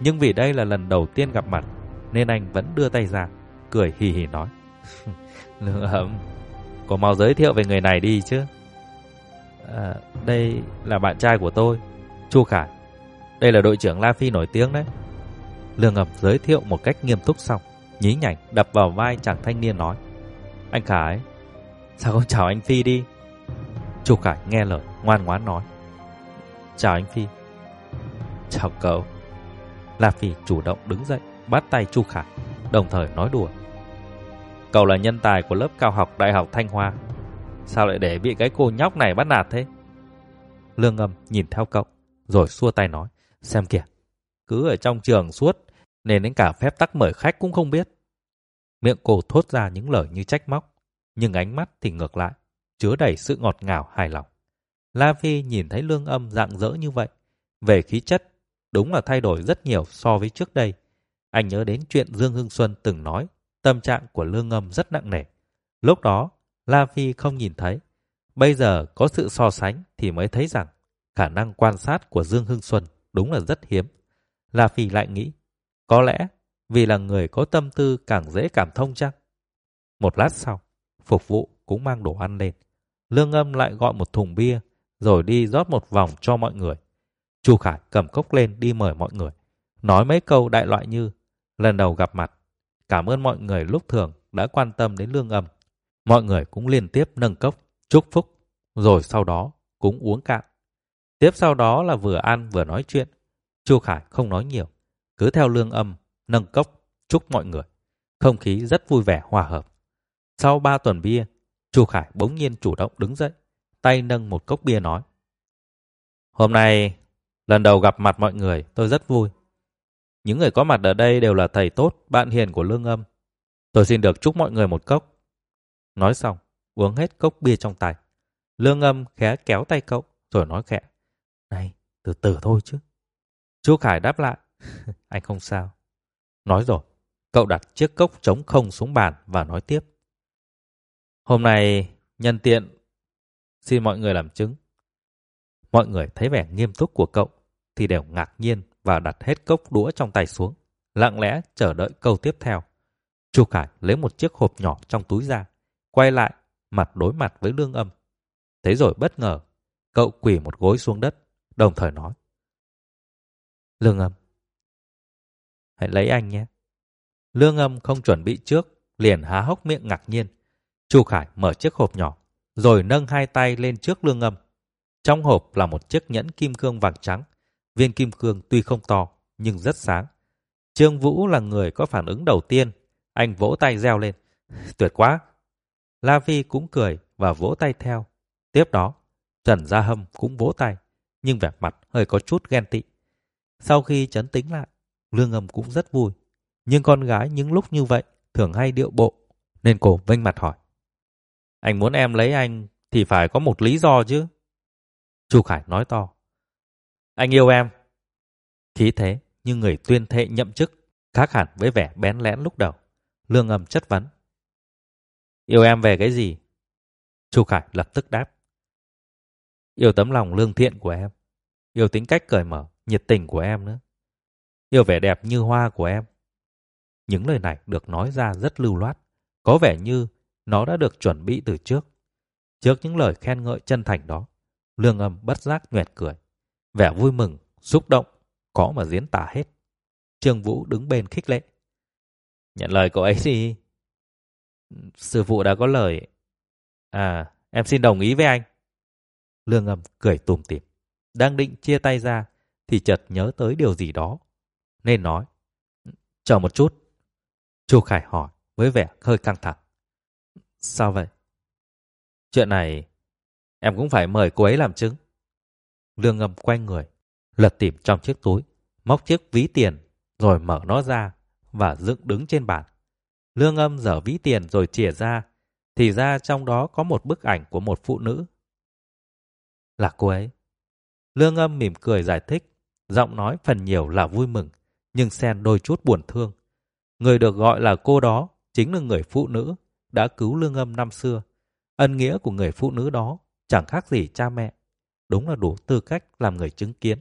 Nhưng vì đây là lần đầu tiên gặp mặt, nên anh vẫn đưa tay ra, cười hì hì nói. lương ấm, có mau giới thiệu về người này đi chứ. À, đây là bạn trai của tôi, Chu Khải. Đây là đội trưởng La Phi nổi tiếng đấy. Lương ấm giới thiệu một cách nghiêm túc xong, nhí nhảnh đập vào vai chàng thanh niên nói. Anh Khải, sao không chào anh Phi đi? Chu Khải nghe lời, ngoan ngoãn nói. Chào anh Phi. Chào cậu. La Phi chủ động đứng dậy, bắt tay Chu Khả, đồng thời nói đùa. Cậu là nhân tài của lớp cao học Đại học Thanh Hoa. Sao lại để bị cái cô nhóc này bắt nạt thế? Lương âm nhìn theo cậu, rồi xua tay nói. Xem kìa, cứ ở trong trường suốt, nên đến cả phép tắc mời khách cũng không biết. Miệng cô thốt ra những lời như trách móc, nhưng ánh mắt thì ngược lại, chứa đầy sự ngọt ngào hài lòng. La Phi nhìn thấy lương âm dạng dỡ như vậy. Về khí chất, đúng là thay đổi rất nhiều so với trước đây. Anh nhớ đến chuyện Dương Hưng Xuân từng nói, tâm trạng của lương âm rất nặng nề. Lúc đó, La Phi không nhìn thấy. Bây giờ có sự so sánh thì mới thấy rằng khả năng quan sát của Dương Hưng Xuân đúng là rất hiếm. La Phi lại nghĩ, có lẽ vì là người có tâm tư càng dễ cảm thông chắc. Một lát sau, phục vụ cũng mang đồ ăn lên. Lương âm lại gọi một thùng bia, rồi đi rót một vòng cho mọi người. Chu Khải cầm cốc lên đi mời mọi người. Nói mấy câu đại loại như, lần đầu gặp mặt, cảm ơn mọi người lúc thường đã quan tâm đến lương âm. Mọi người cũng liên tiếp nâng cốc, chúc phúc, rồi sau đó cũng uống cạn. Tiếp sau đó là vừa ăn vừa nói chuyện. Chu Khải không nói nhiều, cứ theo lương âm, nâng cốc, chúc mọi người. Không khí rất vui vẻ hòa hợp. Sau ba tuần bia, Chu Khải bỗng nhiên chủ động đứng dậy, tay nâng một cốc bia nói. Hôm nay, lần đầu gặp mặt mọi người, tôi rất vui. Những người có mặt ở đây đều là thầy tốt, bạn hiền của lương âm. Tôi xin được chúc mọi người một cốc. Nói xong, uống hết cốc bia trong tay. Lương âm khẽ kéo tay cậu, rồi nói khẽ. Này, từ từ thôi chứ. Chu Khải đáp lại. anh không sao. Nói rồi, cậu đặt chiếc cốc trống không xuống bàn và nói tiếp. Hôm nay nhân tiện xin mọi người làm chứng. Mọi người thấy vẻ nghiêm túc của cậu thì đều ngạc nhiên và đặt hết cốc đũa trong tay xuống, lặng lẽ chờ đợi câu tiếp theo. Chu Khải lấy một chiếc hộp nhỏ trong túi ra, quay lại, mặt đối mặt với lương âm. Thế rồi bất ngờ, cậu quỳ một gối xuống đất, đồng thời nói. Lương âm, hãy lấy anh nhé. Lương âm không chuẩn bị trước, liền há hốc miệng ngạc nhiên. Chu Khải mở chiếc hộp nhỏ, rồi nâng hai tay lên trước lương âm. Trong hộp là một chiếc nhẫn kim cương vàng trắng. Viên kim cương tuy không to, nhưng rất sáng. Trương Vũ là người có phản ứng đầu tiên. Anh vỗ tay reo lên. Tuyệt quá! La Vi cũng cười và vỗ tay theo. Tiếp đó, Trần Gia Hâm cũng vỗ tay, nhưng vẻ mặt hơi có chút ghen tị. Sau khi chấn tĩnh lại, Lương Âm cũng rất vui. Nhưng con gái những lúc như vậy thường hay điệu bộ, nên cô vênh mặt hỏi. Anh muốn em lấy anh thì phải có một lý do chứ. Chu Khải nói to. Anh yêu em. Khí thế như người tuyên thệ nhậm chức, khác hẳn với vẻ bén lẽn lúc đầu. Lương âm chất vấn. Yêu em về cái gì? Chu Khải lập tức đáp. Yêu tấm lòng lương thiện của em. Yêu tính cách cởi mở, nhiệt tình của em nữa. Yêu vẻ đẹp như hoa của em. Những lời này được nói ra rất lưu loát. Có vẻ như nó đã được chuẩn bị từ trước. Trước những lời khen ngợi chân thành đó, lương âm bất giác nhoẹt cười. Vẻ vui mừng, xúc động, có mà diễn tả hết. Trương Vũ đứng bên khích lệ. Nhận lời cậu ấy đi. Sư phụ đã có lời. À, em xin đồng ý với anh. Lương âm cười tùm tìm. Đang định chia tay ra, thì chợt nhớ tới điều gì đó. Nên nói. Chờ một chút. Chu Khải hỏi với vẻ hơi căng thẳng. Sao vậy? Chuyện này em cũng phải mời cô ấy làm chứng. Lương ngâm quay người, lật tìm trong chiếc túi, móc chiếc ví tiền rồi mở nó ra và dựng đứng trên bàn. Lương âm dở ví tiền rồi chìa ra, thì ra trong đó có một bức ảnh của một phụ nữ. Là cô ấy. Lương âm mỉm cười giải thích, giọng nói phần nhiều là vui mừng, nhưng xen đôi chút buồn thương. Người được gọi là cô đó chính là người phụ nữ đã cứu lương âm năm xưa. Ân nghĩa của người phụ nữ đó chẳng khác gì cha mẹ. Đúng là đủ tư cách làm người chứng kiến.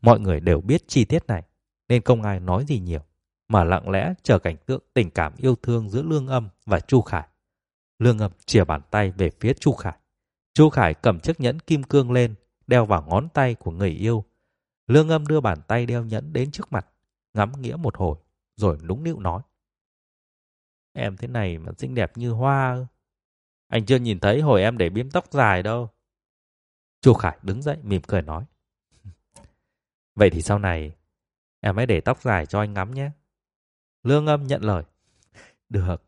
Mọi người đều biết chi tiết này, nên không ai nói gì nhiều, mà lặng lẽ chờ cảnh tượng tình cảm yêu thương giữa Lương Âm và Chu Khải. Lương Âm chìa bàn tay về phía Chu Khải. Chu Khải cầm chiếc nhẫn kim cương lên, đeo vào ngón tay của người yêu. Lương Âm đưa bàn tay đeo nhẫn đến trước mặt, ngắm nghĩa một hồi, rồi núng nịu nói. Em thế này mà xinh đẹp như hoa. Anh chưa nhìn thấy hồi em để biếm tóc dài đâu. Chu Khải đứng dậy mỉm cười nói. Vậy thì sau này em hãy để tóc dài cho anh ngắm nhé. Lương âm nhận lời. Được.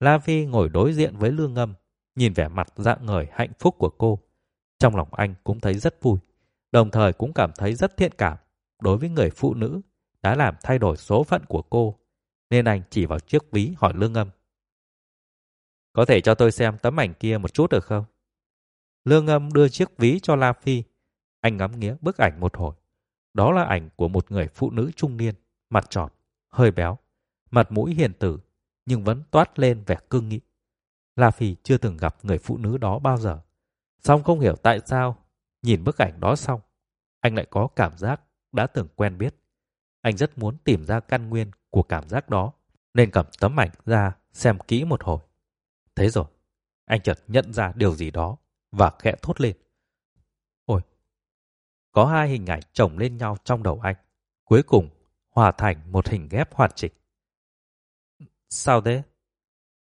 La Phi ngồi đối diện với Lương âm, nhìn vẻ mặt dạng người hạnh phúc của cô. Trong lòng anh cũng thấy rất vui, đồng thời cũng cảm thấy rất thiện cảm đối với người phụ nữ đã làm thay đổi số phận của cô nên anh chỉ vào chiếc ví hỏi lương âm. Có thể cho tôi xem tấm ảnh kia một chút được không? Lương âm đưa chiếc ví cho La Phi. Anh ngắm nghía bức ảnh một hồi. Đó là ảnh của một người phụ nữ trung niên, mặt tròn, hơi béo, mặt mũi hiền tử, nhưng vẫn toát lên vẻ cương nghị. La Phi chưa từng gặp người phụ nữ đó bao giờ. Xong không hiểu tại sao, nhìn bức ảnh đó xong, anh lại có cảm giác đã từng quen biết. Anh rất muốn tìm ra căn nguyên của cảm giác đó, nên cầm tấm ảnh ra xem kỹ một hồi. Thế rồi, anh chợt nhận ra điều gì đó và khẽ thốt lên. Ôi, có hai hình ảnh chồng lên nhau trong đầu anh, cuối cùng hòa thành một hình ghép hoàn chỉnh. Sao thế?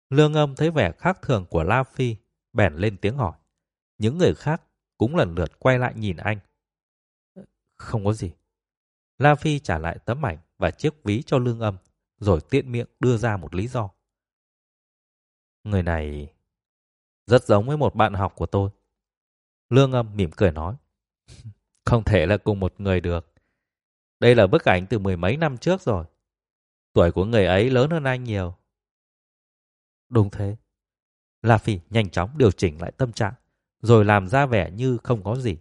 Lương âm thấy vẻ khác thường của La Phi, bèn lên tiếng hỏi. Những người khác cũng lần lượt quay lại nhìn anh. Không có gì. La Phi trả lại tấm ảnh và chiếc ví cho lương âm, rồi tiện miệng đưa ra một lý do. Người này rất giống với một bạn học của tôi. Lương âm mỉm cười nói. Không thể là cùng một người được. Đây là bức ảnh từ mười mấy năm trước rồi. Tuổi của người ấy lớn hơn anh nhiều. Đúng thế. La Phi nhanh chóng điều chỉnh lại tâm trạng, rồi làm ra vẻ như không có gì.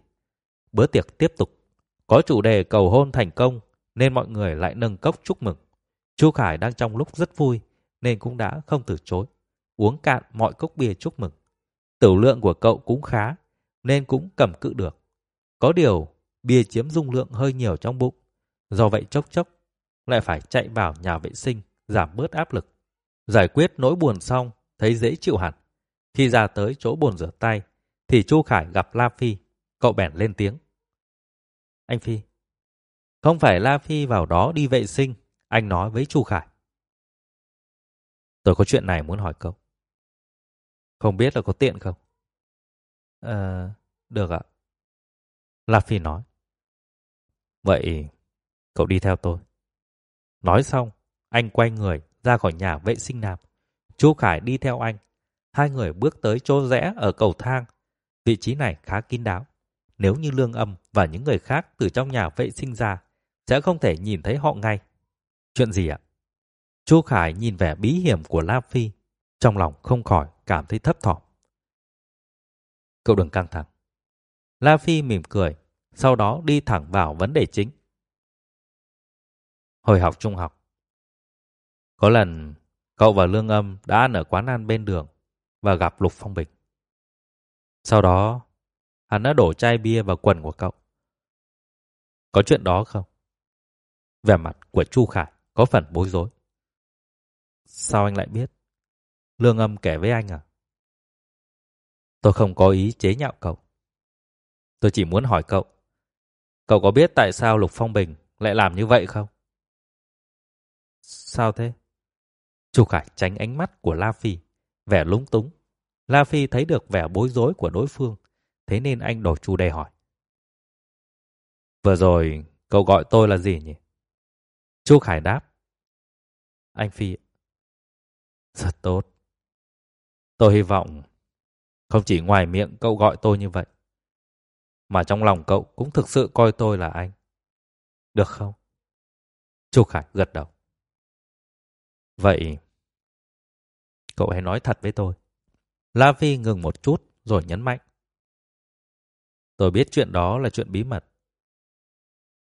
Bữa tiệc tiếp tục có chủ đề cầu hôn thành công, nên mọi người lại nâng cốc chúc mừng. Chu Khải đang trong lúc rất vui, nên cũng đã không từ chối. Uống cạn mọi cốc bia chúc mừng. Tửu lượng của cậu cũng khá, nên cũng cầm cự được. Có điều, bia chiếm dung lượng hơi nhiều trong bụng. Do vậy chốc chốc, lại phải chạy vào nhà vệ sinh, giảm bớt áp lực. Giải quyết nỗi buồn xong, thấy dễ chịu hẳn. Khi ra tới chỗ bồn rửa tay, thì Chu Khải gặp La Phi. Cậu bèn lên tiếng. Anh Phi. Không phải La Phi vào đó đi vệ sinh. Anh nói với Chu Khải. Tôi có chuyện này muốn hỏi cậu. Không biết là có tiện không? Ờ, được ạ. La Phi nói. Vậy cậu đi theo tôi. Nói xong, anh quay người ra khỏi nhà vệ sinh nam. Chu Khải đi theo anh. Hai người bước tới chỗ rẽ ở cầu thang. Vị trí này khá kín đáo. Nếu như lương âm và những người khác từ trong nhà vệ sinh ra, sẽ không thể nhìn thấy họ ngay. Chuyện gì ạ? Chu Khải nhìn vẻ bí hiểm của La Phi, trong lòng không khỏi cảm thấy thấp thỏm. Cậu đừng căng thẳng. La Phi mỉm cười, sau đó đi thẳng vào vấn đề chính. Hồi học trung học, có lần cậu và Lương Âm đã ăn ở quán ăn bên đường và gặp Lục Phong Bình. Sau đó, hắn đã đổ chai bia vào quần của cậu. Có chuyện đó không? Vẻ mặt của Chu Khải có phần bối rối. Sao anh lại biết? Lương Âm kể với anh à? Tôi không có ý chế nhạo cậu. Tôi chỉ muốn hỏi cậu. Cậu có biết tại sao Lục Phong Bình lại làm như vậy không? Sao thế? Chu Khải tránh ánh mắt của La Phi, vẻ lúng túng. La Phi thấy được vẻ bối rối của đối phương, thế nên anh đổi chủ đề hỏi. Vừa rồi, cậu gọi tôi là gì nhỉ? Chu Khải đáp. Anh Phi. Rất tốt. Tôi hy vọng không chỉ ngoài miệng cậu gọi tôi như vậy, mà trong lòng cậu cũng thực sự coi tôi là anh. Được không? Chu Khải gật đầu. Vậy, cậu hãy nói thật với tôi. La Phi ngừng một chút rồi nhấn mạnh. Tôi biết chuyện đó là chuyện bí mật.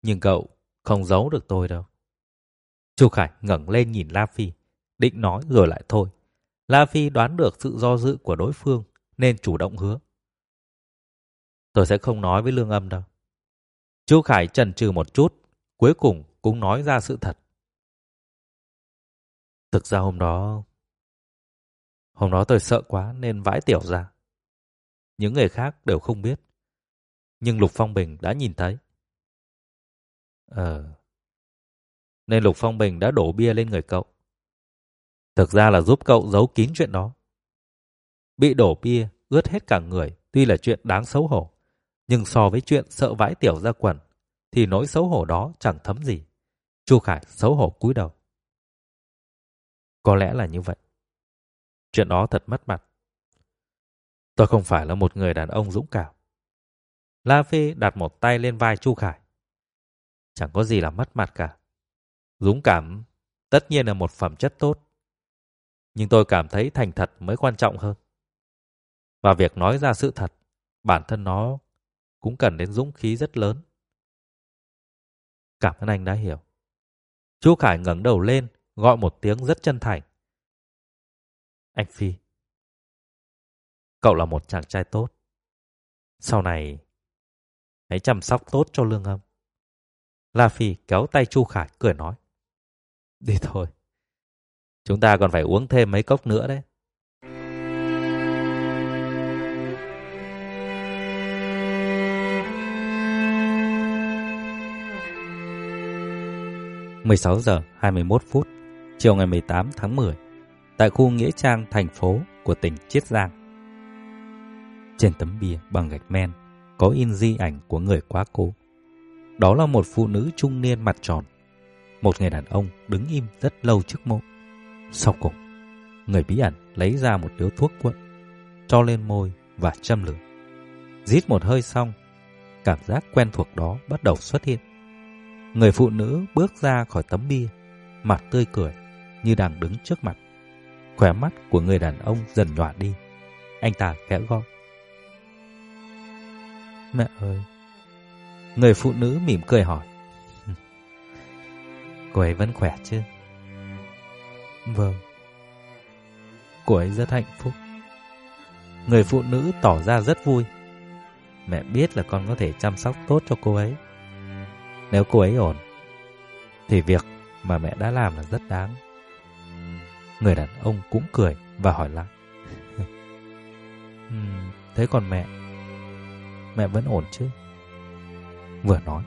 Nhưng cậu không giấu được tôi đâu. Chu Khải ngẩng lên nhìn La Phi, định nói rồi lại thôi. La Phi đoán được sự do dự của đối phương nên chủ động hứa. Tôi sẽ không nói với lương âm đâu. Chu Khải chần chừ một chút, cuối cùng cũng nói ra sự thật. Thực ra hôm đó... Hôm đó tôi sợ quá nên vãi tiểu ra. Những người khác đều không biết. Nhưng Lục Phong Bình đã nhìn thấy. Ờ... Nên Lục Phong Bình đã đổ bia lên người cậu. Thực ra là giúp cậu giấu kín chuyện đó. Bị đổ bia, ướt hết cả người, tuy là chuyện đáng xấu hổ. Nhưng so với chuyện sợ vãi tiểu ra quần, thì nỗi xấu hổ đó chẳng thấm gì. Chu Khải xấu hổ cúi đầu. Có lẽ là như vậy. Chuyện đó thật mất mặt. Tôi không phải là một người đàn ông dũng cảm. La Phi đặt một tay lên vai Chu Khải. Chẳng có gì là mất mặt cả. Dũng cảm tất nhiên là một phẩm chất tốt. Nhưng tôi cảm thấy thành thật mới quan trọng hơn. Và việc nói ra sự thật, bản thân nó cũng cần đến dũng khí rất lớn. Cảm ơn anh đã hiểu. Chu Khải ngẩng đầu lên, gọi một tiếng rất chân thành. Anh Phi, cậu là một chàng trai tốt. Sau này, hãy chăm sóc tốt cho lương âm. La Phi kéo tay Chu Khải cười nói. Đi thôi, chúng ta còn phải uống thêm mấy cốc nữa đấy. 16 giờ 21 phút, chiều ngày 18 tháng 10, tại khu Nghĩa Trang thành phố của tỉnh Chiết Giang. Trên tấm bia bằng gạch men có in di ảnh của người quá cố. Đó là một phụ nữ trung niên mặt tròn. Một người đàn ông đứng im rất lâu trước mộ. Sau cùng, người bí ẩn lấy ra một điếu thuốc cuộn, cho lên môi và châm lửa. Rít một hơi xong, cảm giác quen thuộc đó bắt đầu xuất hiện. Người phụ nữ bước ra khỏi tấm bia, mặt tươi cười như đang đứng trước mặt. Khóe mắt của người đàn ông dần nhòa đi. Anh ta khẽ gọi. Mẹ ơi, Người phụ nữ mỉm cười hỏi. Cô ấy vẫn khỏe chứ? Vâng. Cô ấy rất hạnh phúc. Người phụ nữ tỏ ra rất vui. Mẹ biết là con có thể chăm sóc tốt cho cô ấy. Nếu cô ấy ổn, thì việc mà mẹ đã làm là rất đáng. Người đàn ông cũng cười và hỏi lại. uhm, thế còn mẹ? Mẹ vẫn ổn chứ? Vừa nói,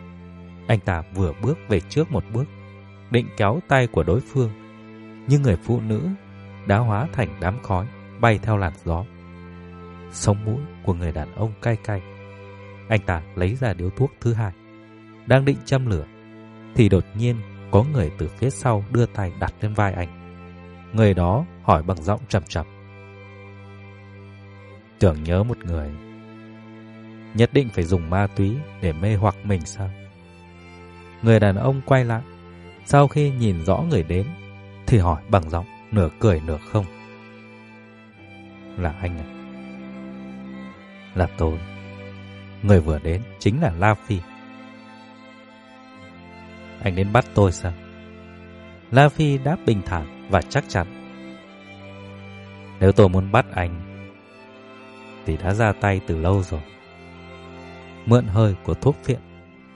anh ta vừa bước về trước một bước, định kéo tay của đối phương. Nhưng người phụ nữ đã hóa thành đám khói bay theo làn gió. Sống mũi của người đàn ông cay cay. Anh ta lấy ra điếu thuốc thứ hai, đang định châm lửa, thì đột nhiên có người từ phía sau đưa tay đặt lên vai anh. Người đó hỏi bằng giọng trầm trầm. Tưởng nhớ một người, nhất định phải dùng ma túy để mê hoặc mình sao? Người đàn ông quay lại, sau khi nhìn rõ người đến, thì hỏi bằng giọng nửa cười nửa không. Là anh à? Là tôi. Người vừa đến chính là La Phi. Anh đến bắt tôi sao? La Phi đáp bình thản và chắc chắn. Nếu tôi muốn bắt anh, thì đã ra tay từ lâu rồi. Mượn hơi của thuốc phiện,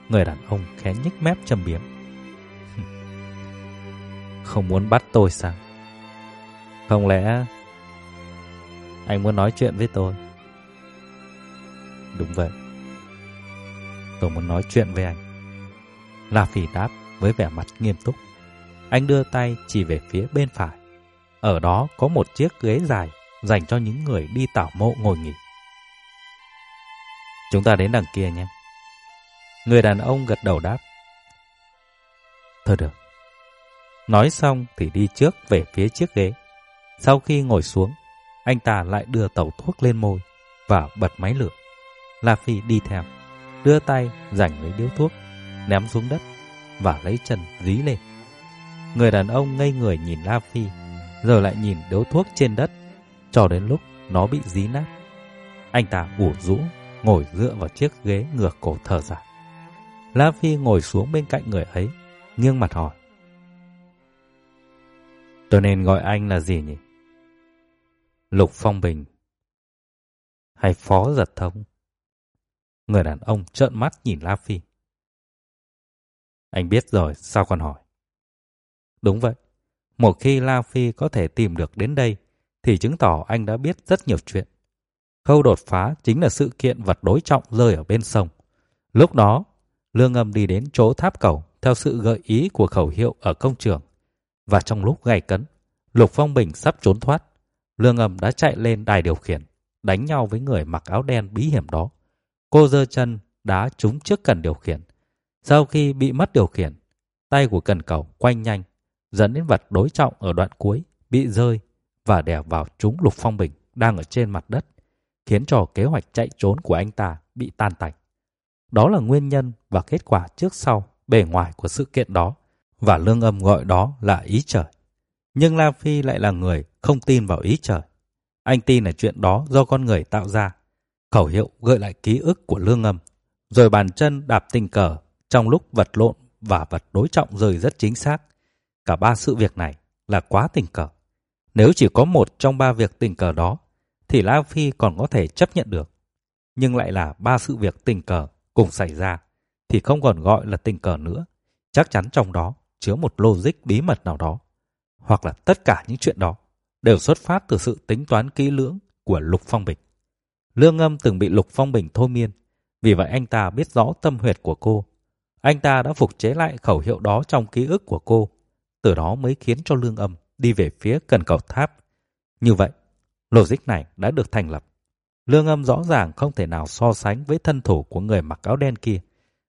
người đàn ông khẽ nhích mép châm biếm. Không muốn bắt tôi sao? Không lẽ anh muốn nói chuyện với tôi? Đúng vậy. Tôi muốn nói chuyện với anh. La Phi đáp với vẻ mặt nghiêm túc. Anh đưa tay chỉ về phía bên phải. Ở đó có một chiếc ghế dài dành cho những người đi tảo mộ ngồi nghỉ. Chúng ta đến đằng kia nhé. Người đàn ông gật đầu đáp. Thôi được. Nói xong thì đi trước về phía chiếc ghế. Sau khi ngồi xuống, anh ta lại đưa tẩu thuốc lên môi và bật máy lửa. La Phi đi theo, đưa tay giành lấy điếu thuốc, ném xuống đất và lấy chân dí lên. Người đàn ông ngây người nhìn La Phi, rồi lại nhìn điếu thuốc trên đất, cho đến lúc nó bị dí nát. Anh ta ủ rũ, ngồi dựa vào chiếc ghế ngược cổ thở dài. La Phi ngồi xuống bên cạnh người ấy, nghiêng mặt hỏi. Tôi nên gọi anh là gì nhỉ? Lục Phong Bình hay Phó Giật Thông? Người đàn ông trợn mắt nhìn La Phi. Anh biết rồi, sao còn hỏi? Đúng vậy. Một khi La Phi có thể tìm được đến đây, thì chứng tỏ anh đã biết rất nhiều chuyện. Khâu đột phá chính là sự kiện vật đối trọng rơi ở bên sông. Lúc đó, Lương Âm đi đến chỗ tháp cầu theo sự gợi ý của khẩu hiệu ở công trường. Và trong lúc gay cấn, Lục Phong Bình sắp trốn thoát. Lương Âm đã chạy lên đài điều khiển, đánh nhau với người mặc áo đen bí hiểm đó. Cô giơ chân đá trúng trước cần điều khiển. Sau khi bị mất điều khiển, tay của cần cầu quanh nhanh, dẫn đến vật đối trọng ở đoạn cuối bị rơi và đè vào trúng Lục Phong Bình đang ở trên mặt đất, khiến cho kế hoạch chạy trốn của anh ta bị tan tành. Đó là nguyên nhân và kết quả trước sau bề ngoài của sự kiện đó và lương âm gọi đó là ý trời. Nhưng La Phi lại là người không tin vào ý trời. Anh tin là chuyện đó do con người tạo ra. Khẩu hiệu gợi lại ký ức của lương âm. Rồi bàn chân đạp tình cờ trong lúc vật lộn và vật đối trọng rơi rất chính xác. Cả ba sự việc này là quá tình cờ. Nếu chỉ có một trong ba việc tình cờ đó, thì La Phi còn có thể chấp nhận được. Nhưng lại là ba sự việc tình cờ cùng xảy ra, thì không còn gọi là tình cờ nữa. Chắc chắn trong đó chứa một logic bí mật nào đó. Hoặc là tất cả những chuyện đó đều xuất phát từ sự tính toán kỹ lưỡng của Lục Phong Bình. Lương âm từng bị Lục Phong Bình thôi miên, vì vậy anh ta biết rõ tâm huyệt của cô. Anh ta đã phục chế lại khẩu hiệu đó trong ký ức của cô, từ đó mới khiến cho lương âm đi về phía cần cầu tháp. Như vậy, logic này đã được thành lập. Lương âm rõ ràng không thể nào so sánh với thân thủ của người mặc áo đen kia.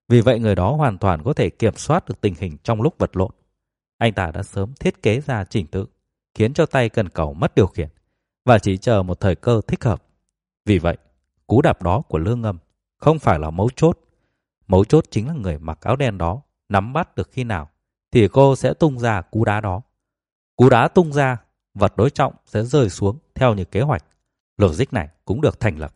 Vì vậy người đó hoàn toàn có thể kiểm soát được tình hình trong lúc vật lộn. Anh ta đã sớm thiết kế ra trình tự, khiến cho tay cần cầu mất điều khiển, và chỉ chờ một thời cơ thích hợp. Vì vậy, cú đạp đó của lương âm không phải là mấu chốt. Mấu chốt chính là người mặc áo đen đó nắm bắt được khi nào thì cô sẽ tung ra cú đá đó. Cú đá tung ra, vật đối trọng sẽ rơi xuống theo như kế hoạch. Logic này cũng được thành lập.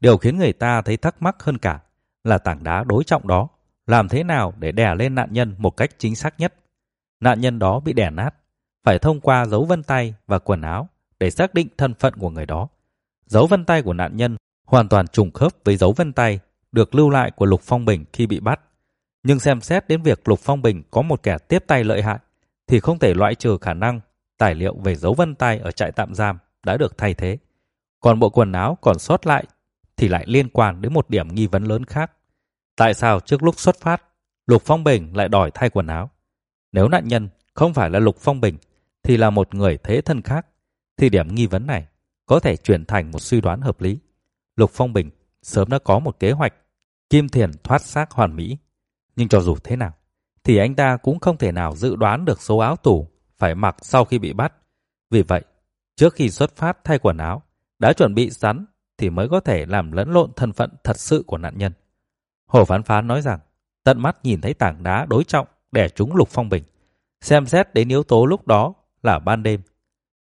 Điều khiến người ta thấy thắc mắc hơn cả là tảng đá đối trọng đó làm thế nào để đè lên nạn nhân một cách chính xác nhất. Nạn nhân đó bị đè nát, phải thông qua dấu vân tay và quần áo để xác định thân phận của người đó. Dấu vân tay của nạn nhân hoàn toàn trùng khớp với dấu vân tay được lưu lại của Lục Phong Bình khi bị bắt. Nhưng xem xét đến việc Lục Phong Bình có một kẻ tiếp tay lợi hại thì không thể loại trừ khả năng tài liệu về dấu vân tay ở trại tạm giam đã được thay thế. Còn bộ quần áo còn sót lại thì lại liên quan đến một điểm nghi vấn lớn khác. Tại sao trước lúc xuất phát, Lục Phong Bình lại đòi thay quần áo? Nếu nạn nhân không phải là Lục Phong Bình thì là một người thế thân khác, thì điểm nghi vấn này có thể chuyển thành một suy đoán hợp lý. Lục Phong Bình sớm đã có một kế hoạch kim thiền thoát xác hoàn mỹ. Nhưng cho dù thế nào, thì anh ta cũng không thể nào dự đoán được số áo tủ phải mặc sau khi bị bắt. Vì vậy, trước khi xuất phát thay quần áo, đã chuẩn bị sẵn thì mới có thể làm lẫn lộn thân phận thật sự của nạn nhân. Hồ Phán Phán nói rằng, tận mắt nhìn thấy tảng đá đối trọng đè trúng Lục Phong Bình. Xem xét đến yếu tố lúc đó là ban đêm.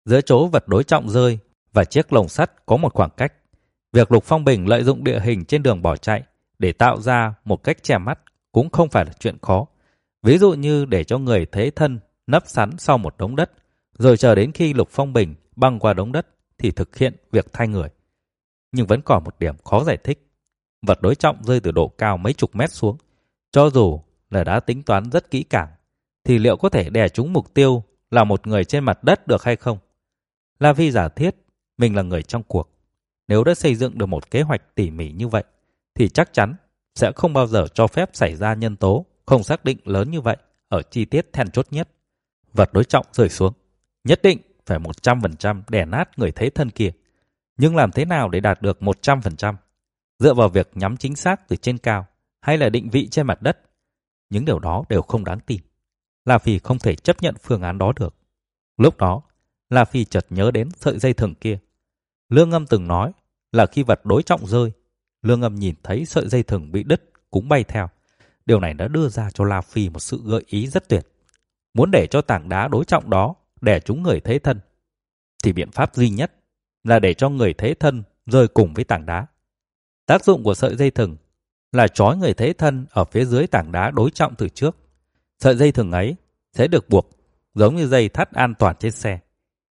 Giữa chỗ vật đối trọng rơi và chiếc lồng sắt có một khoảng cách. Việc Lục Phong Bình lợi dụng địa hình trên đường bỏ chạy để tạo ra một cách che mắt cũng không phải là chuyện khó. Ví dụ như để cho người thế thân nấp sắn sau một đống đất, rồi chờ đến khi Lục Phong Bình băng qua đống đất thì thực hiện việc thay người. Nhưng vẫn còn một điểm khó giải thích. Vật đối trọng rơi từ độ cao mấy chục mét xuống. Cho dù là đã tính toán rất kỹ càng, thì liệu có thể đè trúng mục tiêu là một người trên mặt đất được hay không? La Vi giả thiết mình là người trong cuộc. Nếu đã xây dựng được một kế hoạch tỉ mỉ như vậy, thì chắc chắn sẽ không bao giờ cho phép xảy ra nhân tố không xác định lớn như vậy ở chi tiết then chốt nhất. Vật đối trọng rơi xuống. Nhất định phải 100% đè nát người thế thân kia. Nhưng làm thế nào để đạt được 100%? Dựa vào việc nhắm chính xác từ trên cao hay là định vị trên mặt đất? Những điều đó đều không đáng tin. La Phi không thể chấp nhận phương án đó được. Lúc đó, La Phi chợt nhớ đến sợi dây thừng kia. Lương Ngâm từng nói là khi vật đối trọng rơi, Lương Ngâm nhìn thấy sợi dây thừng bị đứt cũng bay theo. Điều này đã đưa ra cho La Phi một sự gợi ý rất tuyệt. Muốn để cho tảng đá đối trọng đó đè chúng người thế thân, thì biện pháp duy nhất là để cho người thế thân rơi cùng với tảng đá. Tác dụng của sợi dây thừng là trói người thế thân ở phía dưới tảng đá đối trọng từ trước. Sợi dây thừng ấy sẽ được buộc giống như dây thắt an toàn trên xe.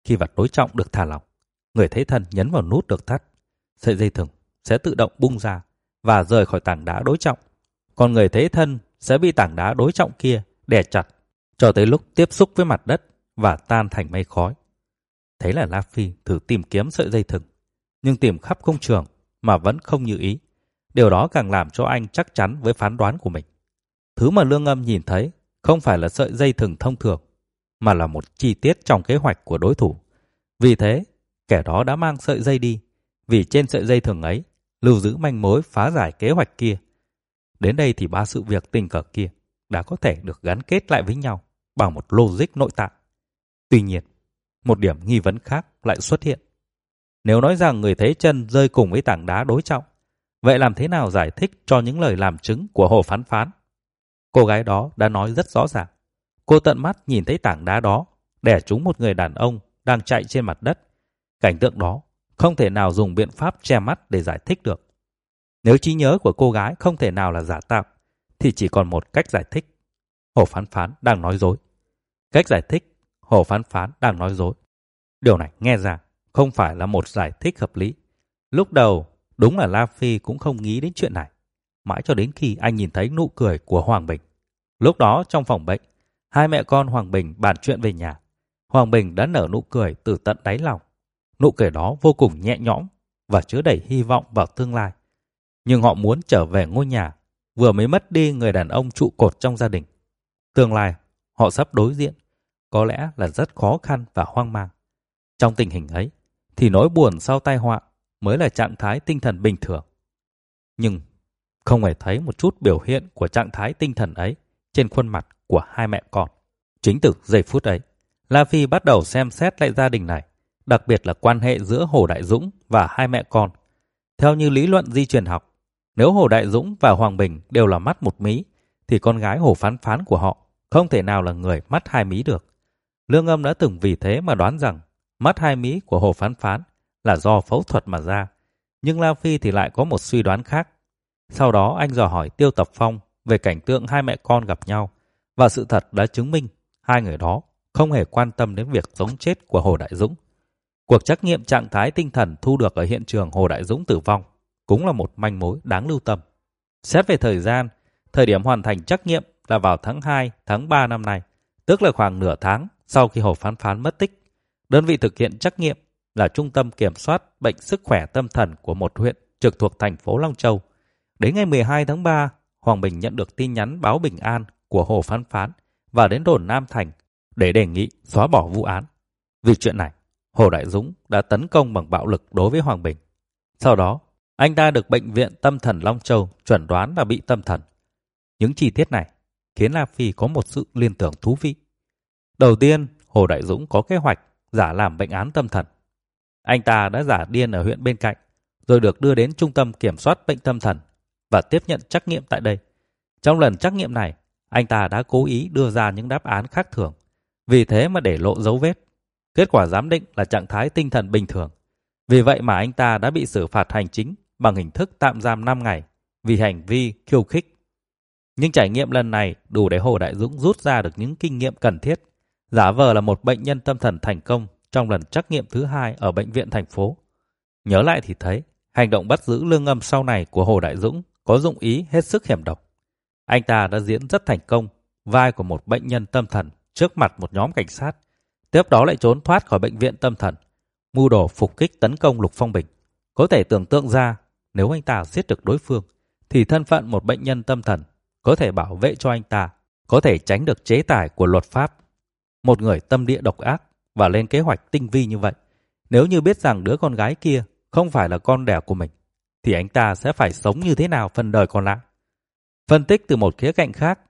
Khi vật đối trọng được thả lỏng, người thế thân nhấn vào nút được thắt, sợi dây thừng sẽ tự động bung ra và rời khỏi tảng đá đối trọng. Còn người thế thân sẽ bị tảng đá đối trọng kia đè chặt cho tới lúc tiếp xúc với mặt đất và tan thành mây khói. Thế là La Phi thử tìm kiếm sợi dây thừng, nhưng tìm khắp công trường mà vẫn không như ý. Điều đó càng làm cho anh chắc chắn với phán đoán của mình. Thứ mà Lương Âm nhìn thấy không phải là sợi dây thừng thông thường, mà là một chi tiết trong kế hoạch của đối thủ. Vì thế, kẻ đó đã mang sợi dây đi, vì trên sợi dây thừng ấy lưu giữ manh mối phá giải kế hoạch kia. Đến đây thì ba sự việc tình cờ kia đã có thể được gắn kết lại với nhau bằng một logic nội tại. Tuy nhiên, một điểm nghi vấn khác lại xuất hiện. Nếu nói rằng người thế chân rơi cùng với tảng đá đối trọng, vậy làm thế nào giải thích cho những lời làm chứng của Hồ Phán Phán? Cô gái đó đã nói rất rõ ràng. Cô tận mắt nhìn thấy tảng đá đó đè trúng một người đàn ông đang chạy trên mặt đất. Cảnh tượng đó không thể nào dùng biện pháp che mắt để giải thích được. Nếu trí nhớ của cô gái không thể nào là giả tạo, thì chỉ còn một cách giải thích. Hồ Phán Phán đang nói dối. Cách giải thích, Hồ Phán Phán đang nói dối. Điều này nghe ra không phải là một giải thích hợp lý. Lúc đầu, đúng là La Phi cũng không nghĩ đến chuyện này. Mãi cho đến khi anh nhìn thấy nụ cười của Hoàng Bình. Lúc đó trong phòng bệnh, hai mẹ con Hoàng Bình bàn chuyện về nhà. Hoàng Bình đã nở nụ cười từ tận đáy lòng. Nụ cười đó vô cùng nhẹ nhõm và chứa đầy hy vọng vào tương lai. Nhưng họ muốn trở về ngôi nhà, vừa mới mất đi người đàn ông trụ cột trong gia đình. Tương lai, họ sắp đối diện, có lẽ là rất khó khăn và hoang mang. Trong tình hình ấy, thì nỗi buồn sau tai họa mới là trạng thái tinh thần bình thường. Nhưng không hề thấy một chút biểu hiện của trạng thái tinh thần ấy trên khuôn mặt của hai mẹ con. Chính từ giây phút ấy, La Phi bắt đầu xem xét lại gia đình này, đặc biệt là quan hệ giữa Hồ Đại Dũng và hai mẹ con. Theo như lý luận di truyền học, nếu Hồ Đại Dũng và Hoàng Bình đều là mắt một mí, thì con gái Hồ Phán Phán của họ không thể nào là người mắt hai mí được. Lương âm đã từng vì thế mà đoán rằng mắt hai mí của Hồ Phán Phán là do phẫu thuật mà ra. Nhưng La Phi thì lại có một suy đoán khác. Sau đó anh dò hỏi Tiêu Tập Phong về cảnh tượng hai mẹ con gặp nhau và sự thật đã chứng minh hai người đó không hề quan tâm đến việc sống chết của Hồ Đại Dũng. Cuộc trắc nghiệm trạng thái tinh thần thu được ở hiện trường Hồ Đại Dũng tử vong cũng là một manh mối đáng lưu tâm. Xét về thời gian, thời điểm hoàn thành trắc nghiệm là vào tháng 2, tháng 3 năm nay, tức là khoảng nửa tháng sau khi Hồ Phán Phán mất tích. Đơn vị thực hiện trắc nghiệm là Trung tâm Kiểm soát Bệnh Sức khỏe Tâm thần của một huyện trực thuộc thành phố Long Châu. Đến ngày 12 tháng 3, Hoàng Bình nhận được tin nhắn báo bình an của Hồ Phán Phán và đến đồn Nam Thành để đề nghị xóa bỏ vụ án. Vì chuyện này, Hồ Đại Dũng đã tấn công bằng bạo lực đối với Hoàng Bình. Sau đó, anh ta được Bệnh viện Tâm thần Long Châu chuẩn đoán là bị tâm thần. Những chi tiết này khiến La Phi có một sự liên tưởng thú vị. Đầu tiên, Hồ Đại Dũng có kế hoạch giả làm bệnh án tâm thần. Anh ta đã giả điên ở huyện bên cạnh, rồi được đưa đến trung tâm kiểm soát bệnh tâm thần và tiếp nhận trắc nghiệm tại đây. Trong lần trắc nghiệm này, anh ta đã cố ý đưa ra những đáp án khác thường, vì thế mà để lộ dấu vết. Kết quả giám định là trạng thái tinh thần bình thường. Vì vậy mà anh ta đã bị xử phạt hành chính bằng hình thức tạm giam 5 ngày vì hành vi khiêu khích. Nhưng trải nghiệm lần này đủ để Hồ Đại Dũng rút ra được những kinh nghiệm cần thiết, giả vờ là một bệnh nhân tâm thần thành công trong lần trắc nghiệm thứ hai ở bệnh viện thành phố. Nhớ lại thì thấy, hành động bắt giữ lương âm sau này của Hồ Đại Dũng có dụng ý hết sức hiểm độc. Anh ta đã diễn rất thành công vai của một bệnh nhân tâm thần trước mặt một nhóm cảnh sát, tiếp đó lại trốn thoát khỏi bệnh viện tâm thần, mưu đồ phục kích tấn công Lục Phong Bình. Có thể tưởng tượng ra, nếu anh ta giết được đối phương, thì thân phận một bệnh nhân tâm thần có thể bảo vệ cho anh ta, có thể tránh được chế tài của luật pháp. Một người tâm địa độc ác và lên kế hoạch tinh vi như vậy, nếu như biết rằng đứa con gái kia không phải là con đẻ của mình, thì anh ta sẽ phải sống như thế nào phần đời còn lại. Phân tích từ một khía cạnh khác,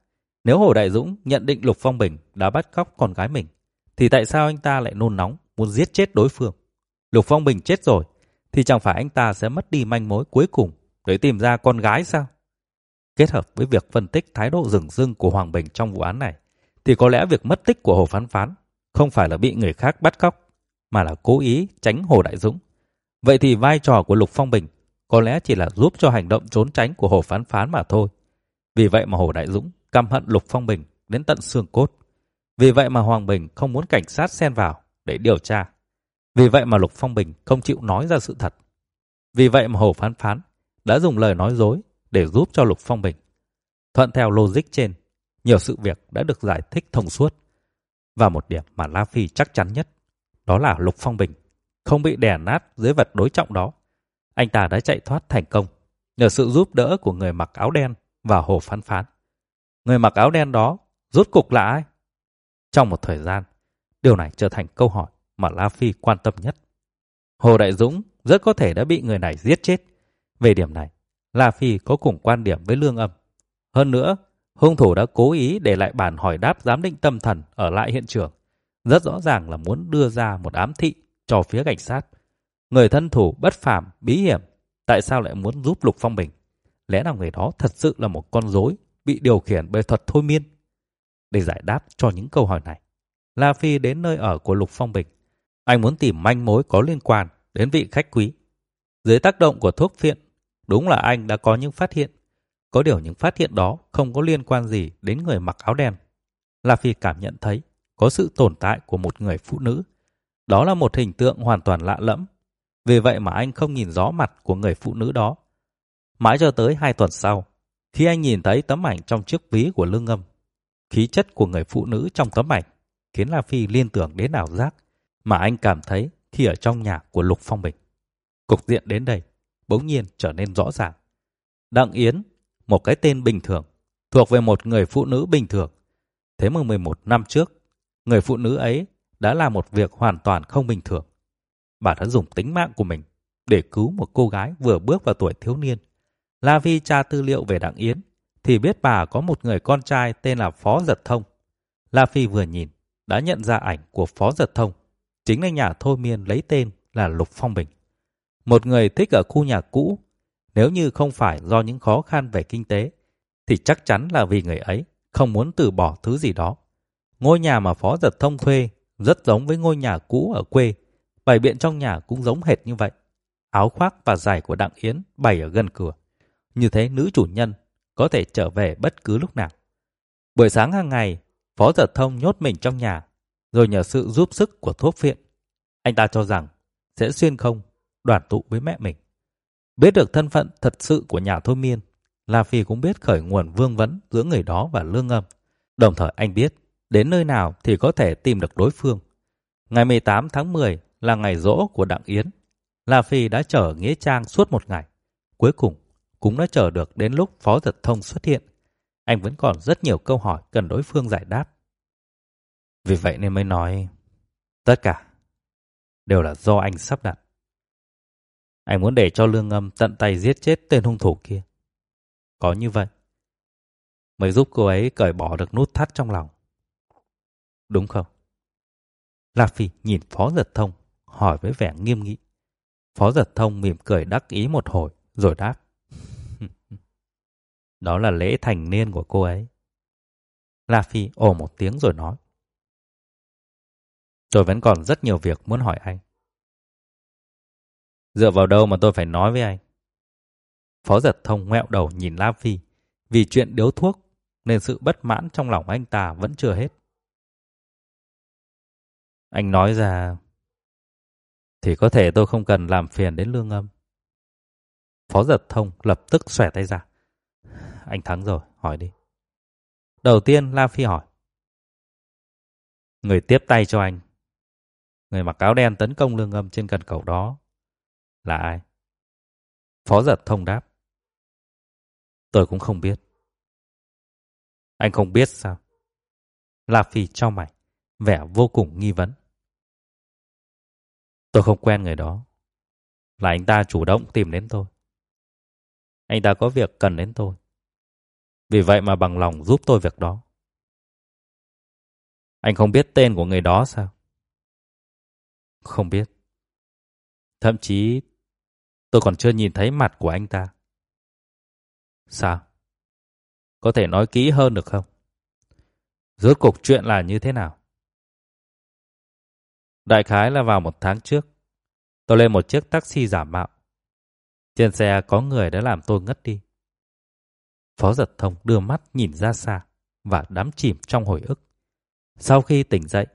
nếu Hồ Đại Dũng nhận định Lục Phong Bình đã bắt cóc con gái mình, thì tại sao anh ta lại nôn nóng muốn giết chết đối phương? Lục Phong Bình chết rồi, thì chẳng phải anh ta sẽ mất đi manh mối cuối cùng để tìm ra con gái sao? Kết hợp với việc phân tích thái độ rừng rưng của Hoàng Bình trong vụ án này, thì có lẽ việc mất tích của Hồ Phán Phán không phải là bị người khác bắt cóc, mà là cố ý tránh Hồ Đại Dũng. Vậy thì vai trò của Lục Phong Bình có lẽ chỉ là giúp cho hành động trốn tránh của Hồ Phán Phán mà thôi. Vì vậy mà Hồ Đại Dũng căm hận Lục Phong Bình đến tận xương cốt. Vì vậy mà Hoàng Bình không muốn cảnh sát xen vào để điều tra. Vì vậy mà Lục Phong Bình không chịu nói ra sự thật. Vì vậy mà Hồ Phán Phán đã dùng lời nói dối để giúp cho Lục Phong Bình. Thuận theo logic trên, nhiều sự việc đã được giải thích thông suốt. Và một điểm mà La Phi chắc chắn nhất, đó là Lục Phong Bình không bị đè nát dưới vật đối trọng đó. Anh ta đã chạy thoát thành công nhờ sự giúp đỡ của người mặc áo đen và Hồ Phán Phán. Người mặc áo đen đó rốt cục là ai? Trong một thời gian, điều này trở thành câu hỏi mà La Phi quan tâm nhất. Hồ Đại Dũng rất có thể đã bị người này giết chết. Về điểm này, La Phi có cùng quan điểm với Lương Âm. Hơn nữa, hung thủ đã cố ý để lại bản hỏi đáp giám định tâm thần ở lại hiện trường. Rất rõ ràng là muốn đưa ra một ám thị cho phía cảnh sát. Người thân thủ bất phàm, bí hiểm, tại sao lại muốn giúp Lục Phong Bình? Lẽ nào người đó thật sự là một con rối bị điều khiển bởi thuật thôi miên? Để giải đáp cho những câu hỏi này, La Phi đến nơi ở của Lục Phong Bình. Anh muốn tìm manh mối có liên quan đến vị khách quý. Dưới tác động của thuốc phiện, đúng là anh đã có những phát hiện. Có điều những phát hiện đó không có liên quan gì đến người mặc áo đen. La Phi cảm nhận thấy có sự tồn tại của một người phụ nữ. Đó là một hình tượng hoàn toàn lạ lẫm. Vì vậy mà anh không nhìn rõ mặt của người phụ nữ đó. Mãi cho tới hai tuần sau, khi anh nhìn thấy tấm ảnh trong chiếc ví của lương âm, khí chất của người phụ nữ trong tấm ảnh khiến La Phi liên tưởng đến ảo giác mà anh cảm thấy khi ở trong nhà của Lục Phong Bình. Cục diện đến đây bỗng nhiên trở nên rõ ràng. Đặng Yến, một cái tên bình thường, thuộc về một người phụ nữ bình thường. Thế mà 11 năm trước, người phụ nữ ấy đã làm một việc hoàn toàn không bình thường. Bà đã dùng tính mạng của mình để cứu một cô gái vừa bước vào tuổi thiếu niên. La Vi tra tư liệu về Đặng Yến thì biết bà có một người con trai tên là Phó Giật Thông. La Phi vừa nhìn đã nhận ra ảnh của Phó Giật Thông, chính là nhà thôi miên lấy tên là Lục Phong Bình. Một người thích ở khu nhà cũ, nếu như không phải do những khó khăn về kinh tế, thì chắc chắn là vì người ấy không muốn từ bỏ thứ gì đó. Ngôi nhà mà Phó Giật Thông thuê rất giống với ngôi nhà cũ ở quê, bày biện trong nhà cũng giống hệt như vậy. Áo khoác và giày của Đặng Yến bày ở gần cửa. Như thế nữ chủ nhân có thể trở về bất cứ lúc nào. Buổi sáng hàng ngày, Phó Giật Thông nhốt mình trong nhà, rồi nhờ sự giúp sức của thuốc viện. Anh ta cho rằng sẽ xuyên không đoàn tụ với mẹ mình. Biết được thân phận thật sự của nhà thôi miên, La Phi cũng biết khởi nguồn vương vấn giữa người đó và lương âm. Đồng thời anh biết đến nơi nào thì có thể tìm được đối phương. Ngày 18 tháng 10 là ngày rỗ của Đặng Yến. La Phi đã chờ Nghĩa Trang suốt một ngày. Cuối cùng, cũng đã chờ được đến lúc Phó Giật Thông xuất hiện. Anh vẫn còn rất nhiều câu hỏi cần đối phương giải đáp. Vì vậy nên mới nói tất cả đều là do anh sắp đặt. Anh muốn để cho lương âm tận tay giết chết tên hung thủ kia. Có như vậy mới giúp cô ấy cởi bỏ được nút thắt trong lòng. Đúng không? La Phi nhìn Phó Giật Thông, hỏi với vẻ nghiêm nghị. Phó Giật Thông mỉm cười đắc ý một hồi, rồi đáp. Đó là lễ thành niên của cô ấy. La Phi ồ một tiếng rồi nói. Tôi vẫn còn rất nhiều việc muốn hỏi anh. Dựa vào đâu mà tôi phải nói với anh? Phó giật thông ngoẹo đầu nhìn La Phi. Vì chuyện điếu thuốc nên sự bất mãn trong lòng anh ta vẫn chưa hết. Anh nói ra thì có thể tôi không cần làm phiền đến lương âm. Phó giật thông lập tức xòe tay ra. Anh thắng rồi, hỏi đi. Đầu tiên La Phi hỏi. Người tiếp tay cho anh. Người mặc áo đen tấn công lương âm trên cần cầu đó. Là ai? Phó giật thông đáp. Tôi cũng không biết. Anh không biết sao? La Phi cho mày, vẻ vô cùng nghi vấn. Tôi không quen người đó. Là anh ta chủ động tìm đến tôi. Anh ta có việc cần đến tôi. Vì vậy mà bằng lòng giúp tôi việc đó. Anh không biết tên của người đó sao? Không biết. Thậm chí tôi còn chưa nhìn thấy mặt của anh ta. Sao? Có thể nói kỹ hơn được không? Rốt cuộc chuyện là như thế nào? Đại khái là vào một tháng trước, tôi lên một chiếc taxi giả mạo. Trên xe có người đã làm tôi ngất đi. Phó giật thông đưa mắt nhìn ra xa và đắm chìm trong hồi ức. Sau khi tỉnh dậy,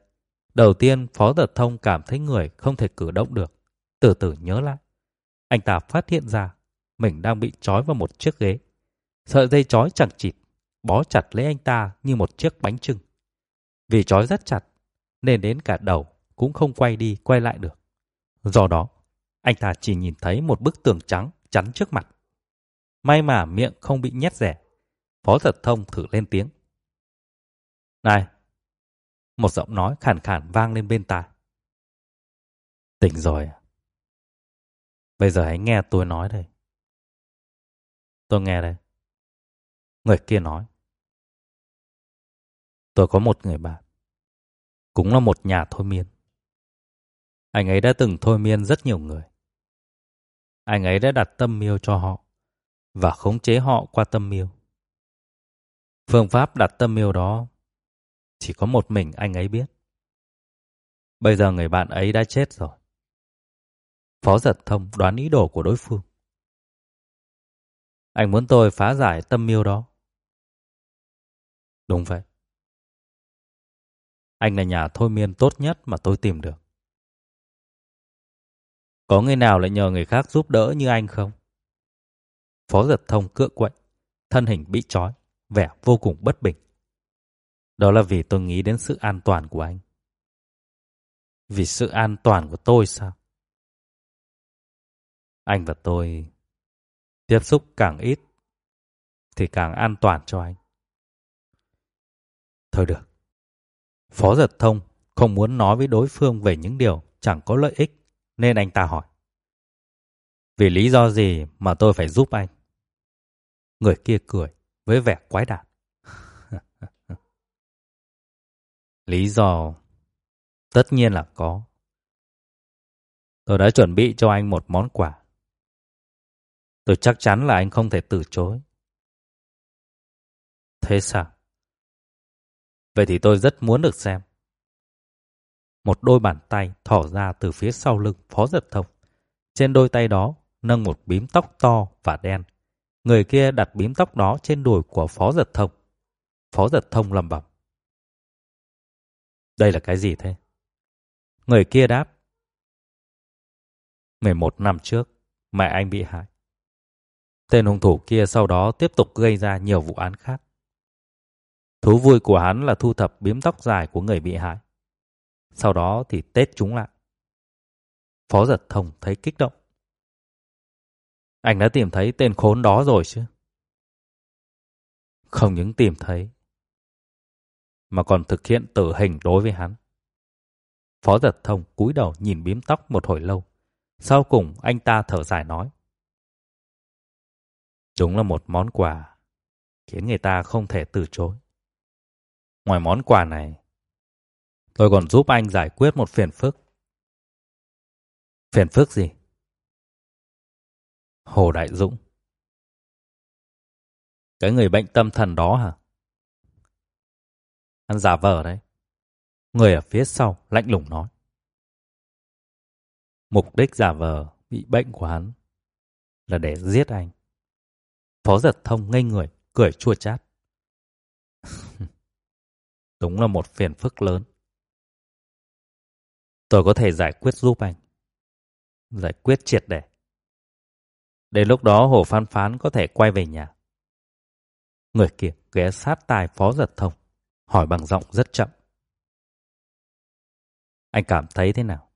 đầu tiên Phó giật thông cảm thấy người không thể cử động được. Từ từ nhớ lại, anh ta phát hiện ra mình đang bị trói vào một chiếc ghế. Sợi dây trói chẳng chịt, bó chặt lấy anh ta như một chiếc bánh trưng. Vì trói rất chặt, nên đến cả đầu cũng không quay đi quay lại được. Do đó, anh ta chỉ nhìn thấy một bức tường trắng chắn trước mặt. May mà miệng không bị nhét rẻ. Phó giật thông thử lên tiếng. Này! Một giọng nói khàn khàn vang lên bên tai. Tỉnh rồi à? Bây giờ hãy nghe tôi nói đây. Tôi nghe đây. Người kia nói. Tôi có một người bạn. Cũng là một nhà thôi miên. Anh ấy đã từng thôi miên rất nhiều người. Anh ấy đã đặt tâm miêu cho họ và khống chế họ qua tâm miêu. Phương pháp đặt tâm miêu đó chỉ có một mình anh ấy biết. Bây giờ người bạn ấy đã chết rồi. Phó giật thông đoán ý đồ của đối phương. Anh muốn tôi phá giải tâm miêu đó. Đúng vậy. Anh là nhà thôi miên tốt nhất mà tôi tìm được. Có người nào lại nhờ người khác giúp đỡ như anh không? Phó giật thông cựa quậy, thân hình bị trói, vẻ vô cùng bất bình. Đó là vì tôi nghĩ đến sự an toàn của anh. Vì sự an toàn của tôi sao? Anh và tôi tiếp xúc càng ít thì càng an toàn cho anh. Thôi được. Phó giật thông không muốn nói với đối phương về những điều chẳng có lợi ích nên anh ta hỏi. Vì lý do gì mà tôi phải giúp anh? Người kia cười với vẻ quái đản. lý do tất nhiên là có. Tôi đã chuẩn bị cho anh một món quà. Tôi chắc chắn là anh không thể từ chối. Thế sao? Vậy thì tôi rất muốn được xem. Một đôi bàn tay thỏ ra từ phía sau lưng Phó Giật Thông. Trên đôi tay đó nâng một bím tóc to và đen. Người kia đặt bím tóc đó trên đùi của Phó Giật Thông. Phó Giật Thông lầm bẩm. Đây là cái gì thế? Người kia đáp. 11 năm trước, mẹ anh bị hại. Tên hung thủ kia sau đó tiếp tục gây ra nhiều vụ án khác. Thú vui của hắn là thu thập biếm tóc dài của người bị hại. Sau đó thì tết chúng lại. Phó giật thông thấy kích động. Anh đã tìm thấy tên khốn đó rồi chứ? Không những tìm thấy, mà còn thực hiện tử hình đối với hắn. Phó giật thông cúi đầu nhìn bím tóc một hồi lâu. Sau cùng anh ta thở dài nói. Đúng là một món quà khiến người ta không thể từ chối. Ngoài món quà này, tôi còn giúp anh giải quyết một phiền phức. Phiền phức gì? Hồ Đại Dũng. Cái người bệnh tâm thần đó hả? Hắn giả vờ đấy. Người ở phía sau lạnh lùng nói. Mục đích giả vờ bị bệnh của hắn là để giết anh. Phó giật thông ngây người, cười chua chát. Đúng là một phiền phức lớn. Tôi có thể giải quyết giúp anh. Giải quyết triệt để. Đến lúc đó Hồ Phan Phán có thể quay về nhà. Người kia ghé sát tai Phó Giật Thông, hỏi bằng giọng rất chậm. Anh cảm thấy thế nào?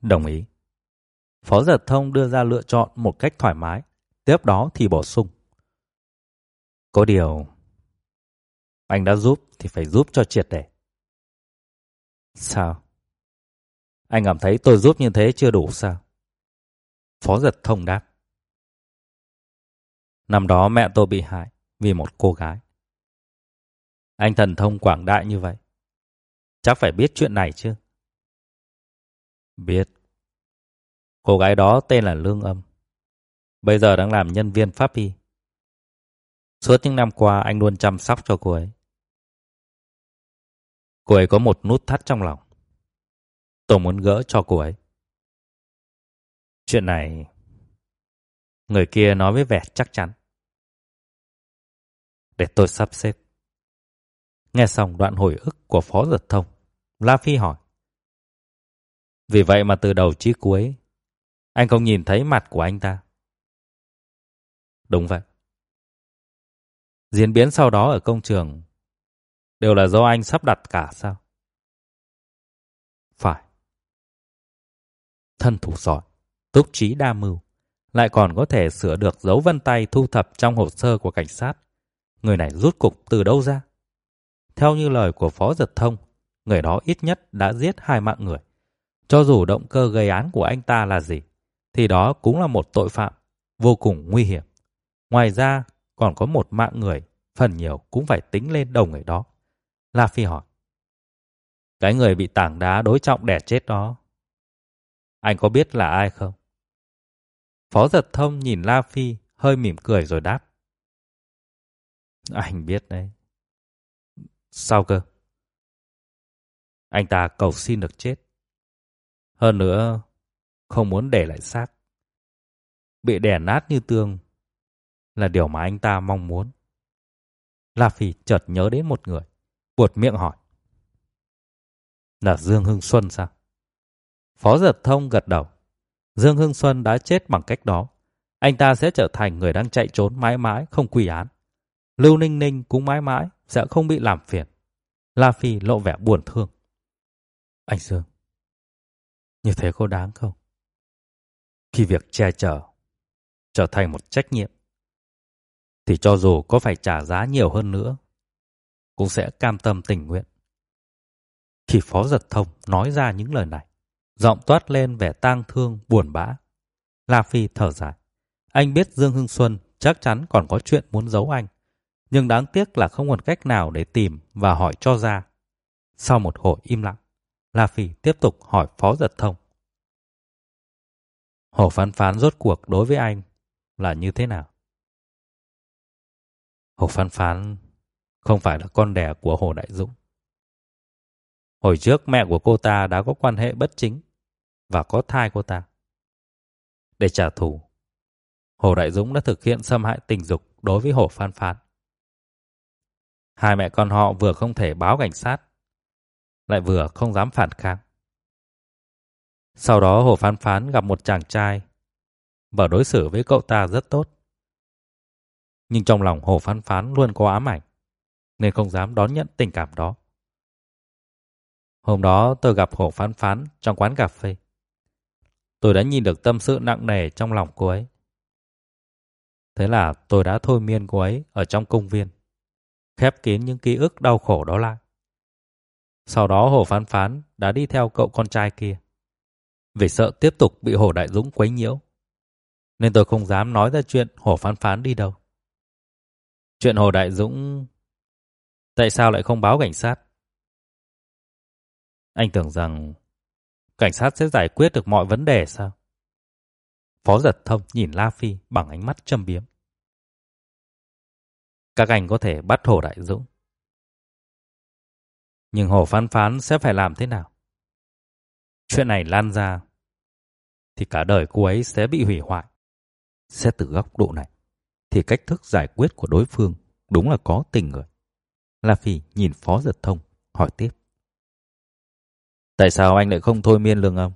Đồng ý. Phó Giật Thông đưa ra lựa chọn một cách thoải mái, tiếp đó thì bổ sung. Có điều, anh đã giúp thì phải giúp cho triệt để. Sao? Anh cảm thấy tôi giúp như thế chưa đủ sao? Phó Giật Thông đáp. Năm đó mẹ tôi bị hại vì một cô gái. Anh thần thông quảng đại như vậy. Chắc phải biết chuyện này chứ? Biết. Cô gái đó tên là Lương Âm. Bây giờ đang làm nhân viên pháp y. Suốt những năm qua anh luôn chăm sóc cho cô ấy. Cô ấy có một nút thắt trong lòng. Tôi muốn gỡ cho cô ấy. Chuyện này... Người kia nói với vẻ chắc chắn. Để tôi sắp xếp. Nghe xong đoạn hồi ức của Phó Giật Thông, La Phi hỏi. Vì vậy mà từ đầu chí cuối, anh không nhìn thấy mặt của anh ta. Đúng vậy. Diễn biến sau đó ở công trường đều là do anh sắp đặt cả sao? Phải. Thân thủ giỏi, túc trí đa mưu, lại còn có thể sửa được dấu vân tay thu thập trong hồ sơ của cảnh sát. Người này rút cục từ đâu ra? Theo như lời của Phó Giật Thông, người đó ít nhất đã giết hai mạng người. Cho dù động cơ gây án của anh ta là gì, thì đó cũng là một tội phạm vô cùng nguy hiểm. Ngoài ra, còn có một mạng người, phần nhiều cũng phải tính lên đầu người đó. La Phi hỏi. Cái người bị tảng đá đối trọng đẻ chết đó, anh có biết là ai không? Phó giật thông nhìn La Phi hơi mỉm cười rồi đáp. Anh biết đấy. Sao cơ? Anh ta cầu xin được chết. Hơn nữa, không muốn để lại xác. Bị đè nát như tương là điều mà anh ta mong muốn. La Phi chợt nhớ đến một người, buột miệng hỏi. Là Dương Hưng Xuân sao? Phó giật thông gật đầu. Dương Hưng Xuân đã chết bằng cách đó. Anh ta sẽ trở thành người đang chạy trốn mãi mãi không quy án. Lưu Ninh Ninh cũng mãi mãi sẽ không bị làm phiền. La Phi lộ vẻ buồn thương. Anh Dương, như thế có đáng không? Khi việc che chở trở thành một trách nhiệm, thì cho dù có phải trả giá nhiều hơn nữa, cũng sẽ cam tâm tình nguyện. Khi Phó Giật Thông nói ra những lời này, giọng toát lên vẻ tang thương, buồn bã. La Phi thở dài. Anh biết Dương Hưng Xuân chắc chắn còn có chuyện muốn giấu anh, nhưng đáng tiếc là không còn cách nào để tìm và hỏi cho ra. Sau một hồi im lặng, La Phi tiếp tục hỏi Phó Giật Thông. Hồ phán phán rốt cuộc đối với anh là như thế nào? Hồ phán phán không phải là con đẻ của Hồ Đại Dũng. Hồi trước mẹ của cô ta đã có quan hệ bất chính và có thai cô ta. Để trả thù, Hồ Đại Dũng đã thực hiện xâm hại tình dục đối với Hồ Phan Phán. Hai mẹ con họ vừa không thể báo cảnh sát, lại vừa không dám phản kháng. Sau đó Hồ Phán Phán gặp một chàng trai và đối xử với cậu ta rất tốt. Nhưng trong lòng Hồ Phán Phán luôn có ám ảnh, nên không dám đón nhận tình cảm đó. Hôm đó tôi gặp Hồ Phán Phán trong quán cà phê. Tôi đã nhìn được tâm sự nặng nề trong lòng cô ấy. Thế là tôi đã thôi miên cô ấy ở trong công viên, khép kín những ký ức đau khổ đó lại. Sau đó Hồ Phán Phán đã đi theo cậu con trai kia. Vì sợ tiếp tục bị Hồ Đại Dũng quấy nhiễu, nên tôi không dám nói ra chuyện Hồ Phán Phán đi đâu. Chuyện Hồ Đại Dũng... Tại sao lại không báo cảnh sát? Anh tưởng rằng cảnh sát sẽ giải quyết được mọi vấn đề sao? Phó giật thông nhìn La Phi bằng ánh mắt châm biếm. Các anh có thể bắt Hồ Đại Dũng. Nhưng Hồ Phán Phán sẽ phải làm thế nào? Chuyện này lan ra, thì cả đời cô ấy sẽ bị hủy hoại. Xét từ góc độ này, thì cách thức giải quyết của đối phương đúng là có tình người. La Phi nhìn Phó Giật Thông, hỏi tiếp. Tại sao anh lại không thôi miên lương âm?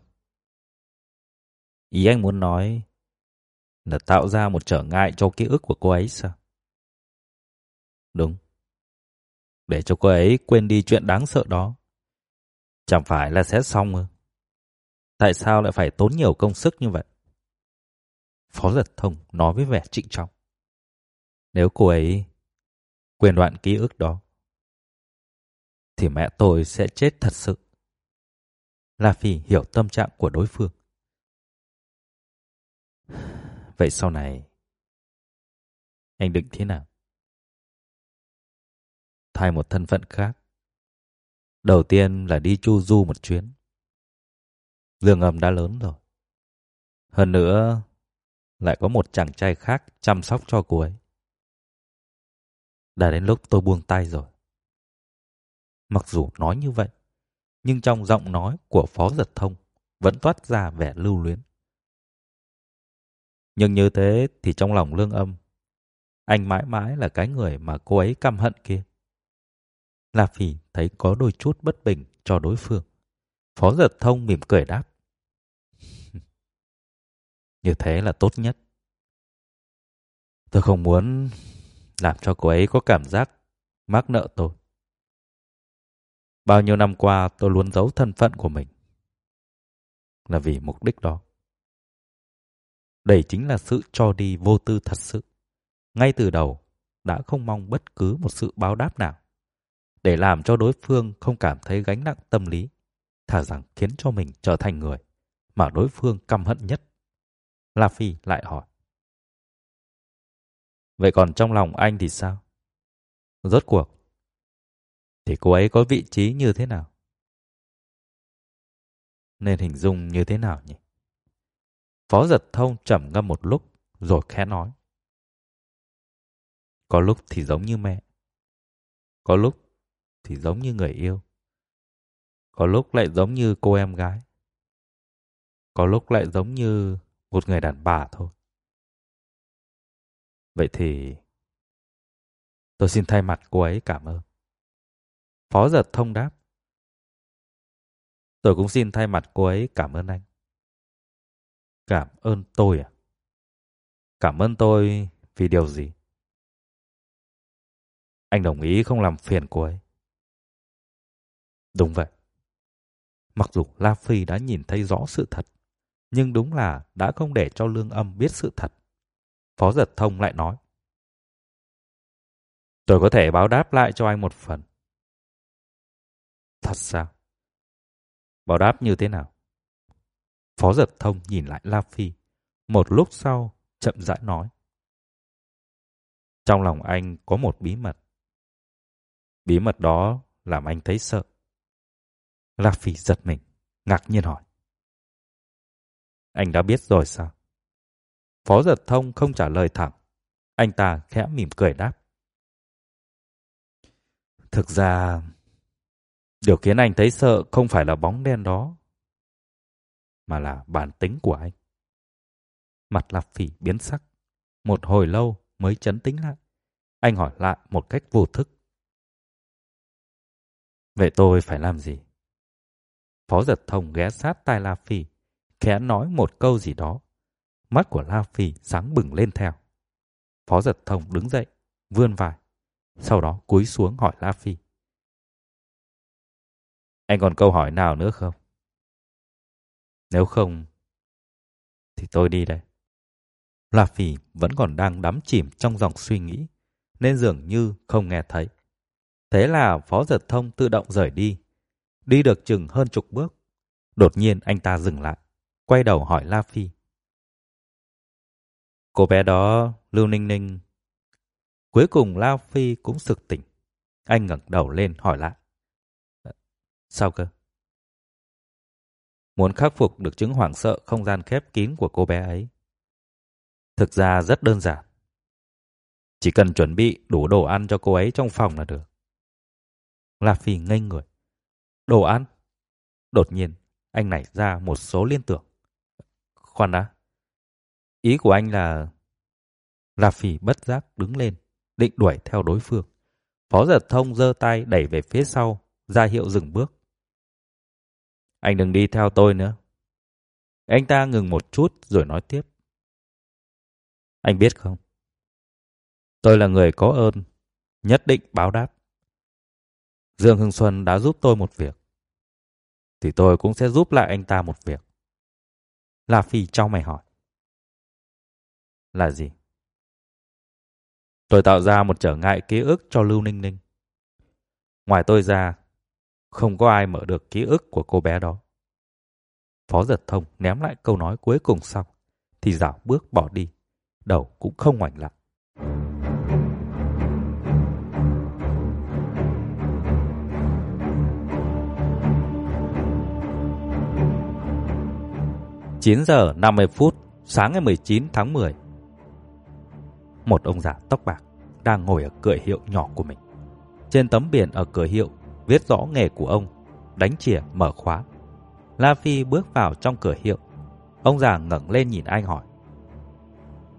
Ý anh muốn nói là tạo ra một trở ngại cho ký ức của cô ấy sao? Đúng. Để cho cô ấy quên đi chuyện đáng sợ đó. Chẳng phải là sẽ xong ư? Tại sao lại phải tốn nhiều công sức như vậy? Phó giật thông nói với vẻ trịnh trọng. Nếu cô ấy quên đoạn ký ức đó, thì mẹ tôi sẽ chết thật sự. La Phi hiểu tâm trạng của đối phương. Vậy sau này, anh định thế nào? Thay một thân phận khác. Đầu tiên là đi chu du một chuyến. Lương âm đã lớn rồi. Hơn nữa, lại có một chàng trai khác chăm sóc cho cô ấy. Đã đến lúc tôi buông tay rồi. Mặc dù nói như vậy, nhưng trong giọng nói của Phó Giật Thông vẫn toát ra vẻ lưu luyến. Nhưng như thế thì trong lòng lương âm, anh mãi mãi là cái người mà cô ấy căm hận kia. La Phỉ thấy có đôi chút bất bình cho đối phương. Phó Giật Thông mỉm cười đáp. Như thế là tốt nhất. Tôi không muốn làm cho cô ấy có cảm giác mắc nợ tôi. Bao nhiêu năm qua tôi luôn giấu thân phận của mình. Là vì mục đích đó. Đây chính là sự cho đi vô tư thật sự. Ngay từ đầu, đã không mong bất cứ một sự báo đáp nào. Để làm cho đối phương không cảm thấy gánh nặng tâm lý. Thà rằng khiến cho mình trở thành người mà đối phương căm hận nhất. La Phi lại hỏi. Vậy còn trong lòng anh thì sao? Rốt cuộc, thì cô ấy có vị trí như thế nào? Nên hình dung như thế nào nhỉ? Phó giật thông trầm ngâm một lúc rồi khẽ nói. Có lúc thì giống như mẹ. Có lúc thì giống như người yêu. Có lúc lại giống như cô em gái. Có lúc lại giống như một người đàn bà thôi. Vậy thì tôi xin thay mặt cô ấy cảm ơn. Phó giật thông đáp. Tôi cũng xin thay mặt cô ấy cảm ơn anh. Cảm ơn tôi à? Cảm ơn tôi vì điều gì? Anh đồng ý không làm phiền cô ấy. Đúng vậy. Mặc dù La Phi đã nhìn thấy rõ sự thật, nhưng đúng là đã không để cho lương âm biết sự thật. Phó giật thông lại nói. Tôi có thể báo đáp lại cho anh một phần. Thật sao? Báo đáp như thế nào? Phó giật thông nhìn lại La Phi. Một lúc sau, chậm rãi nói. Trong lòng anh có một bí mật. Bí mật đó làm anh thấy sợ. La Phi giật mình, ngạc nhiên hỏi. Anh đã biết rồi sao? Phó giật thông không trả lời thẳng. Anh ta khẽ mỉm cười đáp. Thực ra, điều khiến anh thấy sợ không phải là bóng đen đó, mà là bản tính của anh. Mặt Lạp Phỉ biến sắc, Một hồi lâu mới chấn tĩnh lại. Anh hỏi lại một cách vô thức. Vậy tôi phải làm gì? Phó giật thông ghé sát tai La Phi, khẽ nói một câu gì đó. Mắt của La Phi sáng bừng lên theo. Phó giật thông đứng dậy, vươn vai. Sau đó cúi xuống hỏi La Phi. Anh còn câu hỏi nào nữa không? Nếu không, thì tôi đi đây. La Phi vẫn còn đang đắm chìm trong dòng suy nghĩ, nên dường như không nghe thấy. Thế là Phó Giật Thông tự động rời đi. Đi được chừng hơn chục bước. Đột nhiên anh ta dừng lại, quay đầu hỏi La Phi. Cô bé đó, Lưu Ninh Ninh. Cuối cùng lao Phi cũng sực tỉnh. Anh ngẩng đầu lên hỏi lại. Ờ, sao cơ? Muốn khắc phục được chứng hoảng sợ không gian khép kín của cô bé ấy. Thực ra rất đơn giản. Chỉ cần chuẩn bị đủ đồ ăn cho cô ấy trong phòng là được. La Phi ngây người. Đồ ăn? Đột nhiên, anh nảy ra một số liên tưởng. Khoan đã. Ý của anh là... La Phi bất giác đứng lên, định đuổi theo đối phương. Phó giật thông giơ tay đẩy về phía sau, ra hiệu dừng bước. Anh đừng đi theo tôi nữa. Anh ta ngừng một chút rồi nói tiếp. Anh biết không? Tôi là người có ơn, nhất định báo đáp. Dương Hưng Xuân đã giúp tôi một việc. Thì tôi cũng sẽ giúp lại anh ta một việc. La Phi trong mày hỏi. Là gì? Tôi tạo ra một trở ngại ký ức cho Lưu Ninh Ninh. Ngoài tôi ra, không có ai mở được ký ức của cô bé đó. Phó giật thông ném lại câu nói cuối cùng xong, thì dạo bước bỏ đi, đầu cũng không ngoảnh lại. Chín giờ 50 phút, sáng ngày 19 tháng 10. Một ông già tóc bạc đang ngồi ở cửa hiệu nhỏ của mình. Trên tấm biển ở cửa hiệu viết rõ nghề của ông, đánh chìa mở khóa. La Phi bước vào trong cửa hiệu. Ông già ngẩng lên nhìn anh hỏi.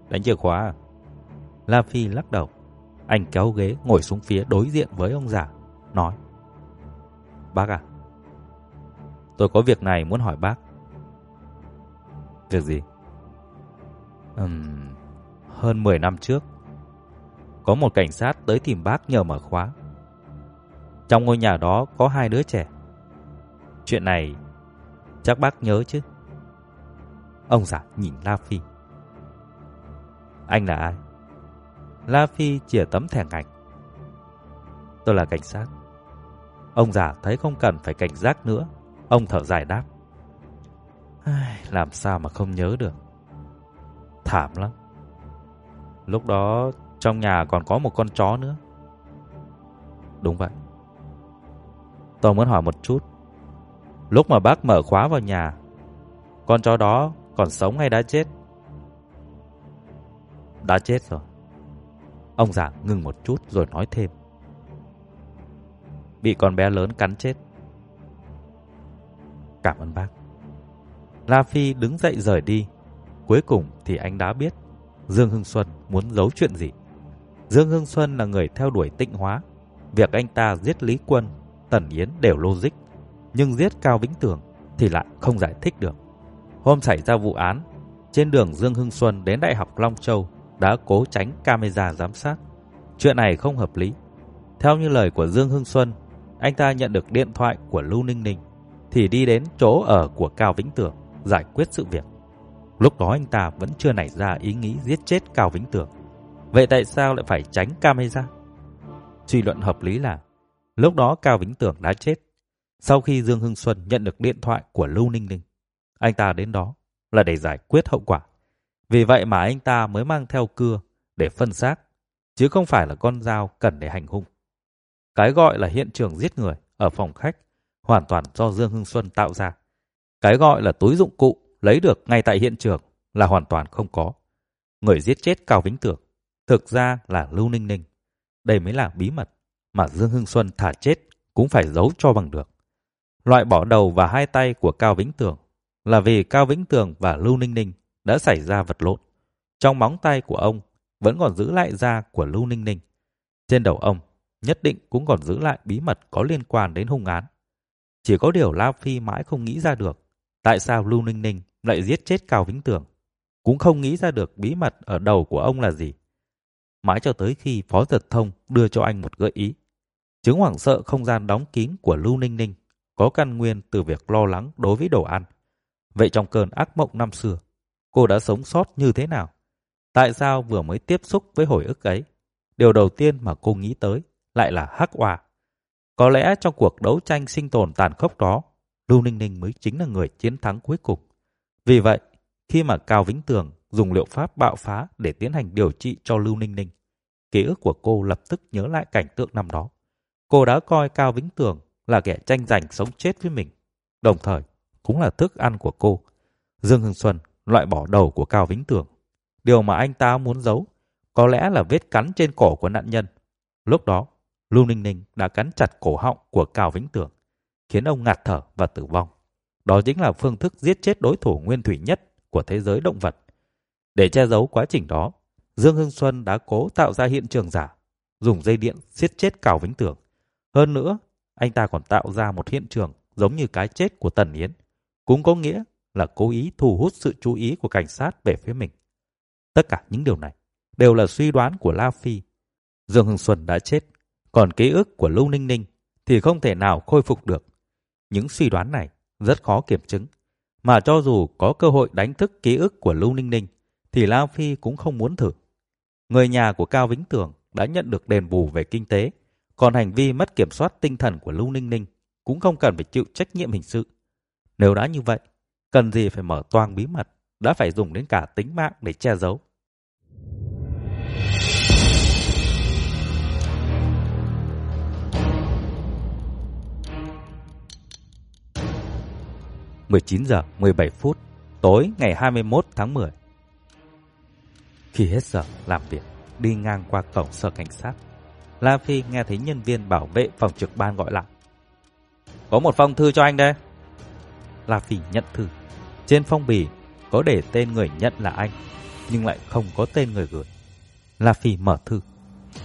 Đánh chìa khóa à? La Phi lắc đầu. Anh kéo ghế ngồi xuống phía đối diện với ông già, nói. Bác à, tôi có việc này muốn hỏi bác. Việc gì? Ừm, hơn 10 năm trước, có một cảnh sát tới tìm bác nhờ mở khóa. Trong ngôi nhà đó có hai đứa trẻ. Chuyện này chắc bác nhớ chứ? Ông già nhìn La Phi. Anh là ai? La Phi chìa tấm thẻ ngạch. Tôi là cảnh sát. Ông già thấy không cần phải cảnh giác nữa. Ông thở dài đáp. Làm sao mà không nhớ được. Thảm lắm. Lúc đó trong nhà còn có một con chó nữa. Đúng vậy. Tôi muốn hỏi một chút. Lúc mà bác mở khóa vào nhà, con chó đó còn sống hay đã chết? Đã chết rồi. Ông già ngừng một chút rồi nói thêm. Bị con bé lớn cắn chết. Cảm ơn bác. La Phi đứng dậy rời đi. Cuối cùng thì anh đã biết Dương Hưng Xuân muốn giấu chuyện gì. Dương Hưng Xuân là người theo đuổi tịnh hóa. Việc anh ta giết Lý Quân, Tần Yến đều logic. Nhưng giết Cao Vĩnh Tường thì lại không giải thích được. Hôm xảy ra vụ án, trên đường Dương Hưng Xuân đến Đại học Long Châu đã cố tránh camera giám sát. Chuyện này không hợp lý. Theo như lời của Dương Hưng Xuân, anh ta nhận được điện thoại của Lưu Ninh Ninh thì đi đến chỗ ở của Cao Vĩnh Tường giải quyết sự việc. Lúc đó anh ta vẫn chưa nảy ra ý nghĩ giết chết Cao Vĩnh Tường. Vậy tại sao lại phải tránh camera? Suy luận hợp lý là lúc đó Cao Vĩnh Tường đã chết. Sau khi Dương Hưng Xuân nhận được điện thoại của Lưu Ninh Ninh, anh ta đến đó là để giải quyết hậu quả. Vì vậy mà anh ta mới mang theo cưa để phân xác, chứ không phải là con dao cần để hành hung. Cái gọi là hiện trường giết người ở phòng khách hoàn toàn do Dương Hưng Xuân tạo ra. Cái gọi là túi dụng cụ lấy được ngay tại hiện trường là hoàn toàn không có. Người giết chết Cao Vĩnh Tường thực ra là Lưu Ninh Ninh. Đây mới là bí mật mà Dương Hưng Xuân thả chết cũng phải giấu cho bằng được. Loại bỏ đầu và hai tay của Cao Vĩnh Tường là vì Cao Vĩnh Tường và Lưu Ninh Ninh đã xảy ra vật lộn. Trong móng tay của ông vẫn còn giữ lại da của Lưu Ninh Ninh. Trên đầu ông nhất định cũng còn giữ lại bí mật có liên quan đến hung án. Chỉ có điều La Phi mãi không nghĩ ra được tại sao Lưu Ninh Ninh lại giết chết Cao Vĩnh Tường. Cũng không nghĩ ra được bí mật ở đầu của ông là gì. Mãi cho tới khi Phó Giật Thông đưa cho anh một gợi ý. Chứng hoảng sợ không gian đóng kín của Lưu Ninh Ninh có căn nguyên từ việc lo lắng đối với đồ ăn. Vậy trong cơn ác mộng năm xưa, cô đã sống sót như thế nào? Tại sao vừa mới tiếp xúc với hồi ức ấy, điều đầu tiên mà cô nghĩ tới lại là hắc oa? Có lẽ trong cuộc đấu tranh sinh tồn tàn khốc đó, Lưu Ninh Ninh mới chính là người chiến thắng cuối cùng. Vì vậy, khi mà Cao Vĩnh Tường dùng liệu pháp bạo phá để tiến hành điều trị cho Lưu Ninh Ninh, ký ức của cô lập tức nhớ lại cảnh tượng năm đó. Cô đã coi Cao Vĩnh Tường là kẻ tranh giành sống chết với mình, đồng thời cũng là thức ăn của cô. Dương Hưng Xuân loại bỏ đầu của Cao Vĩnh Tường. Điều mà anh ta muốn giấu có lẽ là vết cắn trên cổ của nạn nhân. Lúc đó, Lưu Ninh Ninh đã cắn chặt cổ họng của Cao Vĩnh Tường, khiến ông ngạt thở và tử vong. Đó chính là phương thức giết chết đối thủ nguyên thủy nhất của thế giới động vật. Để che giấu quá trình đó, Dương Hưng Xuân đã cố tạo ra hiện trường giả, dùng dây điện giết chết Cào Vĩnh Tường. Hơn nữa, anh ta còn tạo ra một hiện trường giống như cái chết của Tần Yến, cũng có nghĩa là cố ý thu hút sự chú ý của cảnh sát về phía mình. Tất cả những điều này đều là suy đoán của La Phi. Dương Hưng Xuân đã chết, còn ký ức của Lưu Ninh Ninh thì không thể nào khôi phục được. Những suy đoán này rất khó kiểm chứng, mà cho dù có cơ hội đánh thức ký ức của Lưu Ninh Ninh thì La Phi cũng không muốn thử. Người nhà của Cao Vĩnh Tường đã nhận được đền bù về kinh tế, còn hành vi mất kiểm soát tinh thần của Lưu Ninh Ninh cũng không cần phải chịu trách nhiệm hình sự. Nếu đã như vậy, cần gì phải mở toang bí mật, đã phải dùng đến cả tính mạng để che giấu. Mười chín giờ mười bảy phút tối ngày 21 tháng 10. Khi hết giờ làm việc, đi ngang qua cổng sở cảnh sát, La Phi nghe thấy nhân viên bảo vệ phòng trực ban gọi lại. Có một phong thư cho anh đây. La Phi nhận thư. Trên phong bì có để tên người nhận là anh, nhưng lại không có tên người gửi. La Phi mở thư.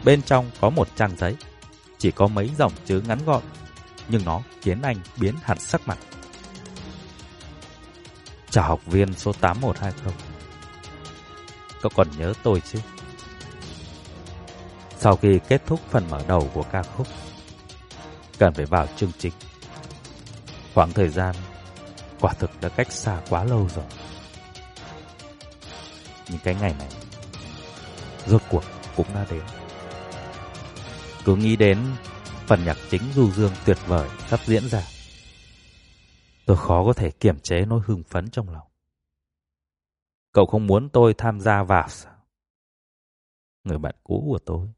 Bên trong có một trang giấy, chỉ có mấy dòng chữ ngắn gọn, nhưng nó khiến anh biến hẳn sắc mặt. Chào học viên số 8120. Cậu còn nhớ tôi chứ? Sau khi kết thúc phần mở đầu của ca khúc, cần phải vào chương trình. Khoảng thời gian quả thực đã cách xa quá lâu rồi. Nhưng cái ngày này rốt cuộc cũng đã đến. Cứ nghĩ đến phần nhạc chính du dương tuyệt vời sắp diễn ra. Tôi khó có thể kiểm chế nỗi hưng phấn trong lòng. Cậu không muốn tôi tham gia vào sao? Người bạn cũ của tôi.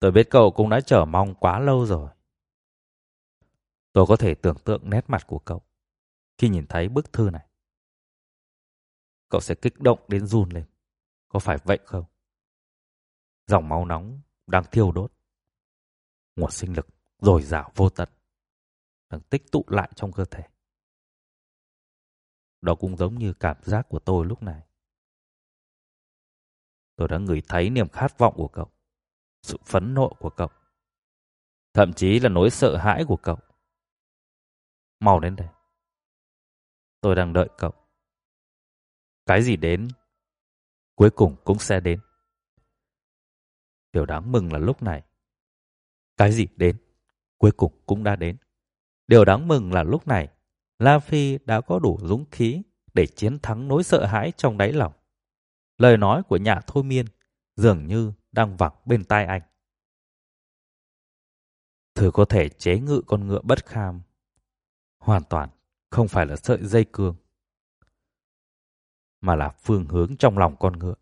Tôi biết cậu cũng đã chờ mong quá lâu rồi. Tôi có thể tưởng tượng nét mặt của cậu khi nhìn thấy bức thư này. Cậu sẽ kích động đến run lên. Có phải vậy không? Dòng máu nóng đang thiêu đốt. Nguồn sinh lực dồi dào vô tận đang tích tụ lại trong cơ thể. Đó cũng giống như cảm giác của tôi lúc này. Tôi đã ngửi thấy niềm khát vọng của cậu, sự phấn nộ của cậu, thậm chí là nỗi sợ hãi của cậu. Mau đến đây. Tôi đang đợi cậu. Cái gì đến, cuối cùng cũng sẽ đến. Điều đáng mừng là lúc này, cái gì đến, cuối cùng cũng đã đến. Điều đáng mừng là lúc này, La Phi đã có đủ dũng khí để chiến thắng nỗi sợ hãi trong đáy lòng. Lời nói của nhà thôi miên dường như đang vẳng bên tai anh. Thử có thể chế ngự con ngựa bất kham. Hoàn toàn không phải là sợi dây cương, mà là phương hướng trong lòng con ngựa.